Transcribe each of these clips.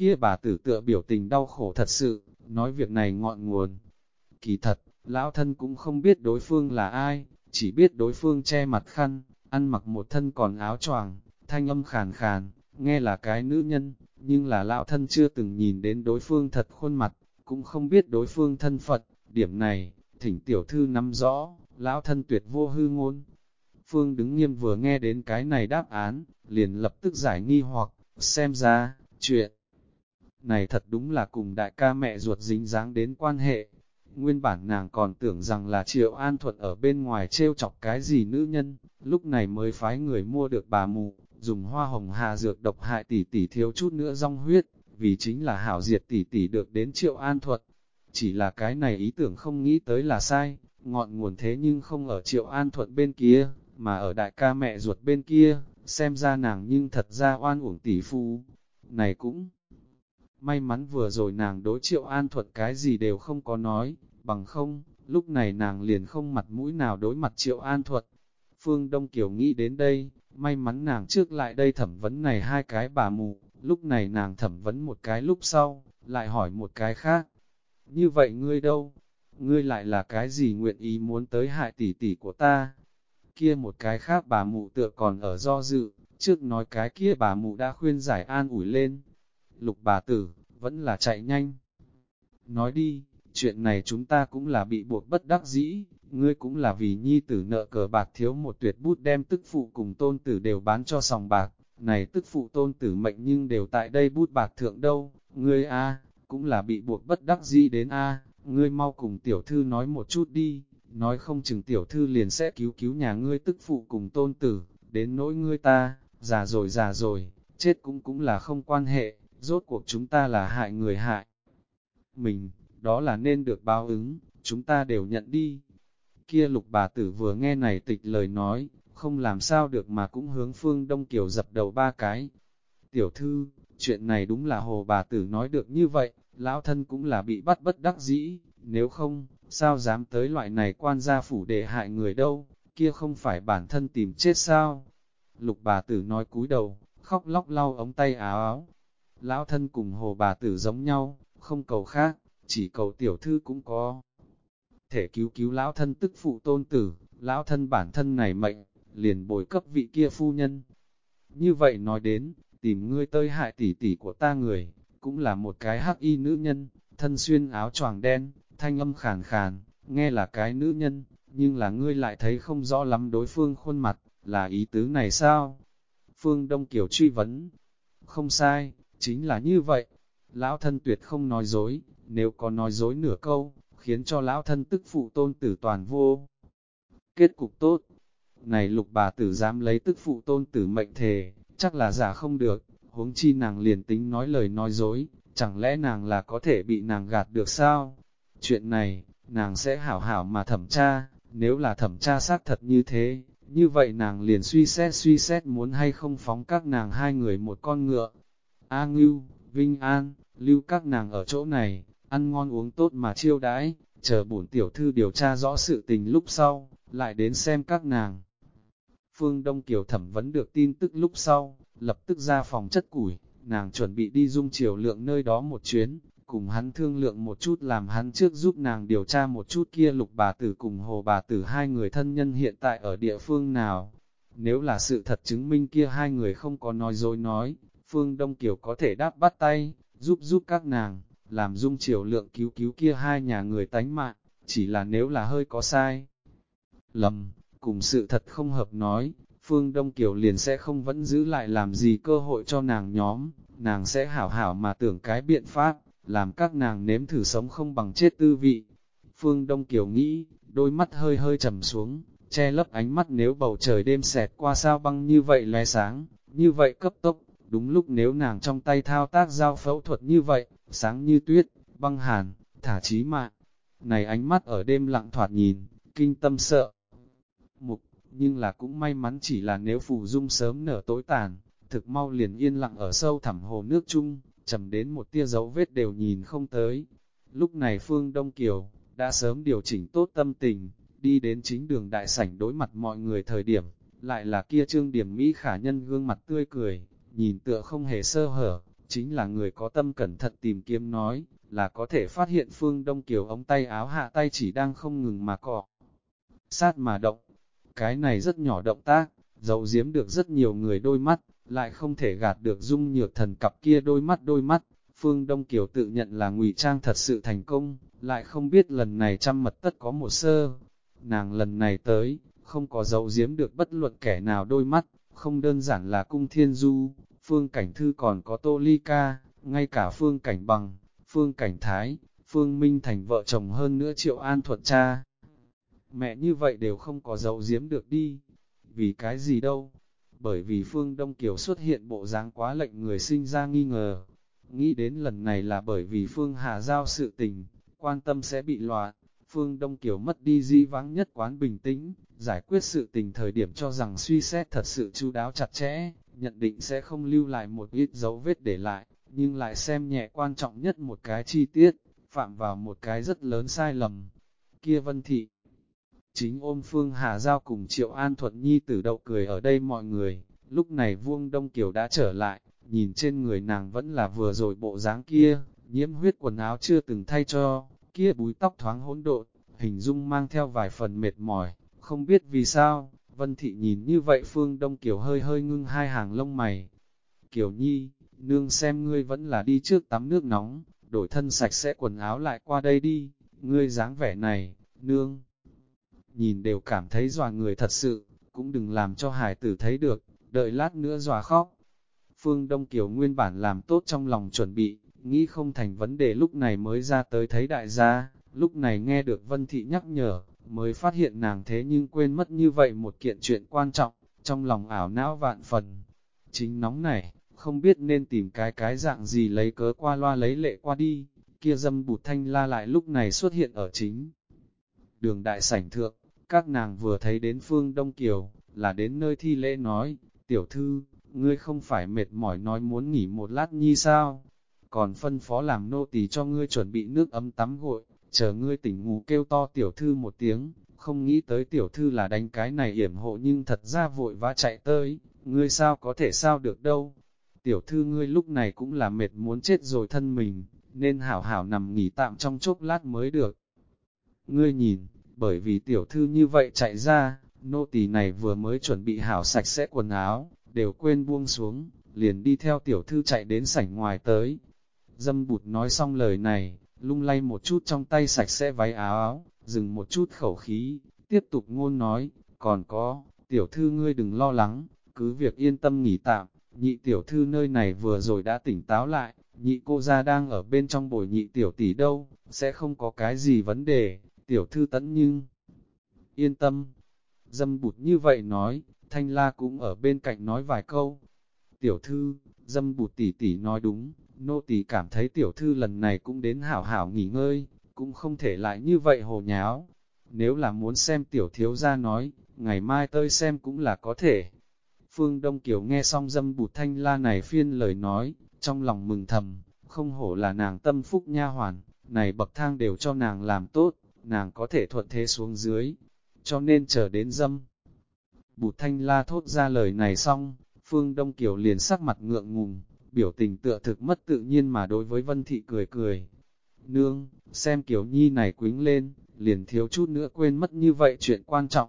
kia bà tử tựa biểu tình đau khổ thật sự, nói việc này ngọn nguồn. Kỳ thật, lão thân cũng không biết đối phương là ai, chỉ biết đối phương che mặt khăn, ăn mặc một thân còn áo choàng, thanh âm khàn khàn, nghe là cái nữ nhân, nhưng là lão thân chưa từng nhìn đến đối phương thật khuôn mặt, cũng không biết đối phương thân phận, điểm này, thỉnh tiểu thư nắm rõ, lão thân tuyệt vô hư ngôn. Phương đứng nghiêm vừa nghe đến cái này đáp án, liền lập tức giải nghi hoặc, xem ra, chuyện này thật đúng là cùng đại ca mẹ ruột dính dáng đến quan hệ. Nguyên bản nàng còn tưởng rằng là Triệu An thuận ở bên ngoài trêu chọc cái gì nữ nhân, lúc này mới phái người mua được bà mụ, dùng hoa hồng hà dược độc hại tỷ tỷ thiếu chút nữa rong huyết, vì chính là hảo diệt tỷ tỷ được đến Triệu An thuận. Chỉ là cái này ý tưởng không nghĩ tới là sai, ngọn nguồn thế nhưng không ở Triệu An Thuận bên kia, mà ở đại ca mẹ ruột bên kia, xem ra nàng nhưng thật ra oan uổng tỷ phu. Này cũng may mắn vừa rồi nàng đối Triệu An Thuật cái gì đều không có nói, bằng không, lúc này nàng liền không mặt mũi nào đối mặt Triệu An Thuật. Phương Đông Kiều nghĩ đến đây, may mắn nàng trước lại đây thẩm vấn này hai cái bà mụ, lúc này nàng thẩm vấn một cái lúc sau, lại hỏi một cái khác. Như vậy ngươi đâu? Ngươi lại là cái gì nguyện ý muốn tới hại tỷ tỷ của ta? Kia một cái khác bà mụ tựa còn ở do dự, trước nói cái kia bà mụ đã khuyên giải an ủi lên. Lục bà tử, vẫn là chạy nhanh. Nói đi, chuyện này chúng ta cũng là bị buộc bất đắc dĩ, ngươi cũng là vì nhi tử nợ cờ bạc thiếu một tuyệt bút đem tức phụ cùng tôn tử đều bán cho sòng bạc, này tức phụ tôn tử mệnh nhưng đều tại đây bút bạc thượng đâu, ngươi a cũng là bị buộc bất đắc dĩ đến a. Ngươi mau cùng tiểu thư nói một chút đi, nói không chừng tiểu thư liền sẽ cứu cứu nhà ngươi tức phụ cùng tôn tử, đến nỗi ngươi ta, già rồi già rồi, chết cũng cũng là không quan hệ, rốt cuộc chúng ta là hại người hại. Mình, đó là nên được báo ứng, chúng ta đều nhận đi. Kia lục bà tử vừa nghe này tịch lời nói, không làm sao được mà cũng hướng phương Đông Kiều dập đầu ba cái. Tiểu thư, chuyện này đúng là hồ bà tử nói được như vậy, lão thân cũng là bị bắt bất đắc dĩ, nếu không, sao dám tới loại này quan gia phủ để hại người đâu, kia không phải bản thân tìm chết sao. Lục bà tử nói cúi đầu, khóc lóc lau ống tay áo áo. Lão thân cùng hồ bà tử giống nhau, không cầu khác, chỉ cầu tiểu thư cũng có. Thể cứu cứu lão thân tức phụ tôn tử, lão thân bản thân này mệnh, liền bồi cấp vị kia phu nhân. Như vậy nói đến, tìm ngươi tơi hại tỷ tỷ của ta người, cũng là một cái hắc y nữ nhân, thân xuyên áo choàng đen, thanh âm khàn khàn, nghe là cái nữ nhân, nhưng là ngươi lại thấy không rõ lắm đối phương khuôn mặt, là ý tứ này sao? Phương Đông Kiều truy vấn, không sai, chính là như vậy. Lão thân tuyệt không nói dối, nếu có nói dối nửa câu, khiến cho lão thân tức phụ tôn tử toàn vô. Kết cục tốt, này lục bà tử dám lấy tức phụ tôn tử mệnh thề, chắc là giả không được, huống chi nàng liền tính nói lời nói dối, chẳng lẽ nàng là có thể bị nàng gạt được sao? Chuyện này, nàng sẽ hảo hảo mà thẩm tra, nếu là thẩm tra xác thật như thế, như vậy nàng liền suy xét suy xét muốn hay không phóng các nàng hai người một con ngựa. A Ngưu, Vinh An, lưu các nàng ở chỗ này, ăn ngon uống tốt mà chiêu đãi, chờ bổn tiểu thư điều tra rõ sự tình lúc sau, lại đến xem các nàng. Phương Đông Kiều thẩm vấn được tin tức lúc sau, lập tức ra phòng chất củi, nàng chuẩn bị đi dung chiều lượng nơi đó một chuyến, cùng hắn thương lượng một chút làm hắn trước giúp nàng điều tra một chút kia lục bà tử cùng hồ bà tử hai người thân nhân hiện tại ở địa phương nào. Nếu là sự thật chứng minh kia hai người không có nói dối nói, Phương Đông Kiều có thể đáp bắt tay, giúp giúp các nàng, làm dung chiều lượng cứu cứu kia hai nhà người tánh mạng, chỉ là nếu là hơi có sai. Lầm, cùng sự thật không hợp nói, Phương Đông Kiều liền sẽ không vẫn giữ lại làm gì cơ hội cho nàng nhóm, nàng sẽ hảo hảo mà tưởng cái biện pháp, làm các nàng nếm thử sống không bằng chết tư vị. Phương Đông Kiều nghĩ, đôi mắt hơi hơi trầm xuống, che lấp ánh mắt nếu bầu trời đêm xẹt qua sao băng như vậy lóe sáng, như vậy cấp tốc, đúng lúc nếu nàng trong tay thao tác giao phẫu thuật như vậy, sáng như tuyết, băng hàn, thả chí mạng. Này ánh mắt ở đêm lặng thoạt nhìn, kinh tâm sợ. Mục, nhưng là cũng may mắn chỉ là nếu phù dung sớm nở tối tàn, thực mau liền yên lặng ở sâu thẳm hồ nước chung, chầm đến một tia dấu vết đều nhìn không tới. Lúc này Phương Đông Kiều, đã sớm điều chỉnh tốt tâm tình, đi đến chính đường đại sảnh đối mặt mọi người thời điểm, lại là kia trương điểm Mỹ khả nhân gương mặt tươi cười, nhìn tựa không hề sơ hở, chính là người có tâm cẩn thận tìm kiếm nói, là có thể phát hiện Phương Đông Kiều ống tay áo hạ tay chỉ đang không ngừng mà cọ. Sát mà động, cái này rất nhỏ động tác, dấu giếm được rất nhiều người đôi mắt, lại không thể gạt được dung nhược thần cặp kia đôi mắt đôi mắt. Phương Đông Kiều tự nhận là ngụy trang thật sự thành công, lại không biết lần này trăm mật tất có một sơ. Nàng lần này tới, không có dấu giếm được bất luận kẻ nào đôi mắt, không đơn giản là cung thiên du, phương cảnh thư còn có tô ly ca, ngay cả phương cảnh bằng, phương cảnh thái, phương minh thành vợ chồng hơn nữa triệu an thuật cha. Mẹ như vậy đều không có dấu giếm được đi, vì cái gì đâu, bởi vì phương Đông Kiều xuất hiện bộ dáng quá lệnh người sinh ra nghi ngờ. Nghĩ đến lần này là bởi vì phương Hà Giao sự tình, quan tâm sẽ bị loạn, phương Đông Kiều mất đi di vắng nhất quán bình tĩnh, giải quyết sự tình thời điểm cho rằng suy xét thật sự chu đáo chặt chẽ, nhận định sẽ không lưu lại một ít dấu vết để lại, nhưng lại xem nhẹ quan trọng nhất một cái chi tiết, phạm vào một cái rất lớn sai lầm. Kia vân thị, chính ôm Phương Hà Giao cùng Triệu An Thuận Nhi tử đậu cười ở đây mọi người, lúc này Vuông Đông Kiều đã trở lại, nhìn trên người nàng vẫn là vừa rồi bộ dáng kia, nhiễm huyết quần áo chưa từng thay cho, kia búi tóc thoáng hỗn độn, hình dung mang theo vài phần mệt mỏi, không biết vì sao, Vân Thị nhìn như vậy Phương Đông Kiều hơi hơi ngưng hai hàng lông mày. Kiều Nhi, nương xem ngươi vẫn là đi trước tắm nước nóng, đổi thân sạch sẽ quần áo lại qua đây đi, ngươi dáng vẻ này, nương. Nhìn đều cảm thấy dòa người thật sự, cũng đừng làm cho hải tử thấy được, đợi lát nữa dòa khóc. Phương Đông Kiều nguyên bản làm tốt trong lòng chuẩn bị, nghĩ không thành vấn đề lúc này mới ra tới thấy đại gia, lúc này nghe được Vân Thị nhắc nhở, mới phát hiện nàng thế nhưng quên mất như vậy một kiện chuyện quan trọng, trong lòng ảo não vạn phần. Chính nóng này, không biết nên tìm cái cái dạng gì lấy cớ qua loa lấy lệ qua đi, kia dâm bụt thanh la lại lúc này xuất hiện ở chính. Đường đại sảnh thượng, các nàng vừa thấy đến phương Đông Kiều, là đến nơi thi lễ nói, tiểu thư, ngươi không phải mệt mỏi nói muốn nghỉ một lát nhi sao, còn phân phó làm nô tỳ cho ngươi chuẩn bị nước ấm tắm gội, chờ ngươi tỉnh ngủ kêu to tiểu thư một tiếng, không nghĩ tới tiểu thư là đánh cái này yểm hộ nhưng thật ra vội vã chạy tới, ngươi sao có thể sao được đâu. Tiểu thư ngươi lúc này cũng là mệt muốn chết rồi thân mình, nên hảo hảo nằm nghỉ tạm trong chốc lát mới được. Ngươi nhìn, bởi vì tiểu thư như vậy chạy ra, nô tỳ này vừa mới chuẩn bị hảo sạch sẽ quần áo, đều quên buông xuống, liền đi theo tiểu thư chạy đến sảnh ngoài tới. Dâm bụt nói xong lời này, lung lay một chút trong tay sạch sẽ váy áo áo, dừng một chút khẩu khí, tiếp tục ngôn nói, còn có, tiểu thư ngươi đừng lo lắng, cứ việc yên tâm nghỉ tạm, nhị tiểu thư nơi này vừa rồi đã tỉnh táo lại, nhị cô gia đang ở bên trong bồi nhị tiểu tỷ đâu, sẽ không có cái gì vấn đề, tiểu thư tẫn nhưng, yên tâm, dâm bụt như vậy nói, thanh la cũng ở bên cạnh nói vài câu, tiểu thư, dâm bụt tỷ tỷ nói đúng, nô tỳ cảm thấy tiểu thư lần này cũng đến hảo hảo nghỉ ngơi, cũng không thể lại như vậy hồ nháo. Nếu là muốn xem tiểu thiếu gia nói, ngày mai tới xem cũng là có thể. Phương Đông Kiều nghe xong dâm bụt thanh la này phiên lời nói, trong lòng mừng thầm, không hổ là nàng tâm phúc nha hoàn, này bậc thang đều cho nàng làm tốt, nàng có thể thuận thế xuống dưới, cho nên chờ đến dâm. Bụt thanh la thốt ra lời này xong, Phương Đông Kiều liền sắc mặt ngượng ngùng, biểu tình tựa thực mất tự nhiên mà đối với Vân Thị cười cười. Nương, xem Kiều Nhi này quính lên, liền thiếu chút nữa quên mất như vậy chuyện quan trọng.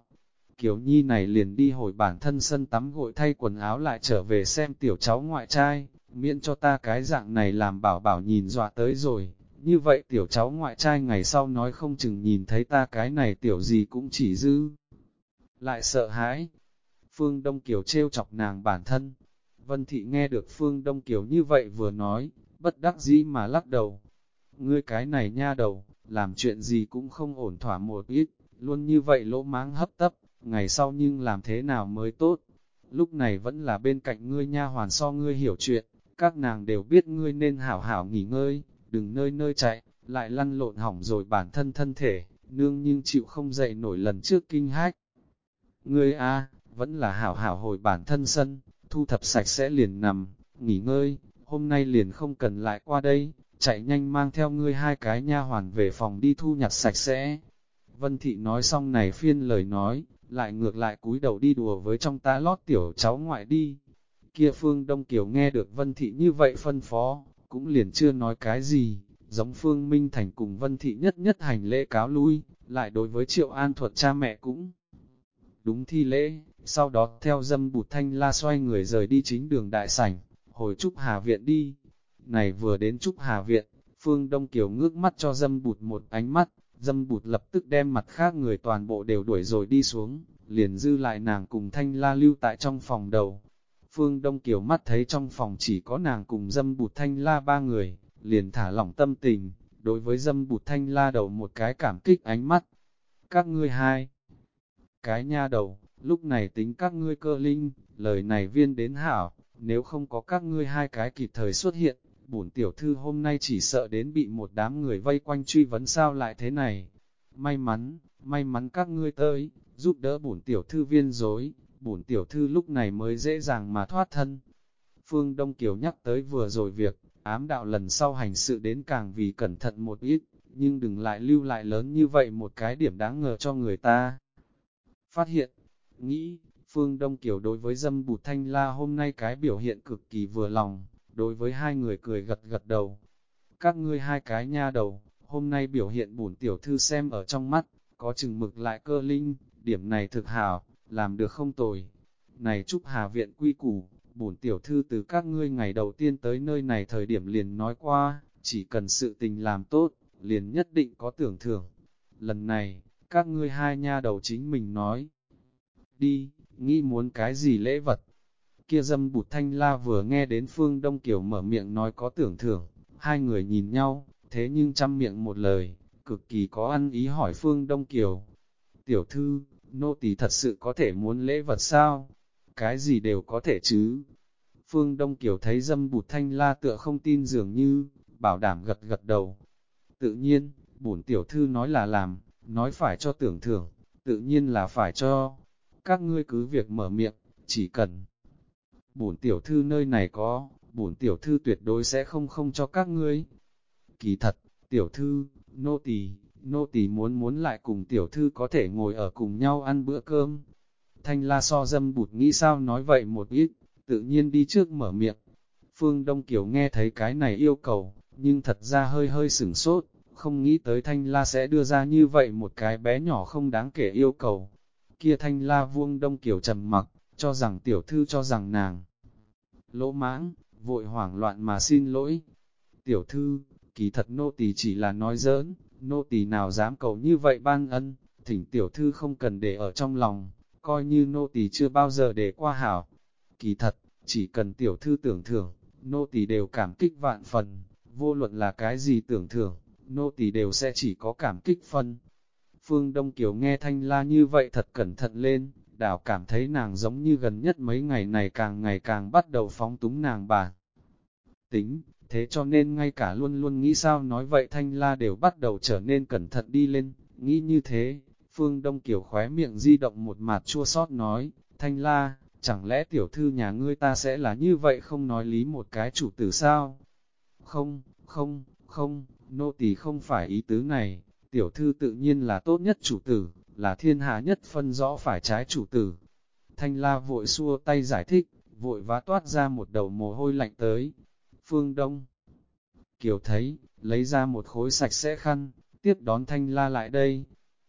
Kiều Nhi này liền đi hồi bản thân sân tắm gội thay quần áo lại trở về xem tiểu cháu ngoại trai, miễn cho ta cái dạng này làm bảo bảo nhìn dọa tới rồi. Như vậy tiểu cháu ngoại trai ngày sau nói không chừng nhìn thấy ta cái này tiểu gì cũng chỉ dư. Lại sợ hãi. Phương Đông Kiều trêu chọc nàng bản thân, Vân Thị nghe được Phương Đông Kiều như vậy vừa nói, bất đắc dĩ mà lắc đầu. Ngươi cái này nha đầu, làm chuyện gì cũng không ổn thỏa một ít, luôn như vậy lỗ máng hấp tấp, ngày sau nhưng làm thế nào mới tốt. Lúc này vẫn là bên cạnh ngươi nha hoàn so ngươi hiểu chuyện, các nàng đều biết ngươi nên hảo hảo nghỉ ngơi, đừng nơi nơi chạy, lại lăn lộn hỏng rồi bản thân thân thể, nương nhưng chịu không dậy nổi lần trước kinh hách. Ngươi a vẫn là hảo hảo hồi bản thân sân, thu thập sạch sẽ liền nằm, nghỉ ngơi, hôm nay liền không cần lại qua đây, chạy nhanh mang theo ngươi hai cái nha hoàn về phòng đi thu nhặt sạch sẽ. Vân Thị nói xong này phiên lời nói, lại ngược lại cúi đầu đi đùa với trong ta lót tiểu cháu ngoại đi. Kia Phương Đông Kiều nghe được Vân Thị như vậy phân phó, cũng liền chưa nói cái gì, giống Phương Minh Thành cùng Vân Thị nhất nhất hành lễ cáo lui, lại đối với Triệu An Thuật cha mẹ cũng đúng thi lễ, sau đó theo dâm bụt thanh la xoay người rời đi chính đường đại sảnh, hồi Trúc Hà Viện đi. Này vừa đến Trúc Hà Viện, Phương Đông Kiều ngước mắt cho dâm bụt một ánh mắt, dâm bụt lập tức đem mặt khác người toàn bộ đều đuổi rồi đi xuống, liền dư lại nàng cùng thanh la lưu tại trong phòng đầu. Phương Đông Kiều mắt thấy trong phòng chỉ có nàng cùng dâm bụt thanh la ba người, liền thả lỏng tâm tình, đối với dâm bụt thanh la đầu một cái cảm kích ánh mắt. Các ngươi hai, cái nha đầu, lúc này tính các ngươi cơ linh, lời này viên đến hảo, nếu không có các ngươi hai cái kịp thời xuất hiện, bổn tiểu thư hôm nay chỉ sợ đến bị một đám người vây quanh truy vấn sao lại thế này. May mắn, may mắn các ngươi tới, giúp đỡ bổn tiểu thư viên dối, bổn tiểu thư lúc này mới dễ dàng mà thoát thân. Phương Đông Kiều nhắc tới vừa rồi việc, ám đạo lần sau hành sự đến càng vì cẩn thận một ít, nhưng đừng lại lưu lại lớn như vậy một cái điểm đáng ngờ cho người ta. Phát hiện, nghĩ, Phương Đông Kiều đối với dâm bụt thanh la hôm nay cái biểu hiện cực kỳ vừa lòng, đối với hai người cười gật gật đầu. Các ngươi hai cái nha đầu, hôm nay biểu hiện bổn tiểu thư xem ở trong mắt, có chừng mực lại cơ linh, điểm này thực hảo, làm được không tồi. Này chúc Hà Viện quy củ, bổn tiểu thư từ các ngươi ngày đầu tiên tới nơi này thời điểm liền nói qua, chỉ cần sự tình làm tốt, liền nhất định có tưởng thưởng. Lần này, các ngươi hai nha đầu chính mình nói. Đi, nghĩ muốn cái gì lễ vật. Kia dâm bụt thanh la vừa nghe đến phương Đông Kiều mở miệng nói có tưởng thưởng, hai người nhìn nhau, thế nhưng chăm miệng một lời, cực kỳ có ăn ý hỏi phương Đông Kiều. Tiểu thư, nô tỳ thật sự có thể muốn lễ vật sao? Cái gì đều có thể chứ? Phương Đông Kiều thấy dâm bụt thanh la tựa không tin dường như, bảo đảm gật gật đầu. Tự nhiên, bổn tiểu thư nói là làm, nói phải cho tưởng thưởng, tự nhiên là phải cho. Các ngươi cứ việc mở miệng, chỉ cần bổn tiểu thư nơi này có, bổn tiểu thư tuyệt đối sẽ không không cho các ngươi. Kỳ thật, tiểu thư, nô tỳ, nô tỳ muốn muốn lại cùng tiểu thư có thể ngồi ở cùng nhau ăn bữa cơm. Thanh la so dâm bụt nghĩ sao nói vậy một ít, tự nhiên đi trước mở miệng. Phương Đông Kiều nghe thấy cái này yêu cầu, nhưng thật ra hơi hơi sửng sốt, không nghĩ tới Thanh La sẽ đưa ra như vậy một cái bé nhỏ không đáng kể yêu cầu. Kia Thanh La vuông Đông kiểu trầm mặc, cho rằng tiểu thư cho rằng nàng lỗ mãng, vội hoảng loạn mà xin lỗi. Tiểu thư, kỳ thật nô tỳ chỉ là nói giỡn, nô tỳ nào dám cầu như vậy ban ân, thỉnh tiểu thư không cần để ở trong lòng, coi như nô tỳ chưa bao giờ để qua hảo. Kỳ thật, chỉ cần tiểu thư tưởng thưởng, nô tỳ đều cảm kích vạn phần, vô luận là cái gì tưởng thưởng, nô tỳ đều sẽ chỉ có cảm kích phân. Phương Đông Kiều nghe Thanh La như vậy thật cẩn thận lên, đảo cảm thấy nàng giống như gần nhất mấy ngày này càng ngày càng bắt đầu phóng túng nàng bà. Tính, thế cho nên ngay cả luôn luôn nghĩ sao nói vậy Thanh La đều bắt đầu trở nên cẩn thận đi lên, nghĩ như thế, Phương Đông Kiều khóe miệng di động một mặt chua sót nói, Thanh La, chẳng lẽ tiểu thư nhà ngươi ta sẽ là như vậy không nói lý một cái chủ tử sao? Không, không, không, nô tỳ không phải ý tứ này, tiểu thư tự nhiên là tốt nhất chủ tử, là thiên hạ nhất phân rõ phải trái chủ tử. Thanh la vội xua tay giải thích, vội vã toát ra một đầu mồ hôi lạnh tới. Phương Đông Kiều thấy, lấy ra một khối sạch sẽ khăn, tiếp đón Thanh la lại đây.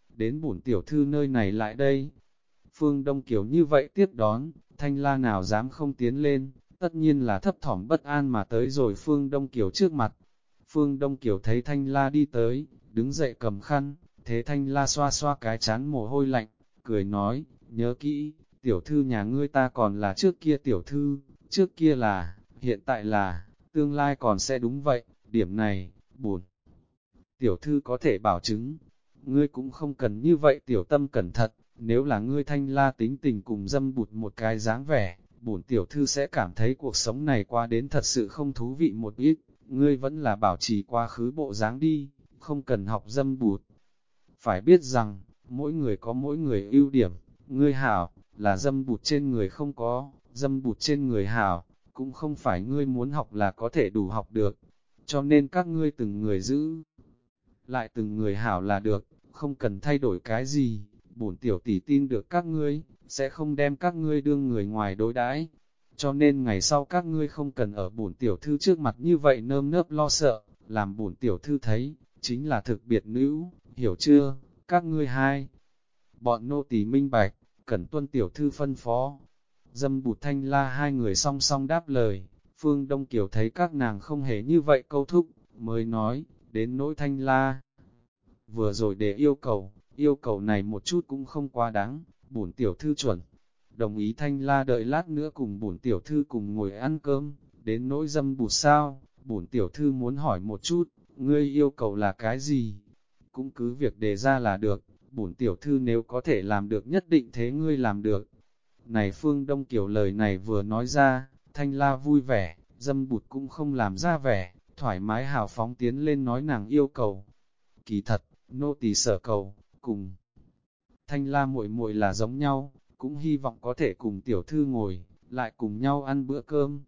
Đến bổn tiểu thư nơi này lại đây. Phương Đông Kiều như vậy tiếp đón, Thanh la nào dám không tiến lên, tất nhiên là thấp thỏm bất an mà tới rồi Phương Đông Kiều trước mặt. Phương Đông Kiều thấy Thanh la đi tới, đứng dậy cầm khăn, Thế thanh la xoa xoa cái chán mồ hôi lạnh, cười nói, nhớ kỹ, tiểu thư nhà ngươi ta còn là trước kia tiểu thư, trước kia là, hiện tại là, tương lai còn sẽ đúng vậy, điểm này, buồn. Tiểu thư có thể bảo chứng, ngươi cũng không cần như vậy tiểu tâm cẩn thận, nếu là ngươi thanh la tính tình cùng dâm bụt một cái dáng vẻ, bổn tiểu thư sẽ cảm thấy cuộc sống này qua đến thật sự không thú vị một ít, ngươi vẫn là bảo trì quá khứ bộ dáng đi, không cần học dâm bụt. Phải biết rằng, mỗi người có mỗi người ưu điểm, ngươi hảo, là dâm bụt trên người không có, dâm bụt trên người hảo, cũng không phải ngươi muốn học là có thể đủ học được. Cho nên các ngươi từng người giữ, lại từng người hảo là được, không cần thay đổi cái gì, bổn tiểu tỷ tin được các ngươi, sẽ không đem các ngươi đương người ngoài đối đãi. cho nên ngày sau các ngươi không cần ở bổn tiểu thư trước mặt như vậy nơm nớp lo sợ, làm bổn tiểu thư thấy, chính là thực biệt nữ, hiểu chưa, các ngươi hai. Bọn nô tỳ minh bạch, cần tuân tiểu thư phân phó. Dâm bụt thanh la hai người song song đáp lời, Phương Đông Kiều thấy các nàng không hề như vậy câu thúc, mới nói, đến nỗi thanh la. Vừa rồi để yêu cầu, yêu cầu này một chút cũng không quá đáng, bổn tiểu thư chuẩn. Đồng ý thanh la đợi lát nữa cùng bổn tiểu thư cùng ngồi ăn cơm, đến nỗi dâm bụt sao, bổn tiểu thư muốn hỏi một chút, ngươi yêu cầu là cái gì? Cũng cứ việc đề ra là được, bổn tiểu thư nếu có thể làm được nhất định thế ngươi làm được. Này Phương Đông Kiều lời này vừa nói ra, thanh la vui vẻ, dâm bụt cũng không làm ra vẻ, thoải mái hào phóng tiến lên nói nàng yêu cầu. Kỳ thật, nô tỳ sở cầu, cùng. Thanh la muội muội là giống nhau, cũng hy vọng có thể cùng tiểu thư ngồi, lại cùng nhau ăn bữa cơm.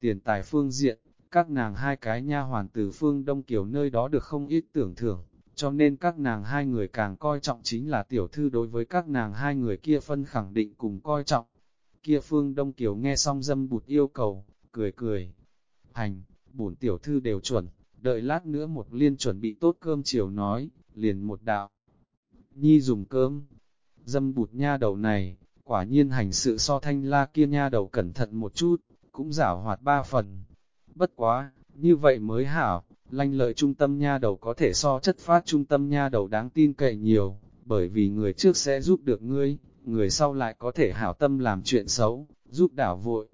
Tiền tài phương diện, các nàng hai cái nha hoàn từ phương Đông Kiều nơi đó được không ít tưởng thưởng, cho nên các nàng hai người càng coi trọng chính là tiểu thư đối với các nàng hai người kia phân khẳng định cùng coi trọng. Kia phương Đông Kiều nghe xong dâm bụt yêu cầu, cười cười. Hành, bổn tiểu thư đều chuẩn, đợi lát nữa một liên chuẩn bị tốt cơm chiều nói, liền một đạo. Nhi dùng cơm, dâm bụt nha đầu này, quả nhiên hành sự so thanh la kia nha đầu cẩn thận một chút, cũng giả hoạt ba phần. Bất quá, như vậy mới hảo, lanh lợi trung tâm nha đầu có thể so chất phát trung tâm nha đầu đáng tin cậy nhiều, bởi vì người trước sẽ giúp được ngươi, người sau lại có thể hảo tâm làm chuyện xấu, giúp đảo vội.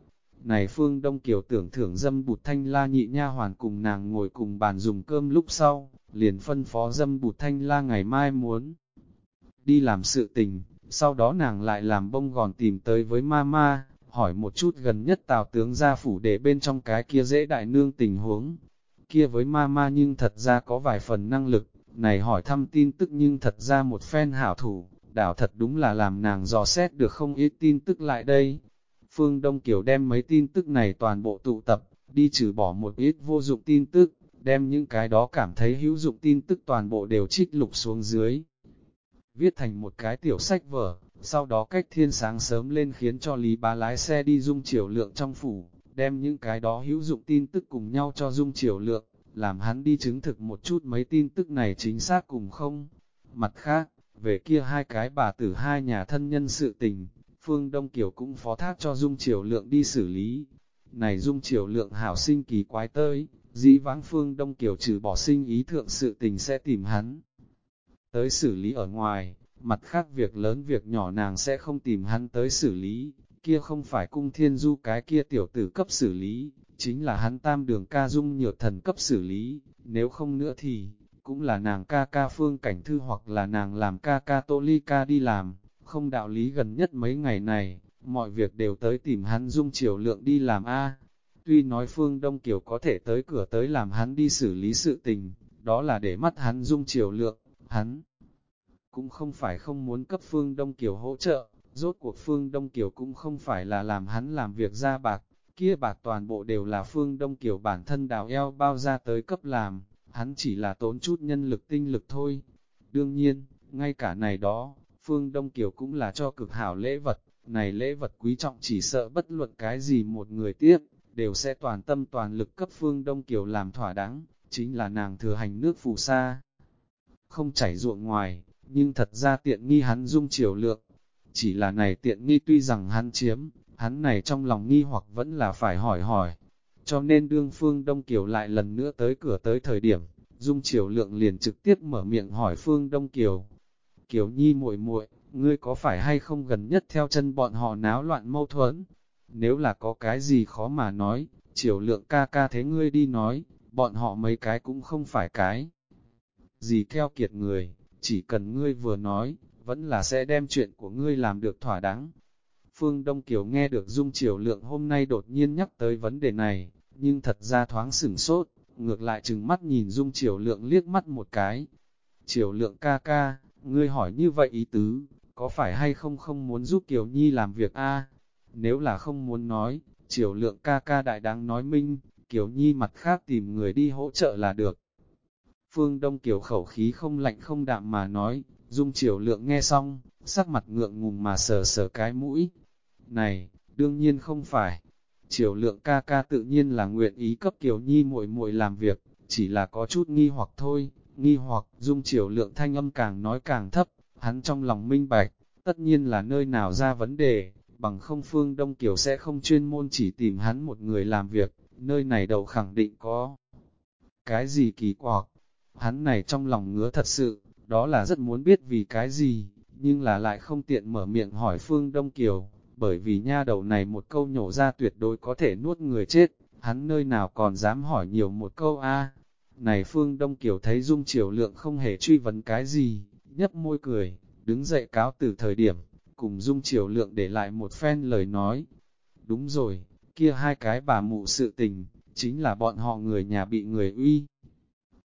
Này Phương Đông Kiều tưởng thưởng dâm bụt thanh la nhị nha hoàn cùng nàng ngồi cùng bàn dùng cơm lúc sau, liền phân phó dâm bụt thanh la ngày mai muốn đi làm sự tình, sau đó nàng lại làm bông gòn tìm tới với ma ma hỏi một chút gần nhất tào tướng gia phủ để bên trong cái kia dễ đại nương tình huống. Kia với ma ma nhưng thật ra có vài phần năng lực, này hỏi thăm tin tức nhưng thật ra một phen hảo thủ, đảo thật đúng là làm nàng dò xét được không ít tin tức lại đây. Phương Đông Kiều đem mấy tin tức này toàn bộ tụ tập, đi trừ bỏ một ít vô dụng tin tức, đem những cái đó cảm thấy hữu dụng tin tức toàn bộ đều trích lục xuống dưới. Viết thành một cái tiểu sách vở, sau đó cách thiên sáng sớm lên khiến cho Lý Bá lái xe đi dung chiều lượng trong phủ, đem những cái đó hữu dụng tin tức cùng nhau cho dung chiều lượng, làm hắn đi chứng thực một chút mấy tin tức này chính xác cùng không. Mặt khác, về kia hai cái bà tử hai nhà thân nhân sự tình, Phương Đông Kiều cũng phó thác cho Dung Triều Lượng đi xử lý. Này Dung Triều Lượng hảo sinh kỳ quái tới, dĩ vãng Phương Đông Kiều trừ bỏ sinh ý thượng sự tình sẽ tìm hắn. Tới xử lý ở ngoài, mặt khác việc lớn việc nhỏ nàng sẽ không tìm hắn tới xử lý, kia không phải cung thiên du cái kia tiểu tử cấp xử lý, chính là hắn tam đường ca dung nhược thần cấp xử lý, nếu không nữa thì, cũng là nàng ca ca phương cảnh thư hoặc là nàng làm ca ca tô ly ca đi làm, không đạo lý gần nhất mấy ngày này, mọi việc đều tới tìm hắn dung chiều lượng đi làm A. Tuy nói phương Đông Kiều có thể tới cửa tới làm hắn đi xử lý sự tình, đó là để mắt hắn dung chiều lượng, hắn cũng không phải không muốn cấp phương Đông Kiều hỗ trợ, rốt cuộc phương Đông Kiều cũng không phải là làm hắn làm việc ra bạc, kia bạc toàn bộ đều là phương Đông Kiều bản thân đào eo bao ra tới cấp làm, hắn chỉ là tốn chút nhân lực tinh lực thôi. Đương nhiên, ngay cả này đó, phương Đông Kiều cũng là cho cực hảo lễ vật, này lễ vật quý trọng chỉ sợ bất luận cái gì một người tiếp, đều sẽ toàn tâm toàn lực cấp phương Đông Kiều làm thỏa đáng, chính là nàng thừa hành nước phù sa. Không chảy ruộng ngoài, nhưng thật ra tiện nghi hắn dung chiều lượng. Chỉ là này tiện nghi tuy rằng hắn chiếm, hắn này trong lòng nghi hoặc vẫn là phải hỏi hỏi. Cho nên đương Phương Đông Kiều lại lần nữa tới cửa tới thời điểm, Dung chiều Lượng liền trực tiếp mở miệng hỏi Phương Đông Kiều. Kiều Nhi muội muội, ngươi có phải hay không gần nhất theo chân bọn họ náo loạn mâu thuẫn? Nếu là có cái gì khó mà nói, chiều Lượng ca ca thế ngươi đi nói, bọn họ mấy cái cũng không phải cái. Gì keo kiệt người, chỉ cần ngươi vừa nói, vẫn là sẽ đem chuyện của ngươi làm được thỏa đáng. Phương Đông Kiều nghe được Dung Triều Lượng hôm nay đột nhiên nhắc tới vấn đề này, nhưng thật ra thoáng sửng sốt, ngược lại chừng mắt nhìn Dung Triều Lượng liếc mắt một cái. Triều Lượng ca ca, ngươi hỏi như vậy ý tứ, có phải hay không không muốn giúp Kiều Nhi làm việc a? Nếu là không muốn nói, Triều Lượng ca ca đại đáng nói minh, Kiều Nhi mặt khác tìm người đi hỗ trợ là được. Phương Đông Kiều khẩu khí không lạnh không đạm mà nói, Dung Triều Lượng nghe xong, sắc mặt ngượng ngùng mà sờ sờ cái mũi. Này, đương nhiên không phải. Triều lượng ca ca tự nhiên là nguyện ý cấp Kiều Nhi muội muội làm việc, chỉ là có chút nghi hoặc thôi, nghi hoặc, dung Triều lượng thanh âm càng nói càng thấp, hắn trong lòng minh bạch, tất nhiên là nơi nào ra vấn đề, bằng không phương Đông Kiều sẽ không chuyên môn chỉ tìm hắn một người làm việc, nơi này đầu khẳng định có. Cái gì kỳ quặc, hắn này trong lòng ngứa thật sự, đó là rất muốn biết vì cái gì, nhưng là lại không tiện mở miệng hỏi phương Đông Kiều, bởi vì nha đầu này một câu nhổ ra tuyệt đối có thể nuốt người chết, hắn nơi nào còn dám hỏi nhiều một câu a Này phương Đông Kiều thấy Dung Triều Lượng không hề truy vấn cái gì, nhấp môi cười, đứng dậy cáo từ thời điểm, cùng Dung Triều Lượng để lại một phen lời nói. Đúng rồi, kia hai cái bà mụ sự tình, chính là bọn họ người nhà bị người uy.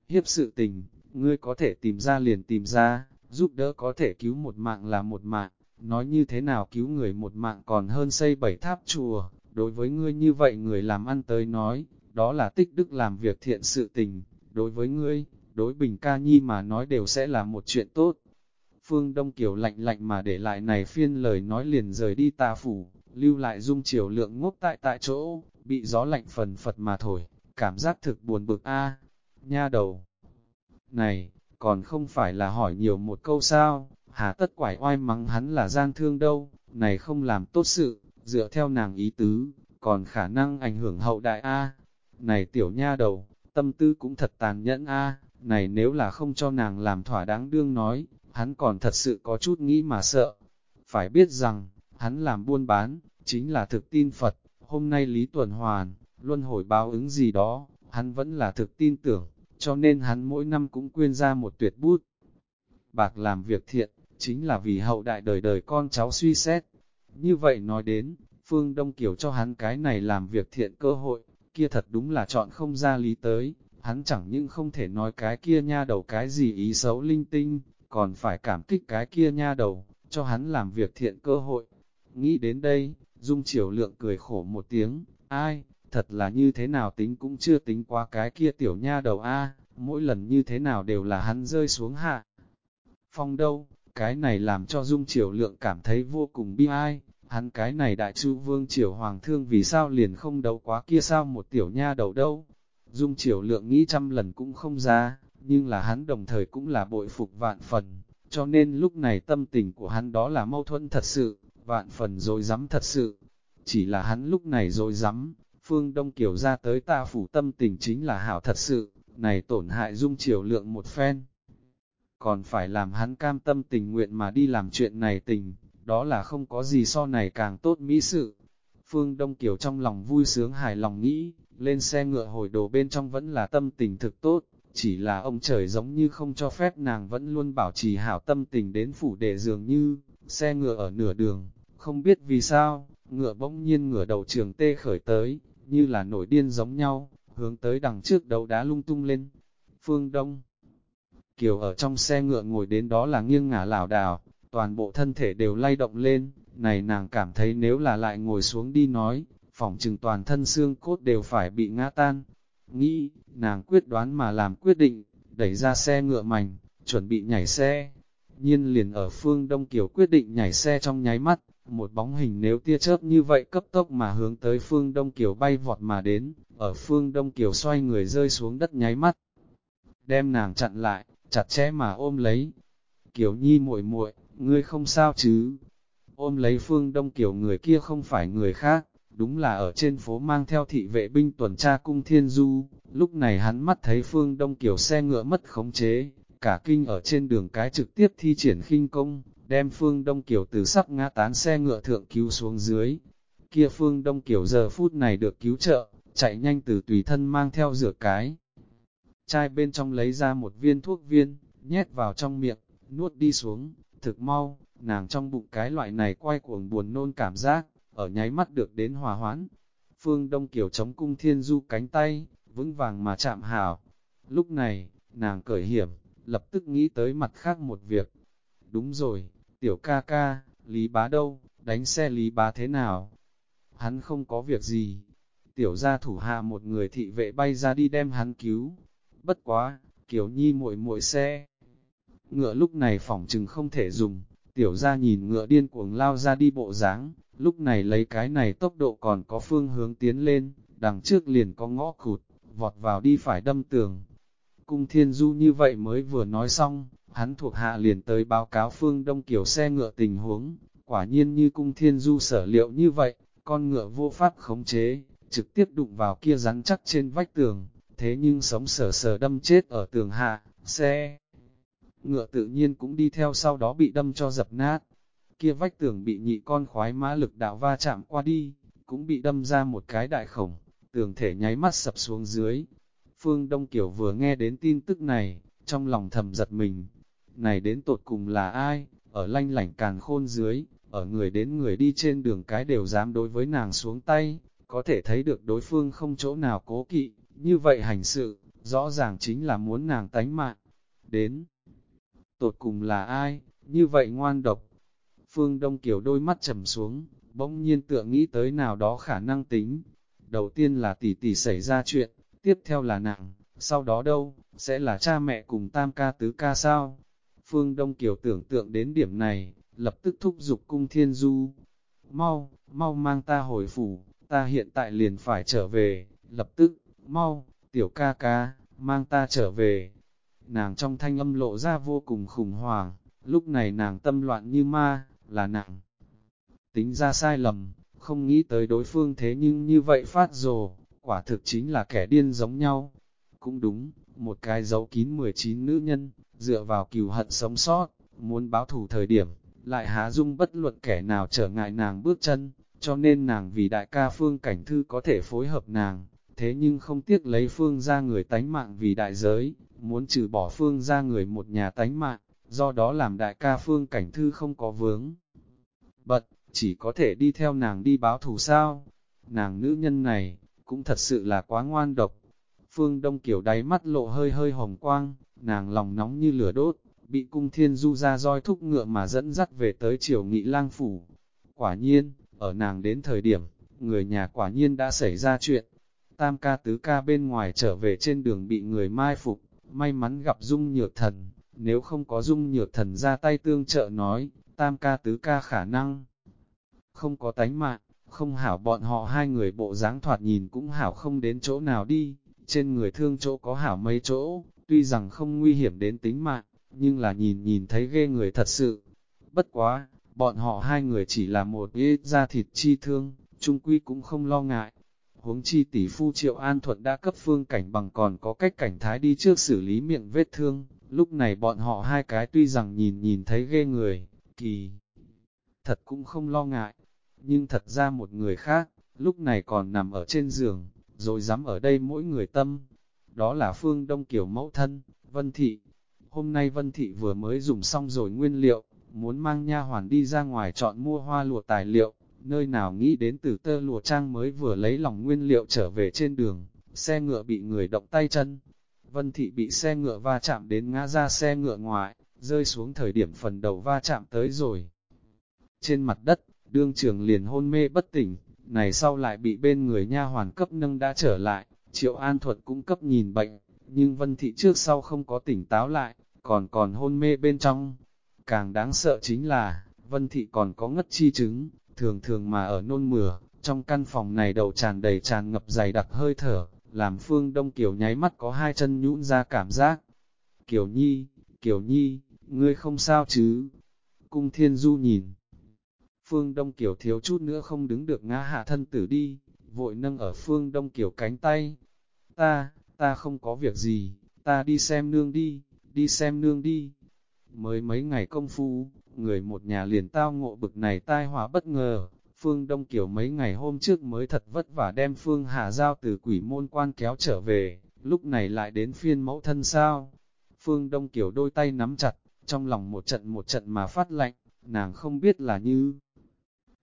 Hiếp sự tình, ngươi có thể tìm ra liền tìm ra, giúp đỡ có thể cứu một mạng là một mạng, nói như thế nào cứu người một mạng còn hơn xây bảy tháp chùa, đối với ngươi như vậy người làm ăn tới nói, đó là tích đức làm việc thiện sự tình, đối với ngươi, đối bình ca nhi mà nói đều sẽ là một chuyện tốt. Phương Đông Kiều lạnh lạnh mà để lại này phiên lời nói liền rời đi tà phủ, lưu lại dung chiều lượng ngốc tại tại chỗ, bị gió lạnh phần phật mà thổi, cảm giác thực buồn bực a nha đầu. Này, còn không phải là hỏi nhiều một câu sao, hà tất quải oai mắng hắn là gian thương đâu, này không làm tốt sự, dựa theo nàng ý tứ, còn khả năng ảnh hưởng hậu đại A. Này tiểu nha đầu, tâm tư cũng thật tàn nhẫn A, này nếu là không cho nàng làm thỏa đáng đương nói, hắn còn thật sự có chút nghĩ mà sợ. Phải biết rằng, hắn làm buôn bán, chính là thực tin Phật, hôm nay Lý Tuần Hoàn, luân hồi báo ứng gì đó, hắn vẫn là thực tin tưởng, cho nên hắn mỗi năm cũng quyên ra một tuyệt bút. Bạc làm việc thiện, chính là vì hậu đại đời đời con cháu suy xét. Như vậy nói đến, Phương Đông Kiều cho hắn cái này làm việc thiện cơ hội, kia thật đúng là chọn không ra lý tới, hắn chẳng những không thể nói cái kia nha đầu cái gì ý xấu linh tinh, còn phải cảm kích cái kia nha đầu, cho hắn làm việc thiện cơ hội. Nghĩ đến đây, Dung Triều Lượng cười khổ một tiếng, ai, thật là như thế nào tính cũng chưa tính qua cái kia tiểu nha đầu a mỗi lần như thế nào đều là hắn rơi xuống hạ. Phong đâu, cái này làm cho Dung Triều Lượng cảm thấy vô cùng bi ai, hắn cái này đại chu vương triều hoàng thương vì sao liền không đấu quá kia sao một tiểu nha đầu đâu. Dung Triều Lượng nghĩ trăm lần cũng không ra, nhưng là hắn đồng thời cũng là bội phục vạn phần, cho nên lúc này tâm tình của hắn đó là mâu thuẫn thật sự, vạn phần rồi dám thật sự. Chỉ là hắn lúc này rồi dám, Phương Đông Kiều ra tới ta phủ tâm tình chính là hảo thật sự, này tổn hại Dung Triều Lượng một phen còn phải làm hắn cam tâm tình nguyện mà đi làm chuyện này tình, đó là không có gì so này càng tốt mỹ sự. Phương Đông Kiều trong lòng vui sướng hài lòng nghĩ, lên xe ngựa hồi đồ bên trong vẫn là tâm tình thực tốt, chỉ là ông trời giống như không cho phép nàng vẫn luôn bảo trì hảo tâm tình đến phủ để dường như, xe ngựa ở nửa đường, không biết vì sao, ngựa bỗng nhiên ngửa đầu trường tê khởi tới, như là nổi điên giống nhau, hướng tới đằng trước đầu đá lung tung lên. Phương Đông Kiều ở trong xe ngựa ngồi đến đó là nghiêng ngả lảo đảo, toàn bộ thân thể đều lay động lên, này nàng cảm thấy nếu là lại ngồi xuống đi nói, phỏng chừng toàn thân xương cốt đều phải bị ngã tan. Nghĩ, nàng quyết đoán mà làm quyết định, đẩy ra xe ngựa mảnh, chuẩn bị nhảy xe. Nhiên liền ở phương Đông Kiều quyết định nhảy xe trong nháy mắt, một bóng hình nếu tia chớp như vậy cấp tốc mà hướng tới phương Đông Kiều bay vọt mà đến, ở phương Đông Kiều xoay người rơi xuống đất nháy mắt. Đem nàng chặn lại, chặt chẽ mà ôm lấy. Kiều Nhi muội muội, ngươi không sao chứ? Ôm lấy Phương Đông Kiều người kia không phải người khác, đúng là ở trên phố mang theo thị vệ binh tuần tra cung thiên du. Lúc này hắn mắt thấy Phương Đông Kiều xe ngựa mất khống chế, cả kinh ở trên đường cái trực tiếp thi triển khinh công, đem Phương Đông Kiều từ sắp ngã tán xe ngựa thượng cứu xuống dưới. Kia Phương Đông Kiều giờ phút này được cứu trợ, chạy nhanh từ tùy thân mang theo rửa cái chai bên trong lấy ra một viên thuốc viên, nhét vào trong miệng, nuốt đi xuống, thực mau, nàng trong bụng cái loại này quay cuồng buồn nôn cảm giác, ở nháy mắt được đến hòa hoãn. Phương Đông Kiều chống cung thiên du cánh tay, vững vàng mà chạm hảo. Lúc này, nàng cởi hiểm, lập tức nghĩ tới mặt khác một việc. Đúng rồi, tiểu ca ca, Lý Bá đâu, đánh xe Lý Bá thế nào? Hắn không có việc gì. Tiểu gia thủ hạ một người thị vệ bay ra đi đem hắn cứu, bất quá, Kiều Nhi muội muội xe. Ngựa lúc này phỏng chừng không thể dùng, tiểu gia nhìn ngựa điên cuồng lao ra đi bộ dáng lúc này lấy cái này tốc độ còn có phương hướng tiến lên, đằng trước liền có ngõ cụt, vọt vào đi phải đâm tường. Cung Thiên Du như vậy mới vừa nói xong, hắn thuộc hạ liền tới báo cáo phương Đông Kiều xe ngựa tình huống, quả nhiên như Cung Thiên Du sở liệu như vậy, con ngựa vô pháp khống chế, trực tiếp đụng vào kia rắn chắc trên vách tường, thế nhưng sống sờ sờ đâm chết ở tường hạ, xe ngựa tự nhiên cũng đi theo sau đó bị đâm cho dập nát. Kia vách tường bị nhị con khoái mã lực đạo va chạm qua đi, cũng bị đâm ra một cái đại khổng, tường thể nháy mắt sập xuống dưới. Phương Đông Kiều vừa nghe đến tin tức này, trong lòng thầm giật mình. Này đến tột cùng là ai, ở lanh lảnh càn khôn dưới, ở người đến người đi trên đường cái đều dám đối với nàng xuống tay, có thể thấy được đối phương không chỗ nào cố kỵ, như vậy hành sự, rõ ràng chính là muốn nàng tánh mạng. Đến, tột cùng là ai, như vậy ngoan độc. Phương Đông Kiều đôi mắt trầm xuống, bỗng nhiên tựa nghĩ tới nào đó khả năng tính. Đầu tiên là tỷ tỷ xảy ra chuyện, tiếp theo là nàng, sau đó đâu, sẽ là cha mẹ cùng tam ca tứ ca sao? Phương Đông Kiều tưởng tượng đến điểm này, lập tức thúc giục cung thiên du. Mau, mau mang ta hồi phủ, ta hiện tại liền phải trở về, lập tức, mau, tiểu ca ca, mang ta trở về. Nàng trong thanh âm lộ ra vô cùng khủng hoảng, lúc này nàng tâm loạn như ma, là nặng. Tính ra sai lầm, không nghĩ tới đối phương thế nhưng như vậy phát rồ, quả thực chính là kẻ điên giống nhau. Cũng đúng, một cái dấu kín 19 nữ nhân, dựa vào cừu hận sống sót, muốn báo thù thời điểm, lại há dung bất luận kẻ nào trở ngại nàng bước chân, cho nên nàng vì đại ca phương cảnh thư có thể phối hợp nàng, thế nhưng không tiếc lấy phương ra người tánh mạng vì đại giới, muốn trừ bỏ phương ra người một nhà tánh mạng, do đó làm đại ca phương cảnh thư không có vướng. Bật, chỉ có thể đi theo nàng đi báo thù sao. Nàng nữ nhân này, cũng thật sự là quá ngoan độc. Phương Đông Kiều đáy mắt lộ hơi hơi hồng quang, nàng lòng nóng như lửa đốt, bị cung thiên du ra roi thúc ngựa mà dẫn dắt về tới triều nghị lang phủ. Quả nhiên, ở nàng đến thời điểm, người nhà quả nhiên đã xảy ra chuyện. Tam ca tứ ca bên ngoài trở về trên đường bị người mai phục, may mắn gặp Dung Nhược Thần, nếu không có Dung Nhược Thần ra tay tương trợ nói, tam ca tứ ca khả năng không có tánh mạng, không hảo bọn họ hai người bộ dáng thoạt nhìn cũng hảo không đến chỗ nào đi, trên người thương chỗ có hảo mấy chỗ, tuy rằng không nguy hiểm đến tính mạng, nhưng là nhìn nhìn thấy ghê người thật sự. Bất quá, bọn họ hai người chỉ là một ghê da thịt chi thương, trung quy cũng không lo ngại. Huống chi tỷ phu Triệu An Thuận đã cấp phương cảnh bằng còn có cách cảnh thái đi trước xử lý miệng vết thương, lúc này bọn họ hai cái tuy rằng nhìn nhìn thấy ghê người, kỳ thật cũng không lo ngại, nhưng thật ra một người khác, lúc này còn nằm ở trên giường, rồi dám ở đây mỗi người tâm. Đó là Phương Đông kiểu mẫu thân, Vân Thị. Hôm nay Vân Thị vừa mới dùng xong rồi nguyên liệu, muốn mang nha hoàn đi ra ngoài chọn mua hoa lụa tài liệu, nơi nào nghĩ đến từ tơ lụa trang mới vừa lấy lòng nguyên liệu trở về trên đường, xe ngựa bị người động tay chân. Vân Thị bị xe ngựa va chạm đến ngã ra xe ngựa ngoài, rơi xuống thời điểm phần đầu va chạm tới rồi. Trên mặt đất, đương trường liền hôn mê bất tỉnh, này sau lại bị bên người nha hoàn cấp nâng đã trở lại, triệu an thuật cũng cấp nhìn bệnh, nhưng vân thị trước sau không có tỉnh táo lại, còn còn hôn mê bên trong. Càng đáng sợ chính là, vân thị còn có ngất chi chứng, thường thường mà ở nôn mửa, trong căn phòng này đầu tràn đầy tràn ngập dày đặc hơi thở, làm phương đông kiều nháy mắt có hai chân nhũn ra cảm giác. Kiều nhi, kiều nhi, ngươi không sao chứ? Cung thiên du nhìn, Phương Đông Kiều thiếu chút nữa không đứng được ngã hạ thân tử đi, vội nâng ở Phương Đông Kiều cánh tay. Ta, ta không có việc gì, ta đi xem nương đi, đi xem nương đi. Mới mấy ngày công phu, người một nhà liền tao ngộ bực này tai họa bất ngờ. Phương Đông Kiều mấy ngày hôm trước mới thật vất vả đem Phương Hà Giao từ quỷ môn quan kéo trở về, lúc này lại đến phiên mẫu thân sao. Phương Đông Kiều đôi tay nắm chặt, trong lòng một trận một trận mà phát lạnh, nàng không biết là như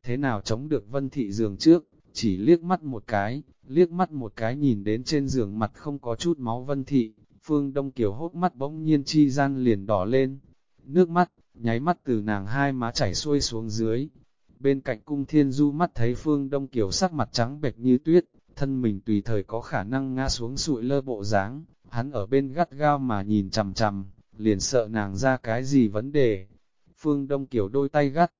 thế nào chống được vân thị giường trước, chỉ liếc mắt một cái, liếc mắt một cái nhìn đến trên giường mặt không có chút máu vân thị, phương đông kiều hốt mắt bỗng nhiên chi gian liền đỏ lên, nước mắt, nháy mắt từ nàng hai má chảy xuôi xuống dưới. Bên cạnh cung thiên du mắt thấy phương đông kiều sắc mặt trắng bệch như tuyết, thân mình tùy thời có khả năng ngã xuống sụi lơ bộ dáng hắn ở bên gắt gao mà nhìn chằm chằm, liền sợ nàng ra cái gì vấn đề. Phương Đông Kiều đôi tay gắt,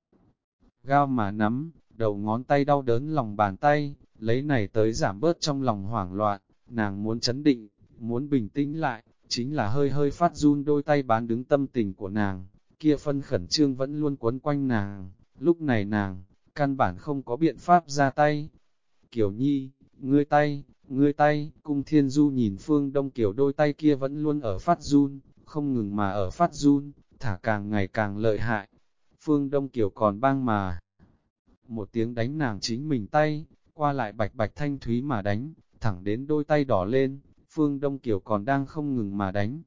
gao mà nắm, đầu ngón tay đau đớn lòng bàn tay, lấy này tới giảm bớt trong lòng hoảng loạn, nàng muốn chấn định, muốn bình tĩnh lại, chính là hơi hơi phát run đôi tay bán đứng tâm tình của nàng, kia phân khẩn trương vẫn luôn quấn quanh nàng, lúc này nàng, căn bản không có biện pháp ra tay. Kiều Nhi, ngươi tay, ngươi tay, cung thiên du nhìn phương đông kiểu đôi tay kia vẫn luôn ở phát run, không ngừng mà ở phát run, thả càng ngày càng lợi hại. Phương đông kiểu còn bang mà. Một tiếng đánh nàng chính mình tay, qua lại bạch bạch thanh thúy mà đánh, thẳng đến đôi tay đỏ lên, phương đông kiều còn đang không ngừng mà đánh.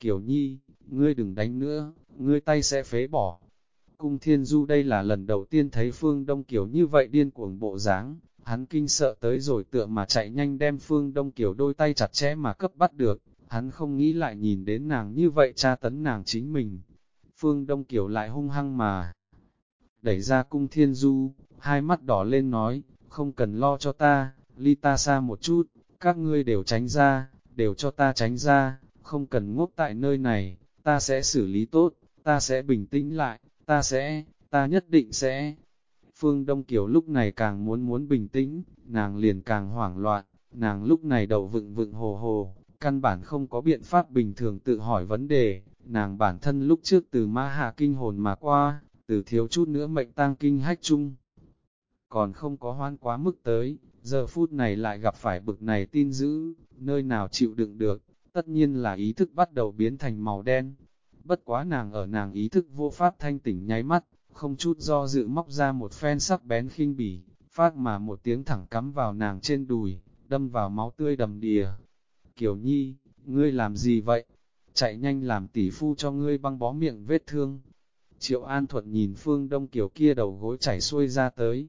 Kiều Nhi, ngươi đừng đánh nữa, ngươi tay sẽ phế bỏ. Cung Thiên Du đây là lần đầu tiên thấy Phương Đông Kiều như vậy điên cuồng bộ dáng, hắn kinh sợ tới rồi tựa mà chạy nhanh đem Phương Đông Kiều đôi tay chặt chẽ mà cấp bắt được, hắn không nghĩ lại nhìn đến nàng như vậy tra tấn nàng chính mình. Phương Đông Kiều lại hung hăng mà đẩy ra Cung Thiên Du, hai mắt đỏ lên nói, không cần lo cho ta, ly ta xa một chút, các ngươi đều tránh ra, đều cho ta tránh ra, không cần ngốc tại nơi này, ta sẽ xử lý tốt, ta sẽ bình tĩnh lại, ta sẽ, ta nhất định sẽ. Phương Đông Kiều lúc này càng muốn muốn bình tĩnh, nàng liền càng hoảng loạn, nàng lúc này đầu vựng vựng hồ hồ, căn bản không có biện pháp bình thường tự hỏi vấn đề, nàng bản thân lúc trước từ ma hạ kinh hồn mà qua, từ thiếu chút nữa mệnh tang kinh hách chung. Còn không có hoan quá mức tới, giờ phút này lại gặp phải bực này tin dữ, nơi nào chịu đựng được, tất nhiên là ý thức bắt đầu biến thành màu đen. Bất quá nàng ở nàng ý thức vô pháp thanh tỉnh nháy mắt, không chút do dự móc ra một phen sắc bén khinh bỉ, phát mà một tiếng thẳng cắm vào nàng trên đùi, đâm vào máu tươi đầm đìa. Kiều Nhi, ngươi làm gì vậy? Chạy nhanh làm tỷ phu cho ngươi băng bó miệng vết thương. Triệu An Thuận nhìn Phương Đông Kiều kia đầu gối chảy xuôi ra tới.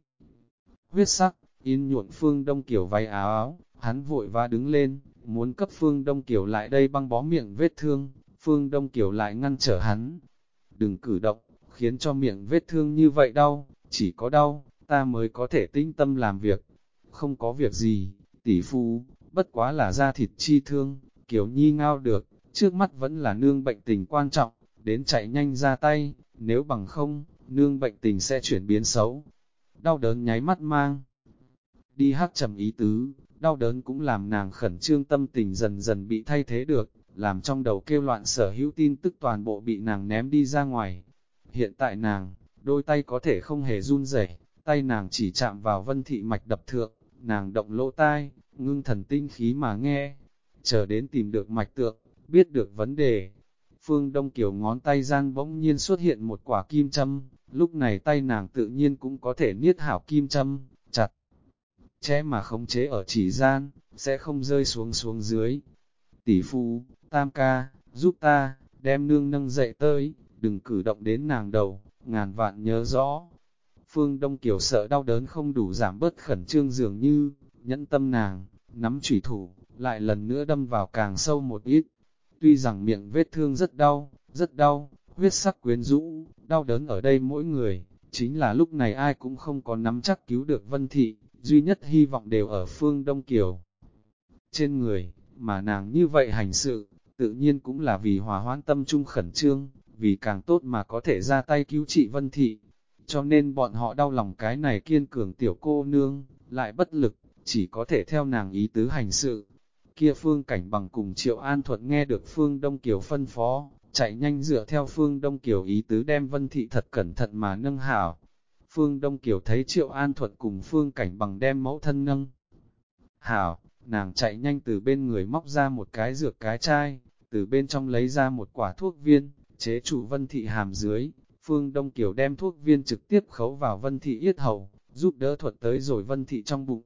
Huyết sắc, in nhuộn Phương Đông Kiều váy áo áo, hắn vội và đứng lên, muốn cấp Phương Đông Kiều lại đây băng bó miệng vết thương, Phương Đông Kiều lại ngăn trở hắn. Đừng cử động, khiến cho miệng vết thương như vậy đau, chỉ có đau, ta mới có thể tinh tâm làm việc. Không có việc gì, tỷ phu, bất quá là da thịt chi thương, Kiều Nhi ngao được, trước mắt vẫn là nương bệnh tình quan trọng, đến chạy nhanh ra tay, nếu bằng không, nương bệnh tình sẽ chuyển biến xấu. Đau đớn nháy mắt mang. Đi hát trầm ý tứ, đau đớn cũng làm nàng khẩn trương tâm tình dần dần bị thay thế được, làm trong đầu kêu loạn sở hữu tin tức toàn bộ bị nàng ném đi ra ngoài. Hiện tại nàng, đôi tay có thể không hề run rẩy, tay nàng chỉ chạm vào vân thị mạch đập thượng, nàng động lỗ tai, ngưng thần tinh khí mà nghe, chờ đến tìm được mạch tượng, biết được vấn đề. Phương Đông Kiều ngón tay gian bỗng nhiên xuất hiện một quả kim châm, lúc này tay nàng tự nhiên cũng có thể niết hảo kim châm, chặt che mà không chế ở chỉ gian, sẽ không rơi xuống xuống dưới. Tỷ phu, tam ca, giúp ta, đem nương nâng dậy tới, đừng cử động đến nàng đầu, ngàn vạn nhớ rõ. Phương Đông Kiều sợ đau đớn không đủ giảm bớt khẩn trương dường như, nhẫn tâm nàng, nắm chủy thủ, lại lần nữa đâm vào càng sâu một ít. Tuy rằng miệng vết thương rất đau, rất đau, huyết sắc quyến rũ, đau đớn ở đây mỗi người, chính là lúc này ai cũng không có nắm chắc cứu được Vân Thị, duy nhất hy vọng đều ở phương Đông Kiều. Trên người, mà nàng như vậy hành sự, tự nhiên cũng là vì hòa hoãn tâm trung khẩn trương, vì càng tốt mà có thể ra tay cứu trị Vân Thị. Cho nên bọn họ đau lòng cái này kiên cường tiểu cô nương, lại bất lực, chỉ có thể theo nàng ý tứ hành sự. Kia phương cảnh bằng cùng Triệu An Thuận nghe được phương Đông Kiều phân phó, chạy nhanh dựa theo phương Đông Kiều ý tứ đem Vân Thị thật cẩn thận mà nâng hảo, Phương Đông Kiều thấy Triệu An Thuận cùng Phương Cảnh bằng đem mẫu thân nâng. Hảo, nàng chạy nhanh từ bên người móc ra một cái dược cái chai, từ bên trong lấy ra một quả thuốc viên, chế chủ Vân Thị hàm dưới. Phương Đông Kiều đem thuốc viên trực tiếp khấu vào Vân Thị yết hầu, giúp đỡ thuật tới rồi Vân Thị trong bụng.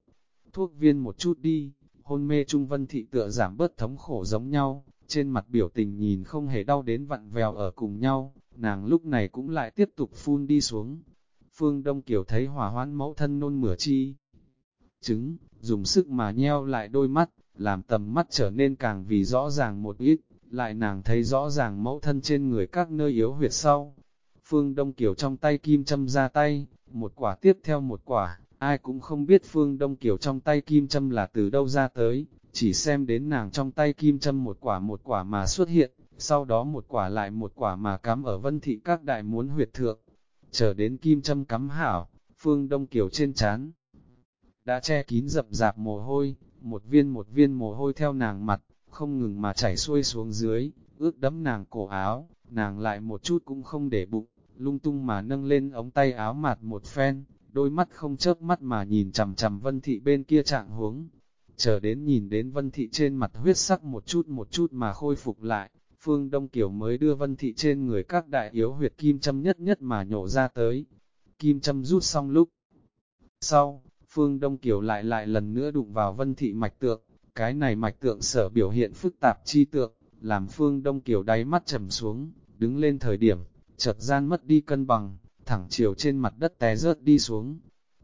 Thuốc viên một chút đi, hôn mê trung Vân Thị tựa giảm bớt thống khổ giống nhau, trên mặt biểu tình nhìn không hề đau đến vặn vèo ở cùng nhau, nàng lúc này cũng lại tiếp tục phun đi xuống, Phương Đông Kiều thấy hòa hoãn mẫu thân nôn mửa chi. Trứng, dùng sức mà nheo lại đôi mắt, làm tầm mắt trở nên càng vì rõ ràng một ít, lại nàng thấy rõ ràng mẫu thân trên người các nơi yếu huyệt sau. Phương Đông Kiều trong tay kim châm ra tay, một quả tiếp theo một quả, ai cũng không biết Phương Đông Kiều trong tay kim châm là từ đâu ra tới, chỉ xem đến nàng trong tay kim châm một quả một quả mà xuất hiện, sau đó một quả lại một quả mà cắm ở vân thị các đại muốn huyệt thượng, chờ đến kim châm cắm hảo, Phương Đông Kiều trên chán đã che kín rậm rạp mồ hôi, một viên một viên mồ hôi theo nàng mặt, không ngừng mà chảy xuôi xuống dưới, ướt đẫm nàng cổ áo, nàng lại một chút cũng không để bụng, lung tung mà nâng lên ống tay áo mặt một phen, đôi mắt không chớp mắt mà nhìn chằm chằm vân thị bên kia trạng huống. Chờ đến nhìn đến vân thị trên mặt huyết sắc một chút một chút mà khôi phục lại, Phương Đông Kiều mới đưa vân thị trên người các đại yếu huyệt kim châm nhất nhất mà nhổ ra tới. Kim châm rút xong lúc. Sau, Phương Đông Kiều lại lại lần nữa đụng vào vân thị mạch tượng, cái này mạch tượng sở biểu hiện phức tạp chi tượng, làm Phương Đông Kiều đáy mắt trầm xuống, đứng lên thời điểm, chợt gian mất đi cân bằng, thẳng chiều trên mặt đất té rớt đi xuống.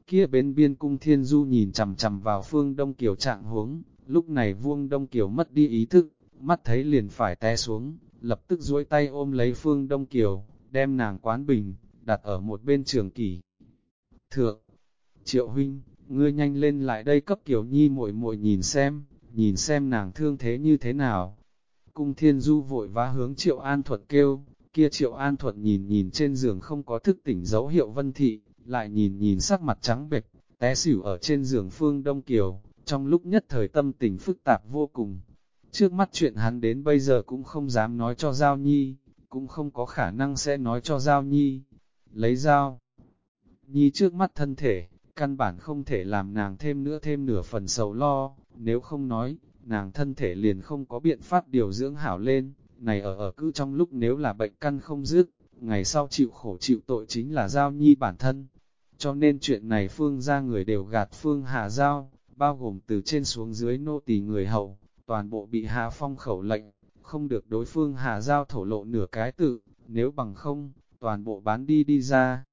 Kia bên biên cung thiên du nhìn chầm chầm vào Phương Đông Kiều trạng huống, lúc này vuông Đông Kiều mất đi ý thức, mắt thấy liền phải té xuống, lập tức duỗi tay ôm lấy Phương Đông Kiều, đem nàng quán bình, đặt ở một bên trường kỷ. Thượng, Triệu Huynh, ngươi nhanh lên lại đây cấp Kiều Nhi muội muội nhìn xem, nhìn xem nàng thương thế như thế nào. Cung Thiên Du vội vã hướng Triệu An Thuật kêu, kia Triệu An Thuật nhìn nhìn trên giường không có thức tỉnh dấu hiệu vân thị, lại nhìn nhìn sắc mặt trắng bệch, té xỉu ở trên giường Phương Đông Kiều, trong lúc nhất thời tâm tình phức tạp vô cùng. Trước mắt chuyện hắn đến bây giờ cũng không dám nói cho Giao Nhi, cũng không có khả năng sẽ nói cho Giao Nhi. Lấy Giao Nhi trước mắt thân thể, căn bản không thể làm nàng thêm nữa thêm nửa phần sầu lo, nếu không nói, nàng thân thể liền không có biện pháp điều dưỡng hảo lên, này ở ở cứ trong lúc nếu là bệnh căn không dứt, ngày sau chịu khổ chịu tội chính là Giao Nhi bản thân. Cho nên chuyện này Phương ra người đều gạt Phương Hà Giao, bao gồm từ trên xuống dưới nô tỳ người hậu, toàn bộ bị Hà Phong khẩu lệnh, không được đối phương Hà Giao thổ lộ nửa cái tự, nếu bằng không, toàn bộ bán đi đi ra.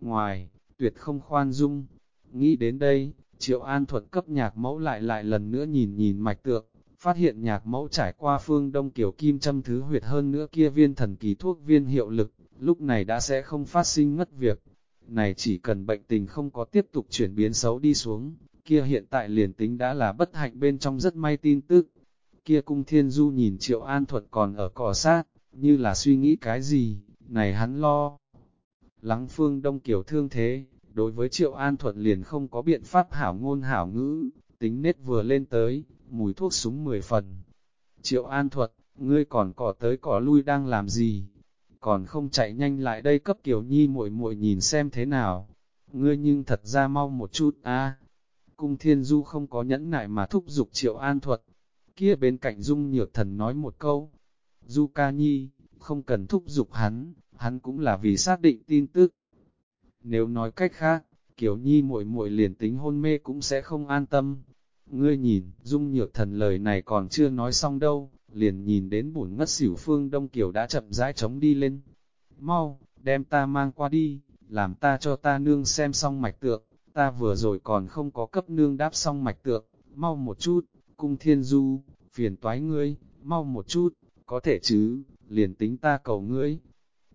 Ngoài, tuyệt không khoan dung, nghĩ đến đây, Triệu An Thuật cấp nhạc mẫu lại lại lần nữa nhìn nhìn mạch tượng, phát hiện nhạc mẫu trải qua phương đông kiểu kim châm thứ huyệt hơn nữa kia viên thần kỳ thuốc viên hiệu lực, lúc này đã sẽ không phát sinh ngất việc. Này chỉ cần bệnh tình không có tiếp tục chuyển biến xấu đi xuống, kia hiện tại liền tính đã là bất hạnh bên trong rất may tin tức. Kia cung thiên du nhìn triệu an thuật còn ở cỏ sát, như là suy nghĩ cái gì, này hắn lo. Lắng phương đông kiểu thương thế, đối với triệu an thuật liền không có biện pháp hảo ngôn hảo ngữ, tính nết vừa lên tới, mùi thuốc súng mười phần. Triệu an thuật, ngươi còn cỏ tới cỏ lui đang làm gì? Còn không chạy nhanh lại đây cấp kiểu nhi muội muội nhìn xem thế nào. Ngươi nhưng thật ra mau một chút a cung thiên du không có nhẫn nại mà thúc giục triệu an thuật. Kia bên cạnh dung nhược thần nói một câu. Du ca nhi, không cần thúc giục hắn, hắn cũng là vì xác định tin tức. Nếu nói cách khác, kiểu nhi muội muội liền tính hôn mê cũng sẽ không an tâm. Ngươi nhìn, dung nhược thần lời này còn chưa nói xong đâu, liền nhìn đến bổn ngất xỉu phương đông Kiều đã chậm rãi chống đi lên. Mau, đem ta mang qua đi, làm ta cho ta nương xem xong mạch tượng ta vừa rồi còn không có cấp nương đáp xong mạch tượng, mau một chút, cung thiên du, phiền toái ngươi, mau một chút, có thể chứ, liền tính ta cầu ngươi.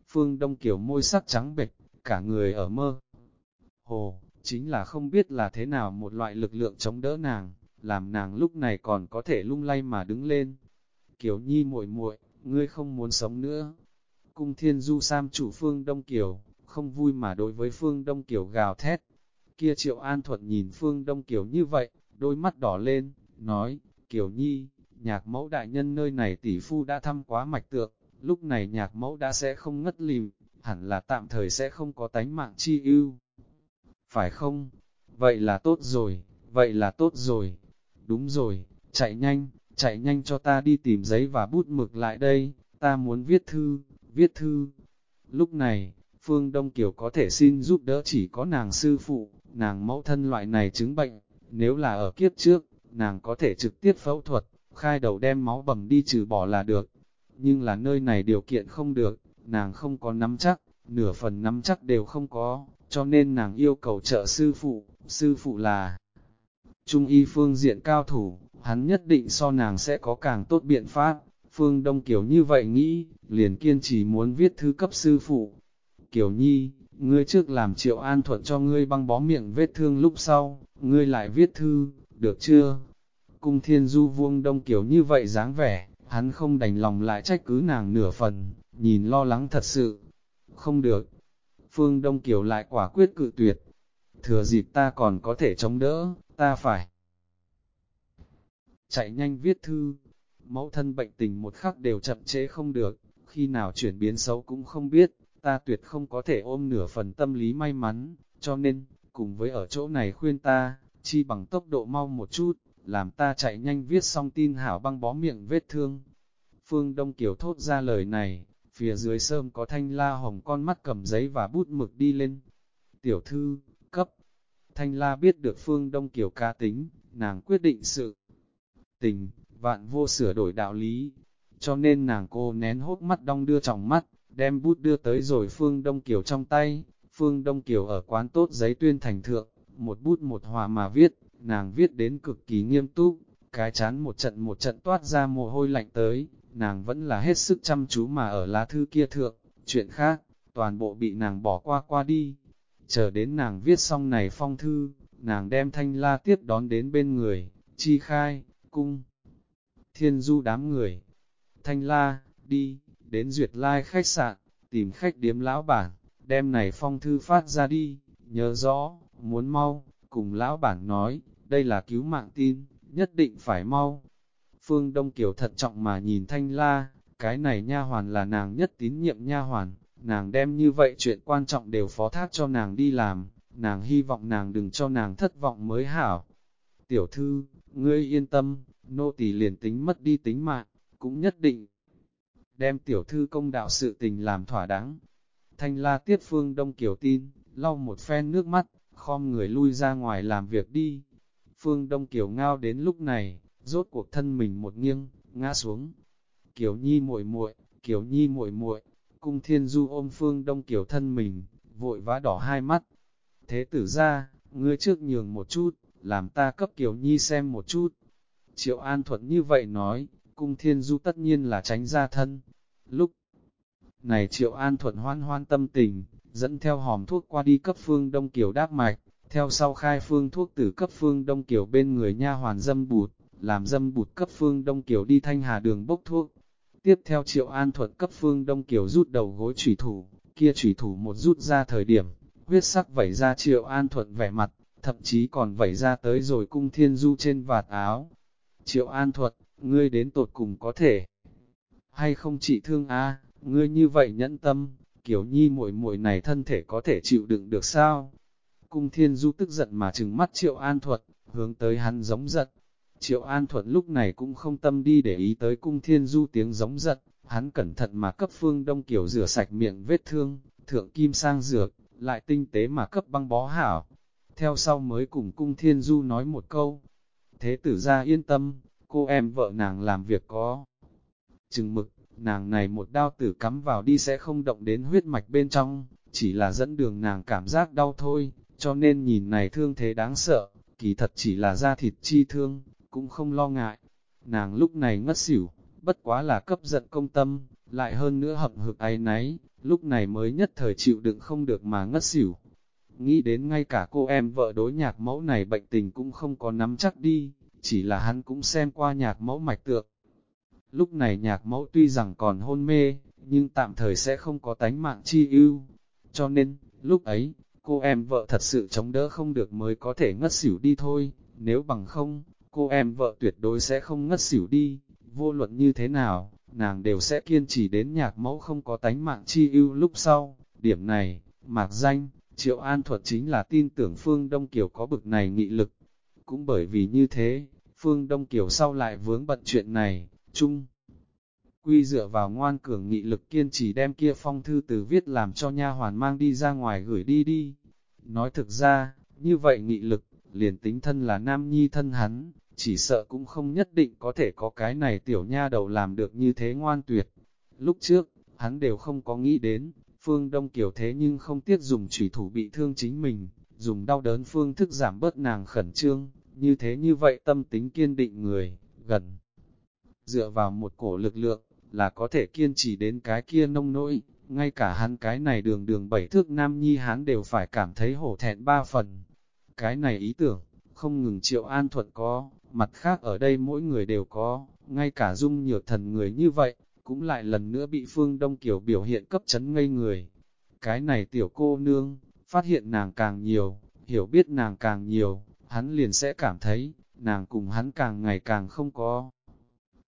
Phương Đông Kiều môi sắc trắng bệch, cả người ở mơ. Hồ, chính là không biết là thế nào một loại lực lượng chống đỡ nàng, làm nàng lúc này còn có thể lung lay mà đứng lên. Kiều Nhi muội muội, ngươi không muốn sống nữa. Cung Thiên Du Sam chủ Phương Đông Kiều, không vui mà đối với Phương Đông Kiều gào thét, Kia Triệu An Thuận nhìn Phương Đông Kiều như vậy, đôi mắt đỏ lên, nói, Kiều Nhi, nhạc mẫu đại nhân nơi này tỷ phu đã thăm quá mạch tượng, lúc này nhạc mẫu đã sẽ không ngất lìm, hẳn là tạm thời sẽ không có tánh mạng chi ưu. Phải không? Vậy là tốt rồi, vậy là tốt rồi. Đúng rồi, chạy nhanh, chạy nhanh cho ta đi tìm giấy và bút mực lại đây, ta muốn viết thư, viết thư. Lúc này, Phương Đông Kiều có thể xin giúp đỡ chỉ có nàng sư phụ, nàng mẫu thân loại này chứng bệnh, nếu là ở kiếp trước, nàng có thể trực tiếp phẫu thuật, khai đầu đem máu bầm đi trừ bỏ là được. Nhưng là nơi này điều kiện không được, nàng không có nắm chắc, nửa phần nắm chắc đều không có, cho nên nàng yêu cầu trợ sư phụ, sư phụ là trung y phương diện cao thủ, hắn nhất định so nàng sẽ có càng tốt biện pháp. Phương Đông Kiều như vậy nghĩ, liền kiên trì muốn viết thư cấp sư phụ. Kiều Nhi, ngươi trước làm triệu an thuận cho ngươi băng bó miệng vết thương lúc sau, ngươi lại viết thư, được chưa? Cung thiên du vuông đông Kiều như vậy dáng vẻ, hắn không đành lòng lại trách cứ nàng nửa phần, nhìn lo lắng thật sự. Không được. Phương Đông Kiều lại quả quyết cự tuyệt. thừa dịp ta còn có thể chống đỡ, ta phải chạy nhanh viết thư. Mẫu thân bệnh tình một khắc đều chậm chế không được, khi nào chuyển biến xấu cũng không biết, ta tuyệt không có thể ôm nửa phần tâm lý may mắn, cho nên, cùng với ở chỗ này khuyên ta, chi bằng tốc độ mau một chút, làm ta chạy nhanh viết xong tin hảo băng bó miệng vết thương. Phương Đông Kiều thốt ra lời này, phía dưới sơm có thanh la hồng con mắt cầm giấy và bút mực đi lên. Tiểu thư. Thanh la biết được Phương Đông Kiều ca tính, nàng quyết định sự tình, vạn vô sửa đổi đạo lý. Cho nên nàng cô nén hốt mắt đong đưa trong mắt, đem bút đưa tới rồi Phương Đông Kiều trong tay. Phương Đông Kiều ở quán tốt giấy tuyên thành thượng, một bút một hòa mà viết, nàng viết đến cực kỳ nghiêm túc, cái chán một trận một trận toát ra mồ hôi lạnh tới, nàng vẫn là hết sức chăm chú mà ở lá thư kia thượng, chuyện khác, toàn bộ bị nàng bỏ qua qua đi. Chờ đến nàng viết xong này phong thư, nàng đem thanh la tiếp đón đến bên người, chi khai, cung. Thiên du đám người, thanh la, đi, đến duyệt lai khách sạn, tìm khách điếm lão bản, đem này phong thư phát ra đi, nhớ rõ, muốn mau, cùng lão bản nói, đây là cứu mạng tin, nhất định phải mau. Phương Đông Kiều thật trọng mà nhìn Thanh La, cái này nha hoàn là nàng nhất tín nhiệm nha hoàn, nàng đem như vậy chuyện quan trọng đều phó thác cho nàng đi làm, nàng hy vọng nàng đừng cho nàng thất vọng mới hảo. Tiểu thư, ngươi yên tâm, nô tỳ liền tính mất đi tính mạng, cũng nhất định đem tiểu thư công đạo sự tình làm thỏa đáng. Thanh la tiết phương đông kiều tin, lau một phen nước mắt, khom người lui ra ngoài làm việc đi. Phương Đông Kiều ngao đến lúc này, rốt cuộc thân mình một nghiêng, ngã xuống. Kiều Nhi muội muội, Kiều Nhi muội muội, cung thiên du ôm Phương Đông Kiều thân mình, vội vã đỏ hai mắt. Thế tử ra, ngươi trước nhường một chút, làm ta cấp Kiều Nhi xem một chút. Triệu An Thuận như vậy nói, cung thiên du tất nhiên là tránh ra thân. Lúc này Triệu An Thuận hoan hoan tâm tình, dẫn theo hòm thuốc qua đi cấp phương Đông Kiều đáp mạch, theo sau khai phương thuốc tử cấp phương Đông Kiều bên người nha hoàn dâm bụt, làm dâm bụt cấp phương Đông Kiều đi thanh hà đường bốc thuốc. Tiếp theo Triệu An thuật cấp phương Đông Kiều rút đầu gối trùy thủ, kia trùy thủ một rút ra thời điểm, huyết sắc vẩy ra Triệu An thuật vẻ mặt, thậm chí còn vẩy ra tới rồi cung thiên du trên vạt áo. Triệu An Thuật, ngươi đến tột cùng có thể, hay không trị thương a ngươi như vậy nhẫn tâm, kiểu nhi muội muội này thân thể có thể chịu đựng được sao? Cung thiên du tức giận mà trừng mắt triệu an thuật, hướng tới hắn giống giận. Triệu an thuận lúc này cũng không tâm đi để ý tới cung thiên du tiếng giống giận, hắn cẩn thận mà cấp phương đông kiểu rửa sạch miệng vết thương, thượng kim sang dược, lại tinh tế mà cấp băng bó hảo. Theo sau mới cùng cung thiên du nói một câu, thế tử ra yên tâm, cô em vợ nàng làm việc có chừng mực, nàng này một đao tử cắm vào đi sẽ không động đến huyết mạch bên trong, chỉ là dẫn đường nàng cảm giác đau thôi, cho nên nhìn này thương thế đáng sợ, kỳ thật chỉ là da thịt chi thương, cũng không lo ngại. Nàng lúc này ngất xỉu, bất quá là cấp giận công tâm, lại hơn nữa hậm hực ái nấy, lúc này mới nhất thời chịu đựng không được mà ngất xỉu. Nghĩ đến ngay cả cô em vợ đối nhạc mẫu này bệnh tình cũng không có nắm chắc đi, chỉ là hắn cũng xem qua nhạc mẫu mạch tượng, Lúc này nhạc mẫu tuy rằng còn hôn mê, nhưng tạm thời sẽ không có tánh mạng chi ưu. Cho nên, lúc ấy, cô em vợ thật sự chống đỡ không được mới có thể ngất xỉu đi thôi, nếu bằng không, cô em vợ tuyệt đối sẽ không ngất xỉu đi, vô luận như thế nào, nàng đều sẽ kiên trì đến nhạc mẫu không có tánh mạng chi ưu lúc sau. Điểm này, mạc danh, Triệu An Thuật chính là tin tưởng Phương Đông Kiều có bực này nghị lực. Cũng bởi vì như thế, Phương Đông Kiều sau lại vướng bận chuyện này, chung. Quy dựa vào ngoan cường nghị lực kiên trì đem kia phong thư từ viết làm cho nha hoàn mang đi ra ngoài gửi đi đi. Nói thực ra, như vậy nghị lực, liền tính thân là nam nhi thân hắn, chỉ sợ cũng không nhất định có thể có cái này tiểu nha đầu làm được như thế ngoan tuyệt. Lúc trước, hắn đều không có nghĩ đến, phương đông kiểu thế nhưng không tiếc dùng chủy thủ bị thương chính mình, dùng đau đớn phương thức giảm bớt nàng khẩn trương, như thế như vậy tâm tính kiên định người, gần dựa vào một cổ lực lượng, là có thể kiên trì đến cái kia nông nỗi, ngay cả hắn cái này đường đường bảy thước nam nhi hắn đều phải cảm thấy hổ thẹn ba phần. Cái này ý tưởng, không ngừng triệu an thuận có, mặt khác ở đây mỗi người đều có, ngay cả dung nhược thần người như vậy, cũng lại lần nữa bị phương Đông Kiều biểu hiện cấp chấn ngây người. Cái này tiểu cô nương, phát hiện nàng càng nhiều, hiểu biết nàng càng nhiều, hắn liền sẽ cảm thấy, nàng cùng hắn càng ngày càng không có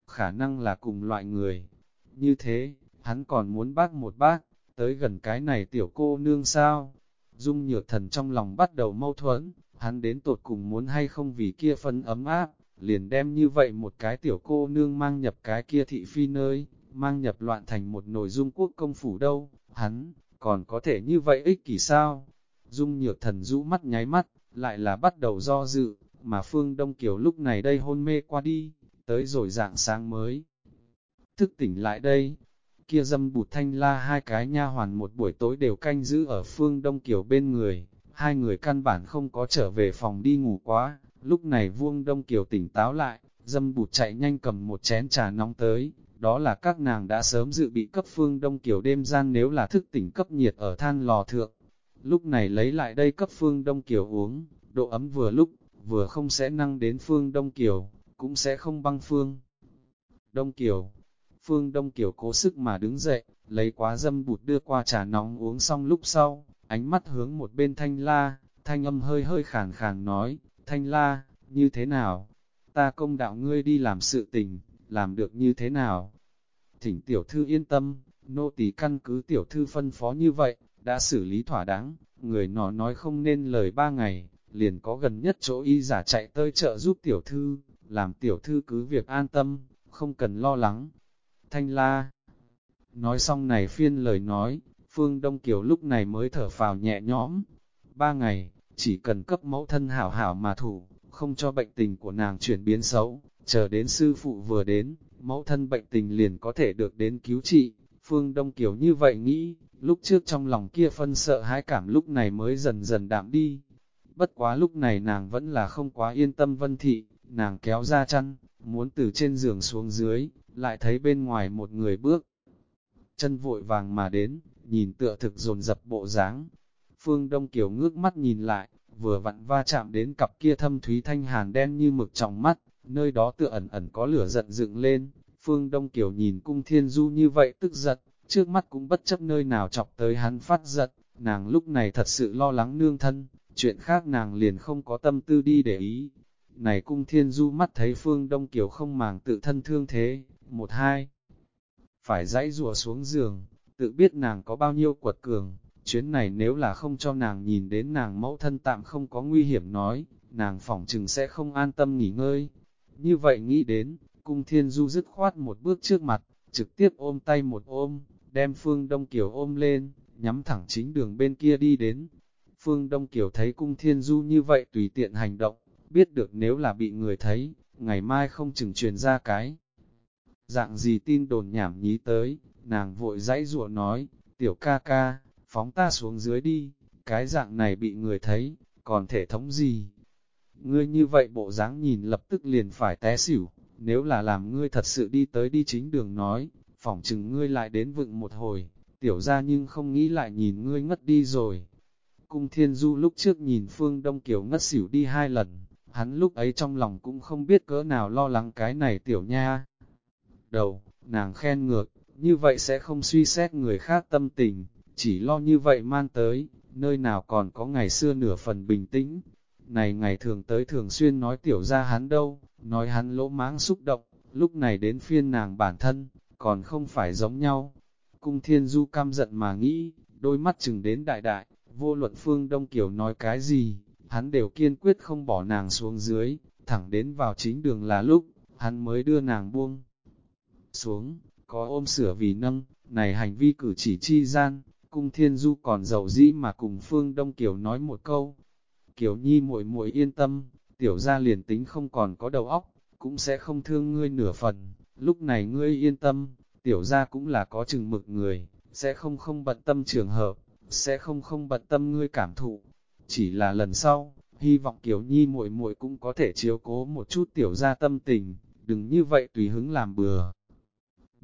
khả năng là cùng loại người. Như thế, hắn còn muốn bác một bác, tới gần cái này tiểu cô nương sao? Dung nhược thần trong lòng bắt đầu mâu thuẫn, hắn đến tột cùng muốn hay không vì kia phân ấm áp, liền đem như vậy một cái tiểu cô nương mang nhập cái kia thị phi nơi, mang nhập loạn thành một nội dung quốc công phủ đâu, hắn, còn có thể như vậy ích kỷ sao? Dung nhược thần rũ mắt nháy mắt, lại là bắt đầu do dự, mà Phương Đông Kiều lúc này đây hôn mê qua đi, tới rồi dạng sáng mới. Thức tỉnh lại đây, kia dâm bụt thanh la hai cái nha hoàn một buổi tối đều canh giữ ở Phương Đông Kiều bên người, hai người căn bản không có trở về phòng đi ngủ quá, lúc này vuông Đông Kiều tỉnh táo lại, dâm bụt chạy nhanh cầm một chén trà nóng tới, đó là các nàng đã sớm dự bị cấp Phương Đông Kiều đêm gian nếu là thức tỉnh cấp nhiệt ở than lò thượng. Lúc này lấy lại đây cấp Phương Đông Kiều uống, độ ấm vừa lúc, vừa không sẽ năng đến Phương Đông Kiều, cũng sẽ không băng Phương. Đông Kiều Phương Đông Kiều cố sức mà đứng dậy, lấy quá dâm bụt đưa qua trà nóng uống xong lúc sau, ánh mắt hướng một bên thanh la, thanh âm hơi hơi khàn khàn nói, thanh la, như thế nào? Ta công đạo ngươi đi làm sự tình, làm được như thế nào? Thỉnh tiểu thư yên tâm, nô tỳ căn cứ tiểu thư phân phó như vậy, đã xử lý thỏa đáng, người nó nói không nên lời ba ngày, liền có gần nhất chỗ y giả chạy tới chợ giúp tiểu thư, làm tiểu thư cứ việc an tâm, không cần lo lắng. Thanh la Nói xong này phiên lời nói, Phương Đông Kiều lúc này mới thở phào nhẹ nhõm. Ba ngày, chỉ cần cấp mẫu thân hảo hảo mà thủ, không cho bệnh tình của nàng chuyển biến xấu, chờ đến sư phụ vừa đến, mẫu thân bệnh tình liền có thể được đến cứu trị. Phương Đông Kiều như vậy nghĩ, lúc trước trong lòng kia phân sợ hãi cảm lúc này mới dần dần đạm đi. Bất quá lúc này nàng vẫn là không quá yên tâm vân thị, nàng kéo ra chăn, muốn từ trên giường xuống dưới, lại thấy bên ngoài một người bước. Chân vội vàng mà đến, nhìn tựa thực dồn dập bộ dáng. Phương Đông Kiều ngước mắt nhìn lại, vừa vặn va chạm đến cặp kia thâm thúy thanh hàn đen như mực trong mắt, nơi đó tựa ẩn ẩn có lửa giận dựng lên. Phương Đông Kiều nhìn cung thiên du như vậy tức giận, trước mắt cũng bất chấp nơi nào chọc tới hắn phát giận, nàng lúc này thật sự lo lắng nương thân, chuyện khác nàng liền không có tâm tư đi để ý. Này cung thiên du mắt thấy Phương Đông Kiều không màng tự thân thương thế, một hai, phải dãy rùa xuống giường, tự biết nàng có bao nhiêu quật cường, chuyến này nếu là không cho nàng nhìn đến nàng mẫu thân tạm không có nguy hiểm nói, nàng phỏng chừng sẽ không an tâm nghỉ ngơi. Như vậy nghĩ đến, cung thiên du dứt khoát một bước trước mặt, trực tiếp ôm tay một ôm, đem Phương Đông Kiều ôm lên, nhắm thẳng chính đường bên kia đi đến. Phương Đông Kiều thấy cung thiên du như vậy tùy tiện hành động, biết được nếu là bị người thấy, ngày mai không chừng truyền ra cái. Dạng gì tin đồn nhảm nhí tới, nàng vội dãy rụa nói, tiểu ca ca, phóng ta xuống dưới đi, cái dạng này bị người thấy, còn thể thống gì? Ngươi như vậy bộ dáng nhìn lập tức liền phải té xỉu, nếu là làm ngươi thật sự đi tới đi chính đường nói, phỏng chừng ngươi lại đến vựng một hồi, tiểu ra nhưng không nghĩ lại nhìn ngươi ngất đi rồi. Cung Thiên Du lúc trước nhìn Phương Đông Kiều ngất xỉu đi hai lần, hắn lúc ấy trong lòng cũng không biết cỡ nào lo lắng cái này tiểu nha. Đầu, nàng khen ngược, như vậy sẽ không suy xét người khác tâm tình, chỉ lo như vậy man tới, nơi nào còn có ngày xưa nửa phần bình tĩnh. Này ngày thường tới thường xuyên nói tiểu ra hắn đâu, nói hắn lỗ máng xúc động, lúc này đến phiên nàng bản thân, còn không phải giống nhau. Cung thiên du cam giận mà nghĩ, đôi mắt chừng đến đại đại, vô luận phương Đông Kiều nói cái gì, hắn đều kiên quyết không bỏ nàng xuống dưới, thẳng đến vào chính đường là lúc, hắn mới đưa nàng buông xuống, có ôm sửa vì nâng, này hành vi cử chỉ chi gian, cung thiên du còn giàu dĩ mà cùng Phương Đông Kiều nói một câu. Kiều Nhi muội muội yên tâm, tiểu gia liền tính không còn có đầu óc, cũng sẽ không thương ngươi nửa phần, lúc này ngươi yên tâm, tiểu gia cũng là có chừng mực người, sẽ không không bận tâm trường hợp, sẽ không không bận tâm ngươi cảm thụ. Chỉ là lần sau, hy vọng Kiều Nhi muội muội cũng có thể chiếu cố một chút tiểu gia tâm tình, đừng như vậy tùy hứng làm bừa.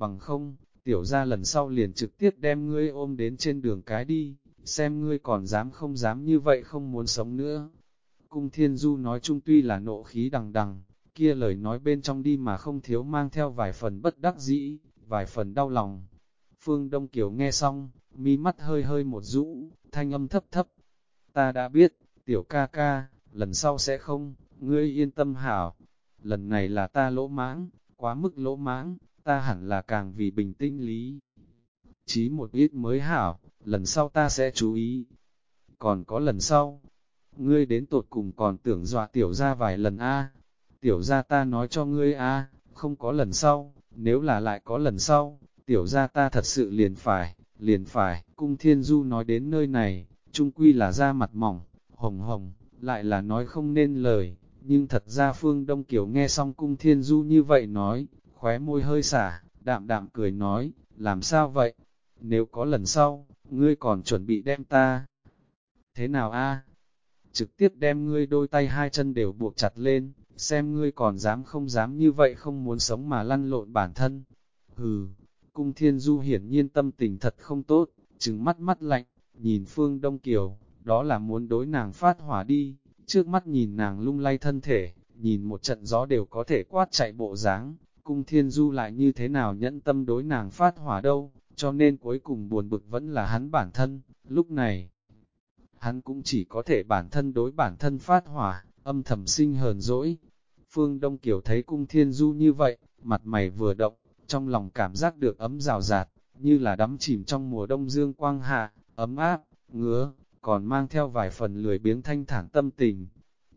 Bằng không, tiểu gia lần sau liền trực tiếp đem ngươi ôm đến trên đường cái đi, xem ngươi còn dám không dám như vậy không muốn sống nữa. Cung Thiên Du nói chung tuy là nộ khí đằng đằng, kia lời nói bên trong đi mà không thiếu mang theo vài phần bất đắc dĩ, vài phần đau lòng. Phương Đông Kiều nghe xong, mi mắt hơi hơi một rũ, thanh âm thấp thấp. Ta đã biết, tiểu ca ca, lần sau sẽ không, ngươi yên tâm hảo. Lần này là ta lỗ mãng, quá mức lỗ mãng, ta hẳn là càng vì bình tĩnh lý. Chí một ít mới hảo, lần sau ta sẽ chú ý. Còn có lần sau, ngươi đến tột cùng còn tưởng dọa tiểu ra vài lần a Tiểu ra ta nói cho ngươi a không có lần sau, nếu là lại có lần sau, tiểu ra ta thật sự liền phải, liền phải, cung thiên du nói đến nơi này, trung quy là da mặt mỏng, hồng hồng, lại là nói không nên lời, nhưng thật ra phương Đông Kiều nghe xong cung thiên du như vậy nói, khóe môi hơi xả, đạm đạm cười nói, làm sao vậy, nếu có lần sau, ngươi còn chuẩn bị đem ta, thế nào a? Trực tiếp đem ngươi đôi tay hai chân đều buộc chặt lên, xem ngươi còn dám không dám như vậy không muốn sống mà lăn lộn bản thân. Hừ, cung thiên du hiển nhiên tâm tình thật không tốt, trừng mắt mắt lạnh, nhìn phương Đông Kiều, đó là muốn đối nàng phát hỏa đi, trước mắt nhìn nàng lung lay thân thể, nhìn một trận gió đều có thể quát chạy bộ dáng cung thiên du lại như thế nào nhẫn tâm đối nàng phát hỏa đâu, cho nên cuối cùng buồn bực vẫn là hắn bản thân, lúc này hắn cũng chỉ có thể bản thân đối bản thân phát hỏa, âm thầm sinh hờn dỗi. Phương Đông Kiều thấy cung thiên du như vậy, mặt mày vừa động, trong lòng cảm giác được ấm rào rạt, như là đắm chìm trong mùa đông dương quang hạ, ấm áp, ngứa, còn mang theo vài phần lười biếng thanh thản tâm tình.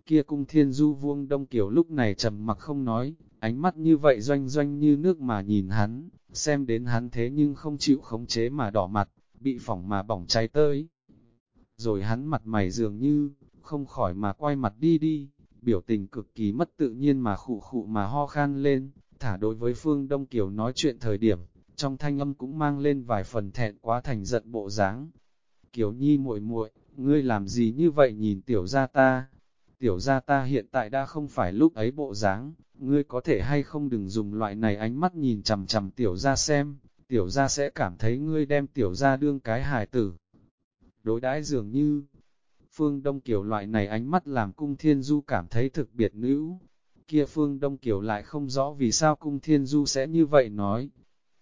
Kia cung thiên du vuông Đông Kiều lúc này trầm mặc không nói, ánh mắt như vậy doanh doanh như nước mà nhìn hắn, xem đến hắn thế nhưng không chịu khống chế mà đỏ mặt, bị phỏng mà bỏng cháy tới rồi hắn mặt mày dường như, không khỏi mà quay mặt đi đi, biểu tình cực kỳ mất tự nhiên mà khụ khụ mà ho khan lên, thả đối với Phương Đông Kiều nói chuyện thời điểm, trong thanh âm cũng mang lên vài phần thẹn quá thành giận bộ dáng. Kiều Nhi muội muội, ngươi làm gì như vậy nhìn tiểu gia ta? Tiểu gia ta hiện tại đã không phải lúc ấy bộ dáng, ngươi có thể hay không đừng dùng loại này ánh mắt nhìn chằm chằm tiểu gia xem, tiểu gia sẽ cảm thấy ngươi đem tiểu gia đương cái hài tử đối đãi dường như. Phương Đông Kiều loại này ánh mắt làm cung thiên du cảm thấy thực biệt nữ. Kia Phương Đông Kiều lại không rõ vì sao cung thiên du sẽ như vậy nói.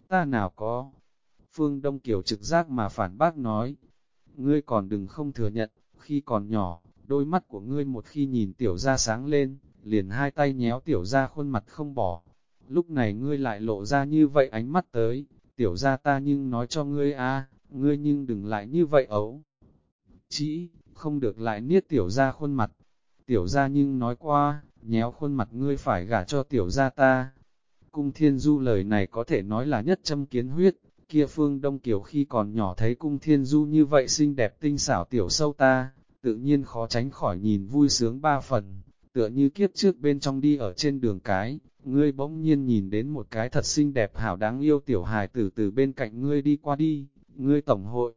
Ta nào có. Phương Đông Kiều trực giác mà phản bác nói. Ngươi còn đừng không thừa nhận, khi còn nhỏ, đôi mắt của ngươi một khi nhìn tiểu ra sáng lên, liền hai tay nhéo tiểu ra khuôn mặt không bỏ. Lúc này ngươi lại lộ ra như vậy ánh mắt tới, tiểu ra ta nhưng nói cho ngươi a ngươi nhưng đừng lại như vậy ấu chỉ, không được lại niết tiểu ra khuôn mặt. Tiểu ra nhưng nói qua, nhéo khuôn mặt ngươi phải gả cho tiểu ra ta. Cung thiên du lời này có thể nói là nhất châm kiến huyết, kia phương đông kiều khi còn nhỏ thấy cung thiên du như vậy xinh đẹp tinh xảo tiểu sâu ta, tự nhiên khó tránh khỏi nhìn vui sướng ba phần, tựa như kiếp trước bên trong đi ở trên đường cái, ngươi bỗng nhiên nhìn đến một cái thật xinh đẹp hảo đáng yêu tiểu hài tử từ bên cạnh ngươi đi qua đi, ngươi tổng hội,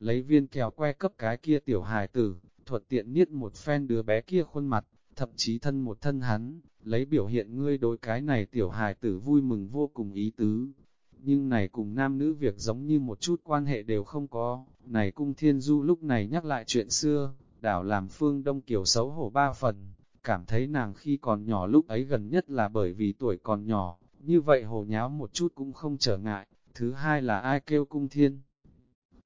lấy viên kẹo que cấp cái kia tiểu hài tử, thuật tiện niết một phen đứa bé kia khuôn mặt, thậm chí thân một thân hắn, lấy biểu hiện ngươi đối cái này tiểu hài tử vui mừng vô cùng ý tứ. Nhưng này cùng nam nữ việc giống như một chút quan hệ đều không có, này cung thiên du lúc này nhắc lại chuyện xưa, đảo làm phương đông kiều xấu hổ ba phần, cảm thấy nàng khi còn nhỏ lúc ấy gần nhất là bởi vì tuổi còn nhỏ, như vậy hồ nháo một chút cũng không trở ngại, thứ hai là ai kêu cung thiên?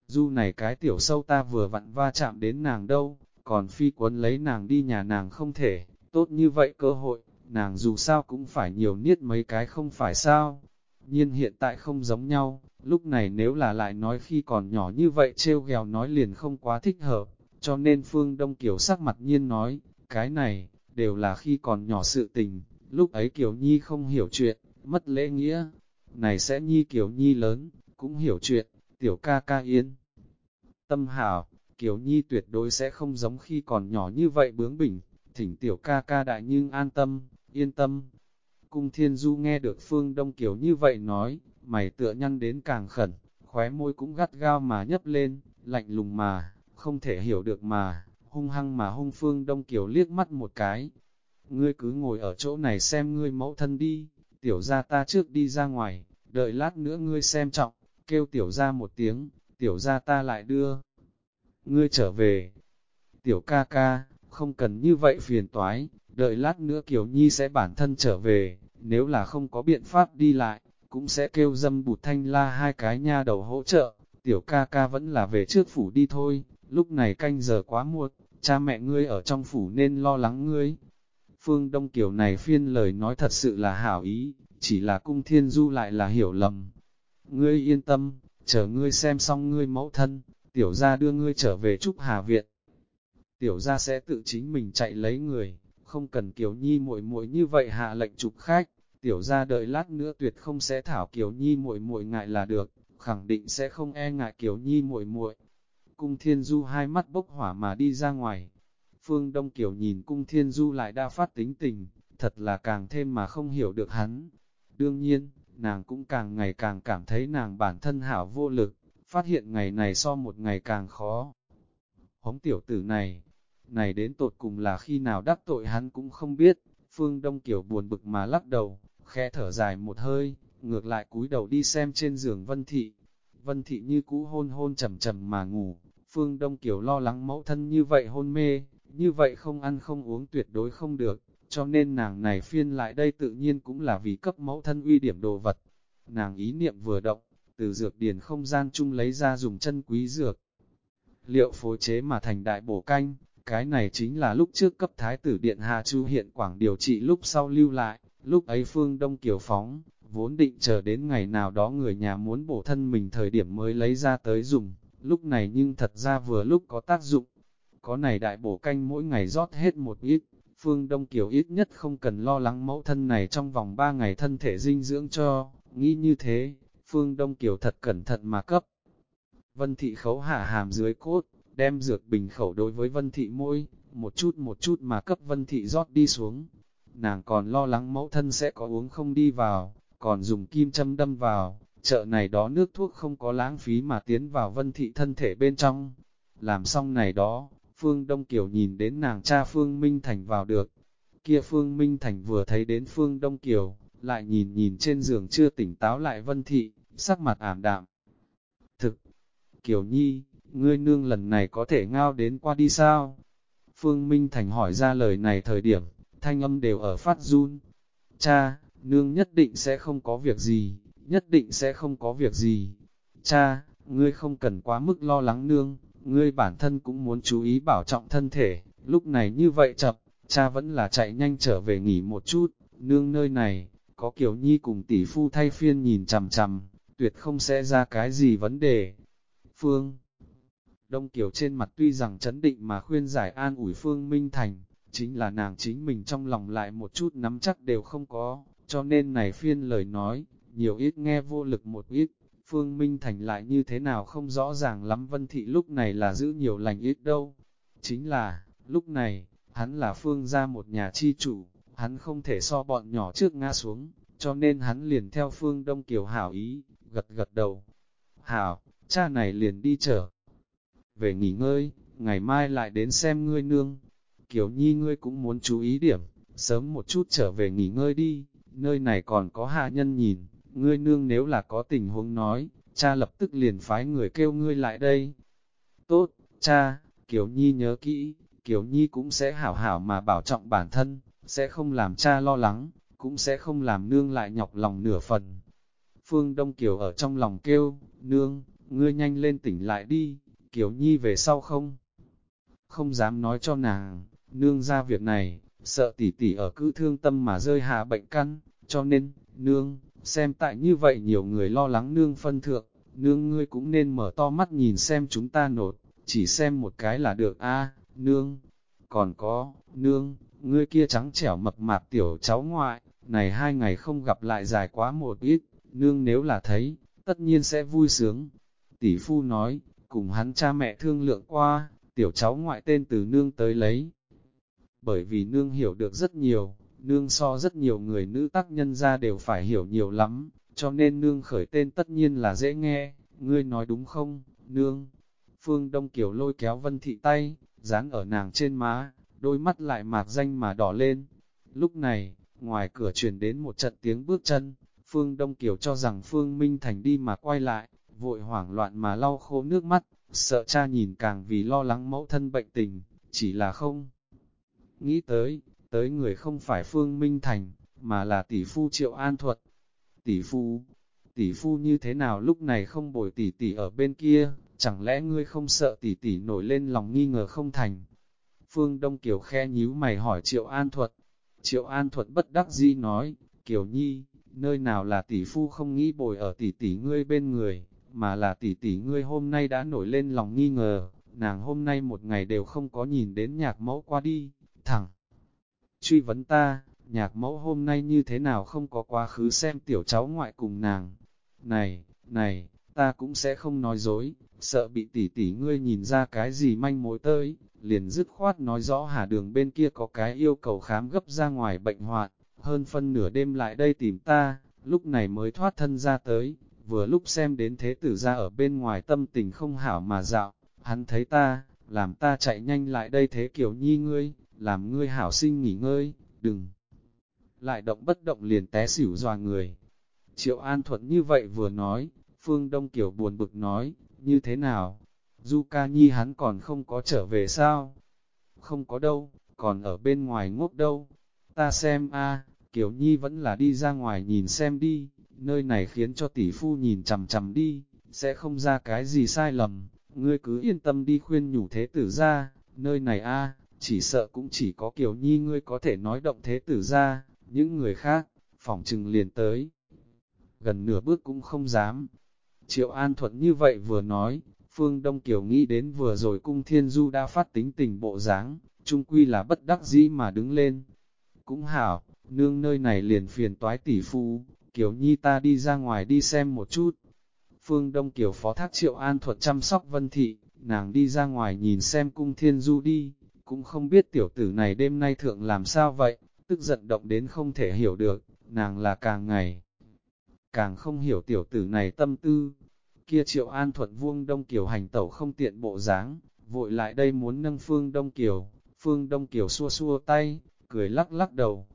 Du này cái tiểu sâu ta vừa vặn va chạm đến nàng đâu, còn phi quấn lấy nàng đi nhà nàng không thể, tốt như vậy cơ hội, nàng dù sao cũng phải nhiều niết mấy cái không phải sao. Nhiên hiện tại không giống nhau, lúc này nếu là lại nói khi còn nhỏ như vậy trêu ghèo nói liền không quá thích hợp, cho nên Phương Đông Kiều sắc mặt nhiên nói, cái này, đều là khi còn nhỏ sự tình, lúc ấy Kiều Nhi không hiểu chuyện, mất lễ nghĩa, này sẽ Nhi Kiều Nhi lớn, cũng hiểu chuyện, tiểu ca ca yên tâm hảo, Kiều Nhi tuyệt đối sẽ không giống khi còn nhỏ như vậy bướng bỉnh, thỉnh tiểu ca ca đại nhưng an tâm, yên tâm. Cung Thiên Du nghe được Phương Đông Kiều như vậy nói, mày tựa nhăn đến càng khẩn, khóe môi cũng gắt gao mà nhấp lên, lạnh lùng mà, không thể hiểu được mà, hung hăng mà hung Phương Đông Kiều liếc mắt một cái. Ngươi cứ ngồi ở chỗ này xem ngươi mẫu thân đi, tiểu ra ta trước đi ra ngoài, đợi lát nữa ngươi xem trọng, kêu tiểu ra một tiếng, tiểu ra ta lại đưa. Ngươi trở về. Tiểu ca ca, không cần như vậy phiền toái, đợi lát nữa Kiều Nhi sẽ bản thân trở về, nếu là không có biện pháp đi lại, cũng sẽ kêu dâm bụt thanh la hai cái nha đầu hỗ trợ, tiểu ca ca vẫn là về trước phủ đi thôi, lúc này canh giờ quá muộn, cha mẹ ngươi ở trong phủ nên lo lắng ngươi. Phương Đông Kiều này phiên lời nói thật sự là hảo ý, chỉ là cung thiên du lại là hiểu lầm. Ngươi yên tâm, chờ ngươi xem xong ngươi mẫu thân, tiểu gia đưa ngươi trở về Trúc Hà Viện. Tiểu gia sẽ tự chính mình chạy lấy người, không cần Kiều Nhi muội muội như vậy hạ lệnh chụp khách, tiểu gia đợi lát nữa tuyệt không sẽ thảo Kiều Nhi muội muội ngại là được, khẳng định sẽ không e ngại Kiều Nhi muội muội. Cung Thiên Du hai mắt bốc hỏa mà đi ra ngoài. Phương Đông Kiều nhìn Cung Thiên Du lại đa phát tính tình, thật là càng thêm mà không hiểu được hắn. Đương nhiên, nàng cũng càng ngày càng cảm thấy nàng bản thân hảo vô lực, phát hiện ngày này so một ngày càng khó. Hống tiểu tử này, này đến tột cùng là khi nào đắc tội hắn cũng không biết, Phương Đông Kiều buồn bực mà lắc đầu, khẽ thở dài một hơi, ngược lại cúi đầu đi xem trên giường Vân Thị. Vân Thị như cũ hôn hôn trầm trầm mà ngủ, Phương Đông Kiều lo lắng mẫu thân như vậy hôn mê, như vậy không ăn không uống tuyệt đối không được, cho nên nàng này phiên lại đây tự nhiên cũng là vì cấp mẫu thân uy điểm đồ vật. Nàng ý niệm vừa động, từ dược điền không gian chung lấy ra dùng chân quý dược. Liệu phối chế mà thành đại bổ canh, cái này chính là lúc trước cấp thái tử điện hạ Chu hiện quảng điều trị lúc sau lưu lại, lúc ấy phương Đông Kiều phóng, vốn định chờ đến ngày nào đó người nhà muốn bổ thân mình thời điểm mới lấy ra tới dùng, lúc này nhưng thật ra vừa lúc có tác dụng. Có này đại bổ canh mỗi ngày rót hết một ít, Phương Đông Kiều ít nhất không cần lo lắng mẫu thân này trong vòng 3 ngày thân thể dinh dưỡng cho, nghĩ như thế, Phương Đông Kiều thật cẩn thận mà cấp. Vân Thị khấu hạ hàm dưới cốt, đem dược bình khẩu đối với Vân Thị môi, một chút một chút mà cấp Vân Thị rót đi xuống. Nàng còn lo lắng mẫu thân sẽ có uống không đi vào, còn dùng kim châm đâm vào, chợ này đó nước thuốc không có lãng phí mà tiến vào Vân Thị thân thể bên trong. Làm xong này đó, Phương Đông Kiều nhìn đến nàng cha Phương Minh Thành vào được. Kia Phương Minh Thành vừa thấy đến Phương Đông Kiều, lại nhìn nhìn trên giường chưa tỉnh táo lại Vân Thị, sắc mặt ảm đạm. Thực, Kiều Nhi, ngươi nương lần này có thể ngao đến qua đi sao? Phương Minh Thành hỏi ra lời này thời điểm, thanh âm đều ở phát run. Cha, nương nhất định sẽ không có việc gì, nhất định sẽ không có việc gì. Cha, ngươi không cần quá mức lo lắng nương, ngươi bản thân cũng muốn chú ý bảo trọng thân thể, lúc này như vậy chậm, cha vẫn là chạy nhanh trở về nghỉ một chút, nương nơi này, có kiểu Nhi cùng tỷ phu thay phiên nhìn chằm chằm, tuyệt không sẽ ra cái gì vấn đề. Phương Đông Kiều trên mặt tuy rằng chấn định mà khuyên giải an ủi Phương Minh Thành, chính là nàng chính mình trong lòng lại một chút nắm chắc đều không có, cho nên này phiên lời nói, nhiều ít nghe vô lực một ít, Phương Minh Thành lại như thế nào không rõ ràng lắm Vân Thị lúc này là giữ nhiều lành ít đâu. Chính là, lúc này, hắn là Phương ra một nhà chi chủ, hắn không thể so bọn nhỏ trước ngã xuống, cho nên hắn liền theo Phương Đông Kiều hảo ý, gật gật đầu. Hảo, cha này liền đi chở về nghỉ ngơi, ngày mai lại đến xem ngươi nương. Kiều Nhi ngươi cũng muốn chú ý điểm, sớm một chút trở về nghỉ ngơi đi, nơi này còn có hạ nhân nhìn, ngươi nương nếu là có tình huống nói, cha lập tức liền phái người kêu ngươi lại đây. Tốt, cha, Kiều Nhi nhớ kỹ, Kiều Nhi cũng sẽ hảo hảo mà bảo trọng bản thân, sẽ không làm cha lo lắng, cũng sẽ không làm nương lại nhọc lòng nửa phần. Phương Đông Kiều ở trong lòng kêu, nương, ngươi nhanh lên tỉnh lại đi, Kiều Nhi về sau không? Không dám nói cho nàng, nương ra việc này, sợ tỷ tỷ ở cứ thương tâm mà rơi hạ bệnh căn, cho nên, nương, xem tại như vậy nhiều người lo lắng nương phân thượng, nương ngươi cũng nên mở to mắt nhìn xem chúng ta nột, chỉ xem một cái là được a nương. Còn có, nương, ngươi kia trắng trẻo mập mạp tiểu cháu ngoại, này hai ngày không gặp lại dài quá một ít, nương nếu là thấy, tất nhiên sẽ vui sướng. Tỷ phu nói, cùng hắn cha mẹ thương lượng qua, tiểu cháu ngoại tên từ nương tới lấy. Bởi vì nương hiểu được rất nhiều, nương so rất nhiều người nữ tác nhân ra đều phải hiểu nhiều lắm, cho nên nương khởi tên tất nhiên là dễ nghe, ngươi nói đúng không, nương. Phương Đông Kiều lôi kéo Vân Thị tay, dán ở nàng trên má, đôi mắt lại mạc danh mà đỏ lên. Lúc này, ngoài cửa truyền đến một trận tiếng bước chân, Phương Đông Kiều cho rằng Phương Minh Thành đi mà quay lại, vội hoảng loạn mà lau khô nước mắt, sợ cha nhìn càng vì lo lắng mẫu thân bệnh tình, chỉ là không. Nghĩ tới, tới người không phải Phương Minh Thành, mà là tỷ phu Triệu An Thuật. Tỷ phu, tỷ phu như thế nào lúc này không bồi tỷ tỷ ở bên kia, chẳng lẽ ngươi không sợ tỷ tỷ nổi lên lòng nghi ngờ không thành? Phương Đông Kiều khe nhíu mày hỏi Triệu An Thuật. Triệu An Thuật bất đắc dĩ nói, Kiều Nhi, nơi nào là tỷ phu không nghĩ bồi ở tỷ tỷ ngươi bên người, mà là tỷ tỷ ngươi hôm nay đã nổi lên lòng nghi ngờ, nàng hôm nay một ngày đều không có nhìn đến nhạc mẫu qua đi, thẳng. Truy vấn ta, nhạc mẫu hôm nay như thế nào không có quá khứ xem tiểu cháu ngoại cùng nàng. Này, này, ta cũng sẽ không nói dối, sợ bị tỷ tỷ ngươi nhìn ra cái gì manh mối tới, liền dứt khoát nói rõ hà đường bên kia có cái yêu cầu khám gấp ra ngoài bệnh hoạn, hơn phân nửa đêm lại đây tìm ta, lúc này mới thoát thân ra tới, vừa lúc xem đến thế tử ra ở bên ngoài tâm tình không hảo mà dạo, hắn thấy ta, làm ta chạy nhanh lại đây thế kiểu nhi ngươi, làm ngươi hảo sinh nghỉ ngơi, đừng lại động bất động liền té xỉu dòa người. Triệu An Thuận như vậy vừa nói, Phương Đông Kiều buồn bực nói, như thế nào? Du ca nhi hắn còn không có trở về sao? Không có đâu, còn ở bên ngoài ngốc đâu. Ta xem a Kiều Nhi vẫn là đi ra ngoài nhìn xem đi, nơi này khiến cho tỷ phu nhìn chằm chằm đi, sẽ không ra cái gì sai lầm. Ngươi cứ yên tâm đi khuyên nhủ thế tử ra, nơi này a chỉ sợ cũng chỉ có Kiều Nhi ngươi có thể nói động thế tử ra, những người khác, phỏng trừng liền tới. Gần nửa bước cũng không dám. Triệu An Thuận như vậy vừa nói, Phương Đông Kiều nghĩ đến vừa rồi cung thiên du đã phát tính tình bộ dáng, trung quy là bất đắc dĩ mà đứng lên. Cũng hảo, nương nơi này liền phiền toái tỷ phu, Kiều Nhi ta đi ra ngoài đi xem một chút. Phương Đông Kiều phó thác Triệu An Thuật chăm sóc Vân Thị, nàng đi ra ngoài nhìn xem cung thiên du đi, cũng không biết tiểu tử này đêm nay thượng làm sao vậy, tức giận động đến không thể hiểu được, nàng là càng ngày càng không hiểu tiểu tử này tâm tư. Kia triệu an thuận vuông Đông Kiều hành tẩu không tiện bộ dáng, vội lại đây muốn nâng Phương Đông Kiều, Phương Đông Kiều xua xua tay, cười lắc lắc đầu.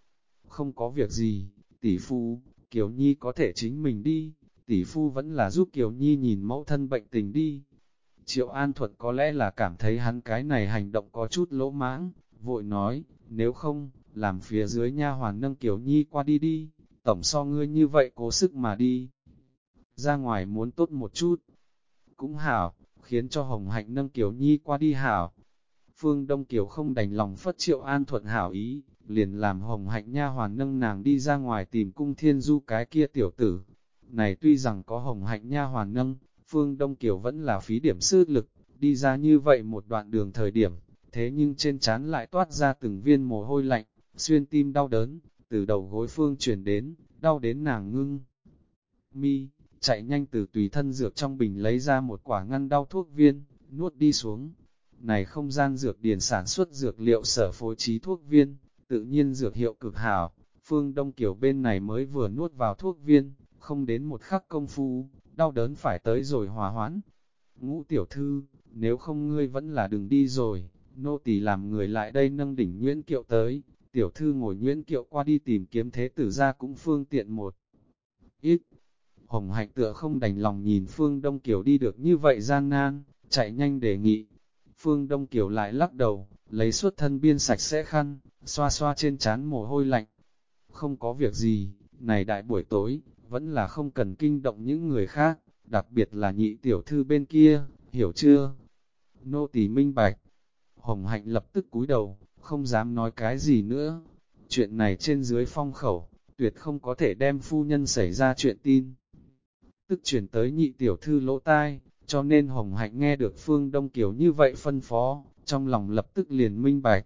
Không có việc gì, tỷ phu, Kiều Nhi có thể chính mình đi, tỷ phu vẫn là giúp Kiều Nhi nhìn mẫu thân bệnh tình đi. Triệu An Thuận có lẽ là cảm thấy hắn cái này hành động có chút lỗ mãng, vội nói, nếu không, làm phía dưới nha hoàn nâng Kiều Nhi qua đi đi, tổng so ngươi như vậy cố sức mà đi. Ra ngoài muốn tốt một chút, cũng hảo, khiến cho Hồng Hạnh nâng Kiều Nhi qua đi hảo. Phương Đông Kiều không đành lòng phất triệu an thuận hảo ý, liền làm Hồng Hạnh nha hoàn nâng nàng đi ra ngoài tìm cung thiên du cái kia tiểu tử. Này tuy rằng có Hồng Hạnh nha hoàn nâng, Phương Đông Kiều vẫn là phí điểm sư lực, đi ra như vậy một đoạn đường thời điểm, thế nhưng trên trán lại toát ra từng viên mồ hôi lạnh, xuyên tim đau đớn, từ đầu gối phương chuyển đến, đau đến nàng ngưng. Mi, chạy nhanh từ tùy thân dược trong bình lấy ra một quả ngăn đau thuốc viên, nuốt đi xuống. Này không gian dược điển sản xuất dược liệu sở phối trí thuốc viên, tự nhiên dược hiệu cực hảo, phương Đông Kiều bên này mới vừa nuốt vào thuốc viên, không đến một khắc công phu, đau đớn phải tới rồi hòa hoãn. Ngũ tiểu thư, nếu không ngươi vẫn là đừng đi rồi, nô tỳ làm người lại đây nâng đỉnh Nguyễn Kiệu tới, tiểu thư ngồi Nguyễn Kiệu qua đi tìm kiếm thế tử ra cũng phương tiện một. Ít, Hồng Hạnh tựa không đành lòng nhìn Phương Đông Kiều đi được như vậy gian nan, chạy nhanh đề nghị. Phương Đông Kiều lại lắc đầu, lấy suốt thân biên sạch sẽ khăn, xoa xoa trên chán mồ hôi lạnh. Không có việc gì, này đại buổi tối, vẫn là không cần kinh động những người khác, đặc biệt là nhị tiểu thư bên kia, hiểu chưa? Nô tỳ minh bạch. Hồng Hạnh lập tức cúi đầu, không dám nói cái gì nữa. Chuyện này trên dưới phong khẩu, tuyệt không có thể đem phu nhân xảy ra chuyện tin. Tức chuyển tới nhị tiểu thư lỗ tai, cho nên Hồng Hạnh nghe được Phương Đông Kiều như vậy phân phó, trong lòng lập tức liền minh bạch.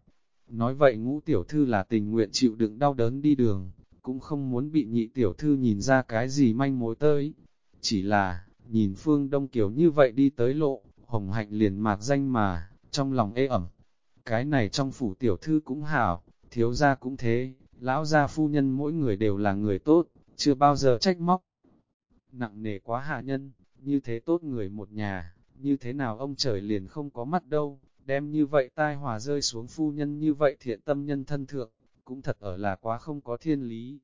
Nói vậy ngũ tiểu thư là tình nguyện chịu đựng đau đớn đi đường, cũng không muốn bị nhị tiểu thư nhìn ra cái gì manh mối tới. Chỉ là, nhìn Phương Đông kiểu như vậy đi tới lộ, Hồng Hạnh liền mạc danh mà, trong lòng ê ẩm, cái này trong phủ tiểu thư cũng hảo, thiếu gia cũng thế, lão gia phu nhân mỗi người đều là người tốt, chưa bao giờ trách móc. Nặng nề quá hạ nhân, như thế tốt người một nhà, như thế nào ông trời liền không có mắt đâu, đem như vậy tai hòa rơi xuống phu nhân như vậy thiện tâm nhân thân thượng, cũng thật ở là quá không có thiên lý.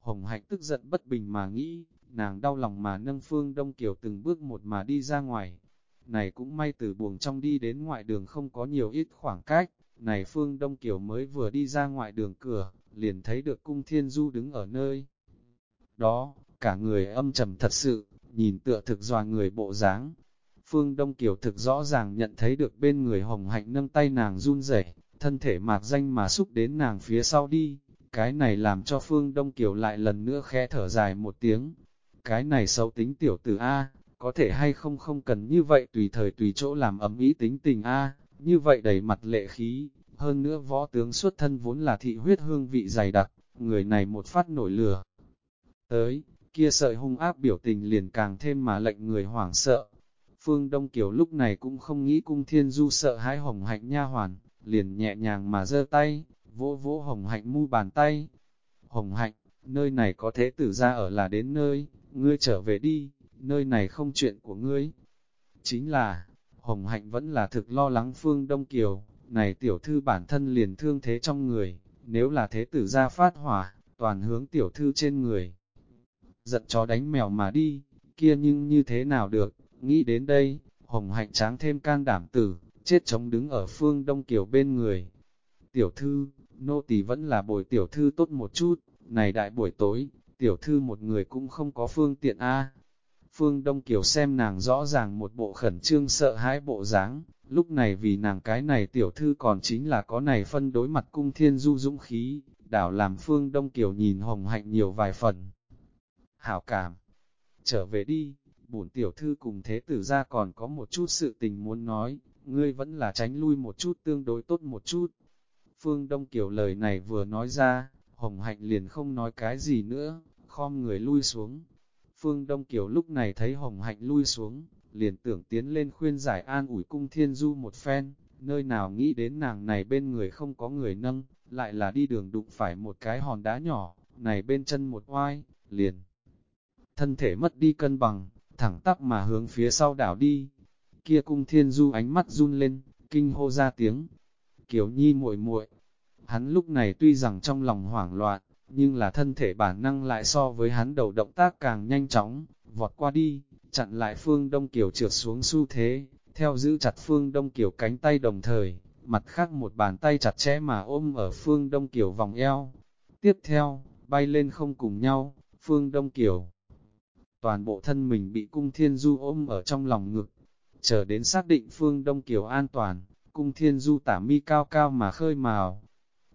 Hồng hạnh tức giận bất bình mà nghĩ, nàng đau lòng mà nâng phương đông kiều từng bước một mà đi ra ngoài, này cũng may từ buồng trong đi đến ngoại đường không có nhiều ít khoảng cách, này Phương Đông Kiều mới vừa đi ra ngoại đường cửa, liền thấy được cung thiên du đứng ở nơi. Đó, cả người âm trầm thật sự, nhìn tựa thực dòa người bộ dáng. Phương Đông Kiều thực rõ ràng nhận thấy được bên người hồng hạnh nâng tay nàng run rẩy, thân thể mạc danh mà xúc đến nàng phía sau đi, cái này làm cho Phương Đông Kiều lại lần nữa khẽ thở dài một tiếng. Cái này xấu tính tiểu tử A, có thể hay không không cần như vậy tùy thời tùy chỗ làm ấm ý tính tình A, như vậy đầy mặt lệ khí, hơn nữa võ tướng xuất thân vốn là thị huyết hương vị dày đặc, người này một phát nổi lửa. Tới, kia sợi hung áp biểu tình liền càng thêm mà lệnh người hoảng sợ. Phương Đông Kiều lúc này cũng không nghĩ cung thiên du sợ hãi hồng hạnh nha hoàn, liền nhẹ nhàng mà giơ tay, vỗ vỗ hồng hạnh mu bàn tay. Hồng hạnh, nơi này có thế tử ra ở là đến nơi, ngươi trở về đi, nơi này không chuyện của ngươi. Chính là, hồng hạnh vẫn là thực lo lắng Phương Đông Kiều, này tiểu thư bản thân liền thương thế trong người, nếu là thế tử ra phát hỏa, toàn hướng tiểu thư trên người. Giận chó đánh mèo mà đi, kia nhưng như thế nào được, nghĩ đến đây, hồng hạnh tráng thêm can đảm tử, chết chống đứng ở phương đông kiều bên người. Tiểu thư, nô tỳ vẫn là bồi tiểu thư tốt một chút, này đại buổi tối, tiểu thư một người cũng không có phương tiện a. Phương Đông Kiều xem nàng rõ ràng một bộ khẩn trương sợ hãi bộ dáng, lúc này vì nàng cái này tiểu thư còn chính là có này phân đối mặt cung thiên du dũng khí, đảo làm Phương Đông Kiều nhìn hồng hạnh nhiều vài phần. Hảo cảm, trở về đi, bổn tiểu thư cùng thế tử ra còn có một chút sự tình muốn nói, ngươi vẫn là tránh lui một chút tương đối tốt một chút. Phương Đông Kiều lời này vừa nói ra, Hồng Hạnh liền không nói cái gì nữa, khom người lui xuống. Phương Đông Kiều lúc này thấy Hồng Hạnh lui xuống, liền tưởng tiến lên khuyên giải an ủi cung thiên du một phen, nơi nào nghĩ đến nàng này bên người không có người nâng, lại là đi đường đụng phải một cái hòn đá nhỏ, này bên chân một oai, liền. Thân thể mất đi cân bằng, thẳng tắp mà hướng phía sau đảo đi, kia cung thiên du ánh mắt run lên, kinh hô ra tiếng. Kiều nhi muội muội Hắn lúc này tuy rằng trong lòng hoảng loạn, nhưng là thân thể bản năng lại so với hắn đầu động tác càng nhanh chóng, vọt qua đi, chặn lại phương Đông Kiều trượt xuống xu thế, theo giữ chặt phương Đông Kiều cánh tay đồng thời, mặt khác một bàn tay chặt chẽ mà ôm ở phương Đông Kiều vòng eo. Tiếp theo, bay lên không cùng nhau, phương Đông Kiều. Toàn bộ thân mình bị cung thiên du ôm ở trong lòng ngực, chờ đến xác định phương Đông Kiều an toàn, cung thiên du tả mi cao cao mà khơi màu.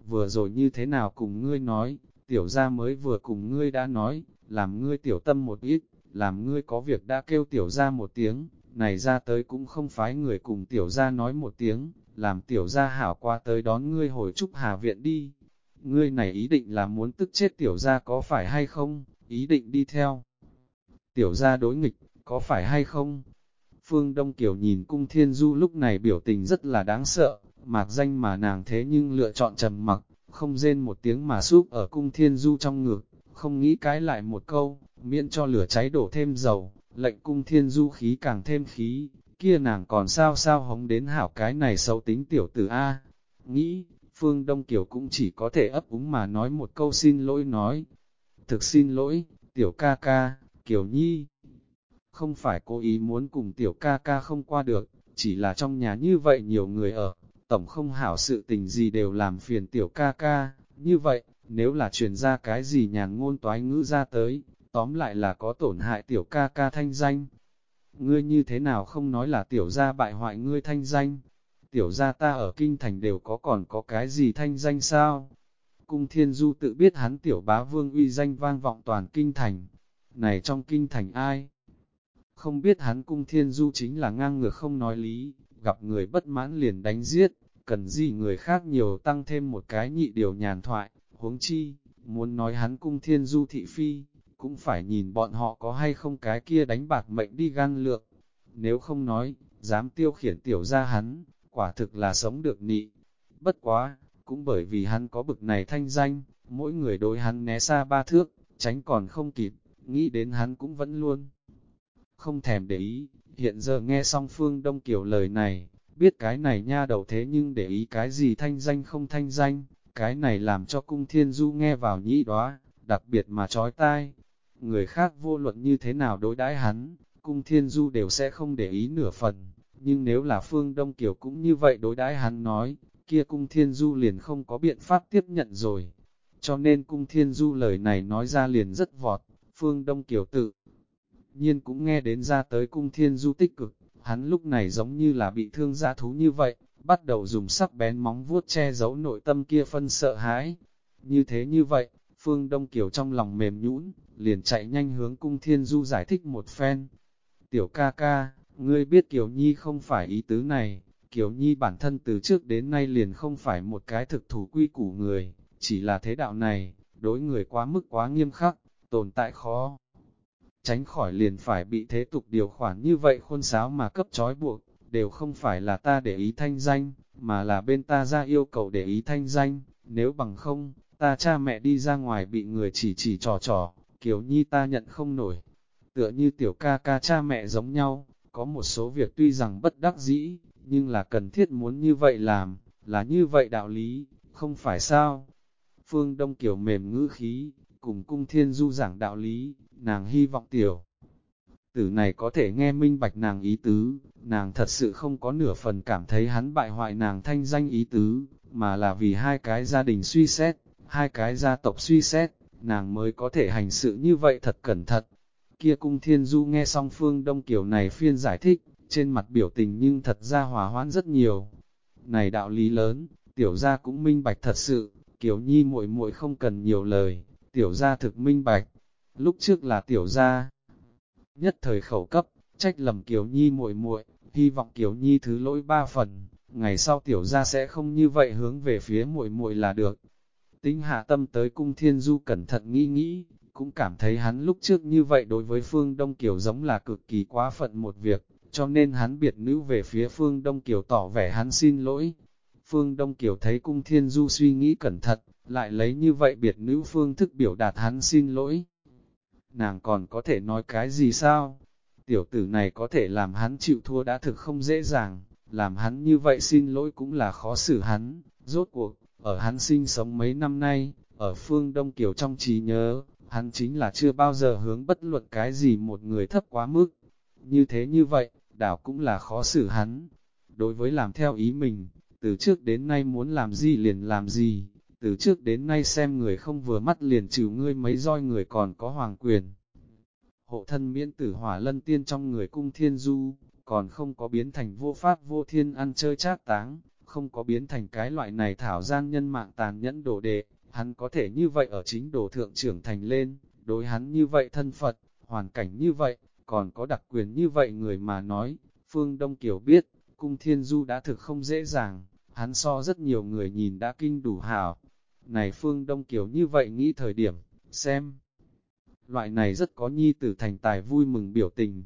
Vừa rồi như thế nào cùng ngươi nói, tiểu gia mới vừa cùng ngươi đã nói, làm ngươi tiểu tâm một ít, làm ngươi có việc đã kêu tiểu gia một tiếng, này ra tới cũng không phái người cùng tiểu gia nói một tiếng, làm tiểu gia hảo qua tới đón ngươi hồi trúc hà viện đi. Ngươi này ý định là muốn tức chết tiểu gia có phải hay không, ý định đi theo. Tiểu gia đối nghịch, có phải hay không, Phương Đông Kiều nhìn cung thiên du lúc này biểu tình rất là đáng sợ, mạc danh mà nàng thế nhưng lựa chọn trầm mặc, không rên một tiếng mà súp ở cung thiên du trong ngực, không nghĩ cái lại một câu, miễn cho lửa cháy đổ thêm dầu, lệnh cung thiên du khí càng thêm khí, kia nàng còn sao sao hống đến hảo cái này xấu tính tiểu tử A. Nghĩ, Phương Đông Kiều cũng chỉ có thể ấp úng mà nói một câu xin lỗi nói. Thực xin lỗi, tiểu ca ca, Kiều Nhi không phải cố ý muốn cùng tiểu ca ca không qua được, chỉ là trong nhà như vậy nhiều người ở, tổng không hảo sự tình gì đều làm phiền tiểu ca ca, như vậy, nếu là truyền ra cái gì nhàn ngôn toái ngữ ra tới, tóm lại là có tổn hại tiểu ca ca thanh danh. Ngươi như thế nào không nói là tiểu gia bại hoại ngươi thanh danh? Tiểu gia ta ở kinh thành đều có còn có cái gì thanh danh sao? Cung thiên du tự biết hắn tiểu bá vương uy danh vang vọng toàn kinh thành. Này trong kinh thành ai? Không biết hắn cung thiên du chính là ngang ngược không nói lý, gặp người bất mãn liền đánh giết, cần gì người khác nhiều tăng thêm một cái nhị điều nhàn thoại, huống chi, muốn nói hắn cung thiên du thị phi, cũng phải nhìn bọn họ có hay không cái kia đánh bạc mệnh đi gan lượng. Nếu không nói, dám tiêu khiển tiểu ra hắn, quả thực là sống được nị. Bất quá, cũng bởi vì hắn có bực này thanh danh, mỗi người đối hắn né xa ba thước, tránh còn không kịp, nghĩ đến hắn cũng vẫn luôn không thèm để ý, hiện giờ nghe xong Phương Đông Kiều lời này, biết cái này nha đầu thế nhưng để ý cái gì thanh danh không thanh danh, cái này làm cho cung thiên du nghe vào nhĩ đó, đặc biệt mà trói tai. Người khác vô luận như thế nào đối đãi hắn, cung thiên du đều sẽ không để ý nửa phần, nhưng nếu là Phương Đông Kiều cũng như vậy đối đãi hắn nói, kia cung thiên du liền không có biện pháp tiếp nhận rồi. Cho nên cung thiên du lời này nói ra liền rất vọt, Phương Đông Kiều tự nhiên cũng nghe đến ra tới cung thiên du tích cực, hắn lúc này giống như là bị thương gia thú như vậy, bắt đầu dùng sắc bén móng vuốt che giấu nội tâm kia phân sợ hãi. Như thế như vậy, Phương Đông Kiều trong lòng mềm nhũn, liền chạy nhanh hướng cung thiên du giải thích một phen. Tiểu ca ca, ngươi biết Kiều Nhi không phải ý tứ này, Kiều Nhi bản thân từ trước đến nay liền không phải một cái thực thủ quy củ người, chỉ là thế đạo này, đối người quá mức quá nghiêm khắc, tồn tại khó. Tránh khỏi liền phải bị thế tục điều khoản như vậy khuôn sáo mà cấp trói buộc, đều không phải là ta để ý thanh danh, mà là bên ta ra yêu cầu để ý thanh danh, nếu bằng không, ta cha mẹ đi ra ngoài bị người chỉ chỉ trò trò, kiểu nhi ta nhận không nổi. Tựa như tiểu ca ca cha mẹ giống nhau, có một số việc tuy rằng bất đắc dĩ, nhưng là cần thiết muốn như vậy làm, là như vậy đạo lý, không phải sao. Phương Đông Kiều mềm ngữ khí, cùng cung thiên du giảng đạo lý, nàng hy vọng tiểu. Tử này có thể nghe minh bạch nàng ý tứ, nàng thật sự không có nửa phần cảm thấy hắn bại hoại nàng thanh danh ý tứ, mà là vì hai cái gia đình suy xét, hai cái gia tộc suy xét, nàng mới có thể hành sự như vậy thật cẩn thận. Kia cung thiên du nghe xong phương đông kiểu này phiên giải thích, trên mặt biểu tình nhưng thật ra hòa hoãn rất nhiều. Này đạo lý lớn, tiểu gia cũng minh bạch thật sự, kiểu nhi muội muội không cần nhiều lời, tiểu gia thực minh bạch. Lúc trước là tiểu gia, nhất thời khẩu cấp, trách lầm Kiều Nhi muội muội, hy vọng Kiều Nhi thứ lỗi ba phần, ngày sau tiểu gia sẽ không như vậy hướng về phía muội muội là được. Tính hạ tâm tới cung thiên du cẩn thận nghĩ nghĩ, cũng cảm thấy hắn lúc trước như vậy đối với phương Đông Kiều giống là cực kỳ quá phận một việc, cho nên hắn biệt nữ về phía phương Đông Kiều tỏ vẻ hắn xin lỗi. Phương Đông Kiều thấy cung thiên du suy nghĩ cẩn thận, lại lấy như vậy biệt nữ phương thức biểu đạt hắn xin lỗi. Nàng còn có thể nói cái gì sao? Tiểu tử này có thể làm hắn chịu thua đã thực không dễ dàng, làm hắn như vậy xin lỗi cũng là khó xử hắn, rốt cuộc, ở hắn sinh sống mấy năm nay, ở phương Đông Kiều trong trí nhớ, hắn chính là chưa bao giờ hướng bất luận cái gì một người thấp quá mức. Như thế như vậy, đảo cũng là khó xử hắn. Đối với làm theo ý mình, từ trước đến nay muốn làm gì liền làm gì, từ trước đến nay xem người không vừa mắt liền trừ ngươi mấy roi người còn có hoàng quyền. Hộ thân miễn tử hỏa lân tiên trong người cung thiên du, còn không có biến thành vô pháp vô thiên ăn chơi trác táng, không có biến thành cái loại này thảo gian nhân mạng tàn nhẫn đồ đệ, hắn có thể như vậy ở chính đồ thượng trưởng thành lên, đối hắn như vậy thân Phật, hoàn cảnh như vậy, còn có đặc quyền như vậy người mà nói, Phương Đông Kiều biết, cung thiên du đã thực không dễ dàng, hắn so rất nhiều người nhìn đã kinh đủ hảo. Này Phương Đông Kiều như vậy nghĩ thời điểm, xem. Loại này rất có nhi tử thành tài vui mừng biểu tình.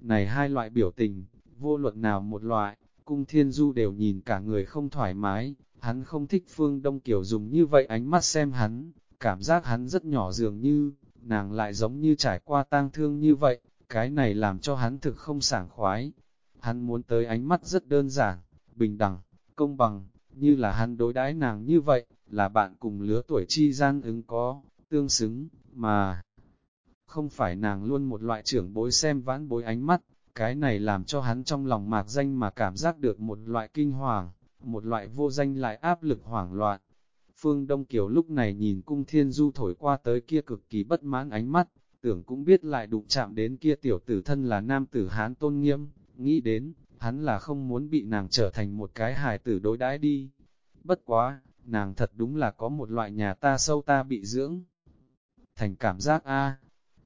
Này hai loại biểu tình, vô luận nào một loại, cung thiên du đều nhìn cả người không thoải mái, hắn không thích Phương Đông Kiều dùng như vậy ánh mắt xem hắn, cảm giác hắn rất nhỏ dường như, nàng lại giống như trải qua tang thương như vậy, cái này làm cho hắn thực không sảng khoái. Hắn muốn tới ánh mắt rất đơn giản, bình đẳng, công bằng, như là hắn đối đãi nàng như vậy, là bạn cùng lứa tuổi chi gian ứng có, tương xứng, mà không phải nàng luôn một loại trưởng bối xem vãn bối ánh mắt, cái này làm cho hắn trong lòng mạc danh mà cảm giác được một loại kinh hoàng, một loại vô danh lại áp lực hoảng loạn. Phương Đông Kiều lúc này nhìn cung thiên du thổi qua tới kia cực kỳ bất mãn ánh mắt, tưởng cũng biết lại đụng chạm đến kia tiểu tử thân là nam tử hán tôn nghiêm, nghĩ đến, hắn là không muốn bị nàng trở thành một cái hài tử đối đãi đi. Bất quá, nàng thật đúng là có một loại nhà ta sâu ta bị dưỡng. Thành cảm giác A,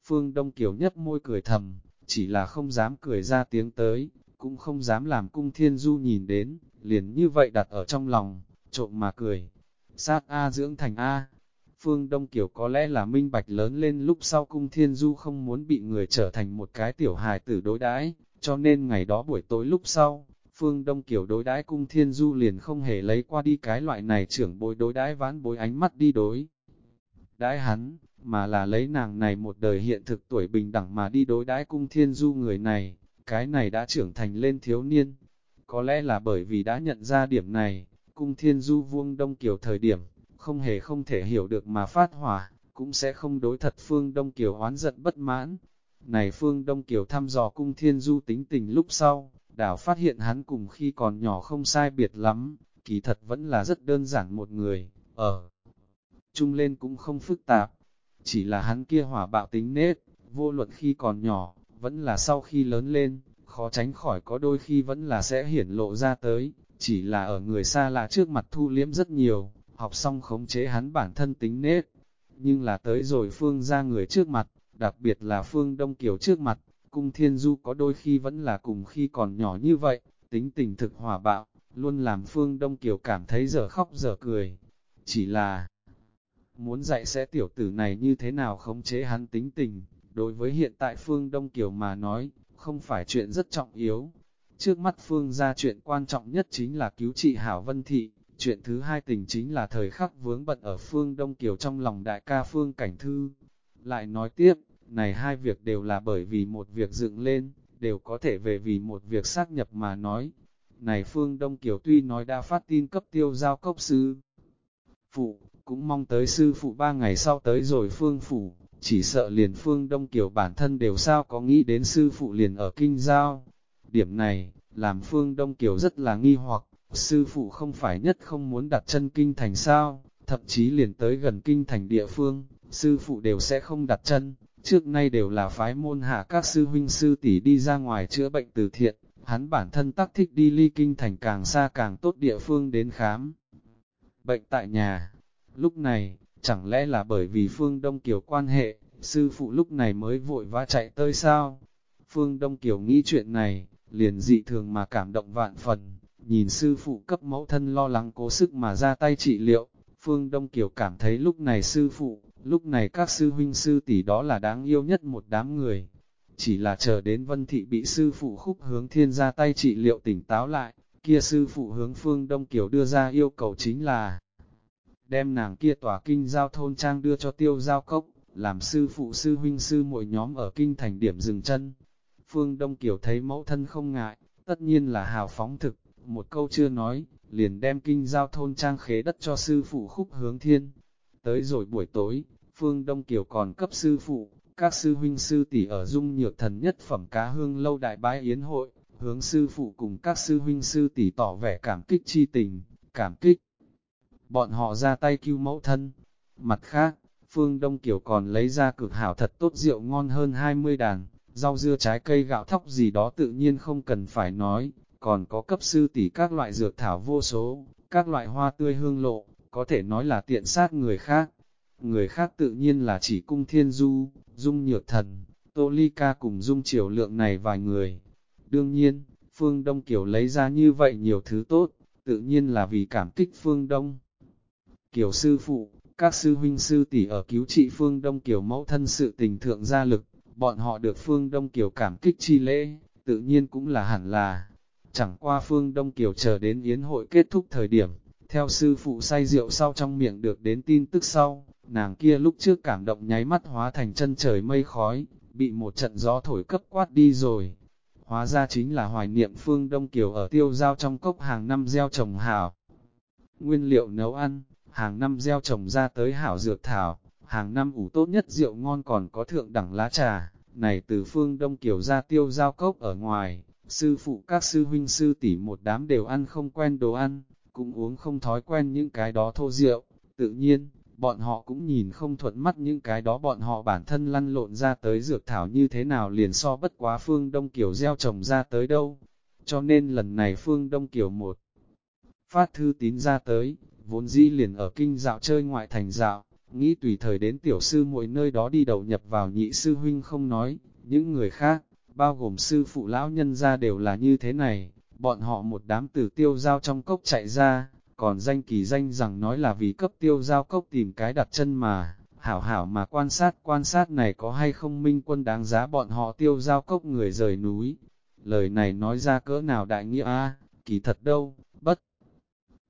Phương Đông Kiều nhấp môi cười thầm, chỉ là không dám cười ra tiếng tới, cũng không dám làm cung thiên du nhìn đến, liền như vậy đặt ở trong lòng, trộm mà cười. Sát A dưỡng thành A. Phương Đông Kiều có lẽ là minh bạch lớn lên lúc sau cung thiên du không muốn bị người trở thành một cái tiểu hài tử đối đãi, cho nên ngày đó buổi tối lúc sau, Phương Đông Kiều đối đãi cung thiên du liền không hề lấy qua đi cái loại này trưởng bối đối đãi ván bối ánh mắt đi đối. Đãi hắn, mà là lấy nàng này một đời hiện thực tuổi bình đẳng mà đi đối đãi cung thiên du người này, cái này đã trưởng thành lên thiếu niên. Có lẽ là bởi vì đã nhận ra điểm này, cung thiên du vuông đông kiều thời điểm, không hề không thể hiểu được mà phát hỏa, cũng sẽ không đối thật phương đông kiều oán giận bất mãn. Này phương đông kiều thăm dò cung thiên du tính tình lúc sau, đảo phát hiện hắn cùng khi còn nhỏ không sai biệt lắm, kỳ thật vẫn là rất đơn giản một người, ở chung lên cũng không phức tạp, chỉ là hắn kia hỏa bạo tính nết, vô luận khi còn nhỏ, vẫn là sau khi lớn lên, khó tránh khỏi có đôi khi vẫn là sẽ hiển lộ ra tới, chỉ là ở người xa lạ trước mặt thu liếm rất nhiều, học xong khống chế hắn bản thân tính nết. Nhưng là tới rồi Phương ra người trước mặt, đặc biệt là Phương Đông Kiều trước mặt, cung thiên du có đôi khi vẫn là cùng khi còn nhỏ như vậy, tính tình thực hòa bạo, luôn làm Phương Đông Kiều cảm thấy giờ khóc giờ cười. Chỉ là muốn dạy sẽ tiểu tử này như thế nào khống chế hắn tính tình, đối với hiện tại Phương Đông Kiều mà nói, không phải chuyện rất trọng yếu. Trước mắt Phương ra chuyện quan trọng nhất chính là cứu trị Hảo Vân Thị, chuyện thứ hai tình chính là thời khắc vướng bận ở Phương Đông Kiều trong lòng đại ca Phương Cảnh Thư. Lại nói tiếp, này hai việc đều là bởi vì một việc dựng lên, đều có thể về vì một việc xác nhập mà nói. Này Phương Đông Kiều tuy nói đã phát tin cấp tiêu giao cốc sư phụ, cũng mong tới sư phụ ba ngày sau tới rồi Phương Phủ, chỉ sợ liền Phương Đông Kiều bản thân đều sao có nghĩ đến sư phụ liền ở kinh giao. Điểm này, làm Phương Đông Kiều rất là nghi hoặc, sư phụ không phải nhất không muốn đặt chân kinh thành sao, thậm chí liền tới gần kinh thành địa phương, sư phụ đều sẽ không đặt chân, trước nay đều là phái môn hạ các sư huynh sư tỷ đi ra ngoài chữa bệnh từ thiện, hắn bản thân tác thích đi ly kinh thành càng xa càng tốt địa phương đến khám. Bệnh tại nhà, lúc này, chẳng lẽ là bởi vì Phương Đông Kiều quan hệ, sư phụ lúc này mới vội vã chạy tới sao? Phương Đông Kiều nghĩ chuyện này, liền dị thường mà cảm động vạn phần, nhìn sư phụ cấp mẫu thân lo lắng cố sức mà ra tay trị liệu, Phương Đông Kiều cảm thấy lúc này sư phụ, lúc này các sư huynh sư tỷ đó là đáng yêu nhất một đám người. Chỉ là chờ đến Vân Thị bị sư phụ khúc hướng thiên ra tay trị liệu tỉnh táo lại, kia sư phụ hướng Phương Đông Kiều đưa ra yêu cầu chính là đem nàng kia tòa kinh giao thôn trang đưa cho tiêu giao cốc, làm sư phụ sư huynh sư mỗi nhóm ở kinh thành điểm dừng chân. Phương Đông Kiều thấy mẫu thân không ngại, tất nhiên là hào phóng thực, một câu chưa nói, liền đem kinh giao thôn trang khế đất cho sư phụ khúc hướng thiên. Tới rồi buổi tối, Phương Đông Kiều còn cấp sư phụ, các sư huynh sư tỷ ở dung nhược thần nhất phẩm cá hương lâu đại bái yến hội, hướng sư phụ cùng các sư huynh sư tỷ tỏ vẻ cảm kích chi tình, cảm kích. Bọn họ ra tay cứu mẫu thân. Mặt khác, Phương Đông Kiều còn lấy ra cực hảo thật tốt rượu ngon hơn 20 đàn, rau dưa trái cây gạo thóc gì đó tự nhiên không cần phải nói, còn có cấp sư tỷ các loại dược thảo vô số, các loại hoa tươi hương lộ, có thể nói là tiện sát người khác. Người khác tự nhiên là chỉ cung thiên du, dung nhược thần, tô ly ca cùng dung triều lượng này vài người. Đương nhiên, Phương Đông Kiều lấy ra như vậy nhiều thứ tốt, tự nhiên là vì cảm kích Phương Đông. Kiều sư phụ, các sư huynh sư tỷ ở cứu trị Phương Đông Kiều mẫu thân sự tình thượng gia lực, bọn họ được Phương Đông Kiều cảm kích chi lễ, tự nhiên cũng là hẳn là. Chẳng qua Phương Đông Kiều chờ đến yến hội kết thúc thời điểm, theo sư phụ say rượu sau trong miệng được đến tin tức sau, nàng kia lúc trước cảm động nháy mắt hóa thành chân trời mây khói, bị một trận gió thổi cấp quát đi rồi. Hóa ra chính là hoài niệm Phương Đông Kiều ở tiêu giao trong cốc hàng năm gieo trồng hảo. Nguyên liệu nấu ăn, hàng năm gieo trồng ra tới hảo dược thảo, hàng năm ủ tốt nhất rượu ngon còn có thượng đẳng lá trà, này từ phương Đông Kiều ra tiêu giao cốc ở ngoài, sư phụ các sư huynh sư tỷ một đám đều ăn không quen đồ ăn, cũng uống không thói quen những cái đó thô rượu, tự nhiên, bọn họ cũng nhìn không thuận mắt những cái đó bọn họ bản thân lăn lộn ra tới dược thảo như thế nào liền so bất quá phương Đông Kiều gieo trồng ra tới đâu. Cho nên lần này phương Đông Kiều một phát thư tín ra tới, vốn dĩ liền ở kinh dạo chơi ngoại thành dạo, nghĩ tùy thời đến tiểu sư mỗi nơi đó đi đầu nhập vào nhị sư huynh không nói, những người khác, bao gồm sư phụ lão nhân ra đều là như thế này, bọn họ một đám tử tiêu giao trong cốc chạy ra, còn danh kỳ danh rằng nói là vì cấp tiêu giao cốc tìm cái đặt chân mà, hảo hảo mà quan sát quan sát này có hay không minh quân đáng giá bọn họ tiêu giao cốc người rời núi. Lời này nói ra cỡ nào đại nghĩa a kỳ thật đâu, bất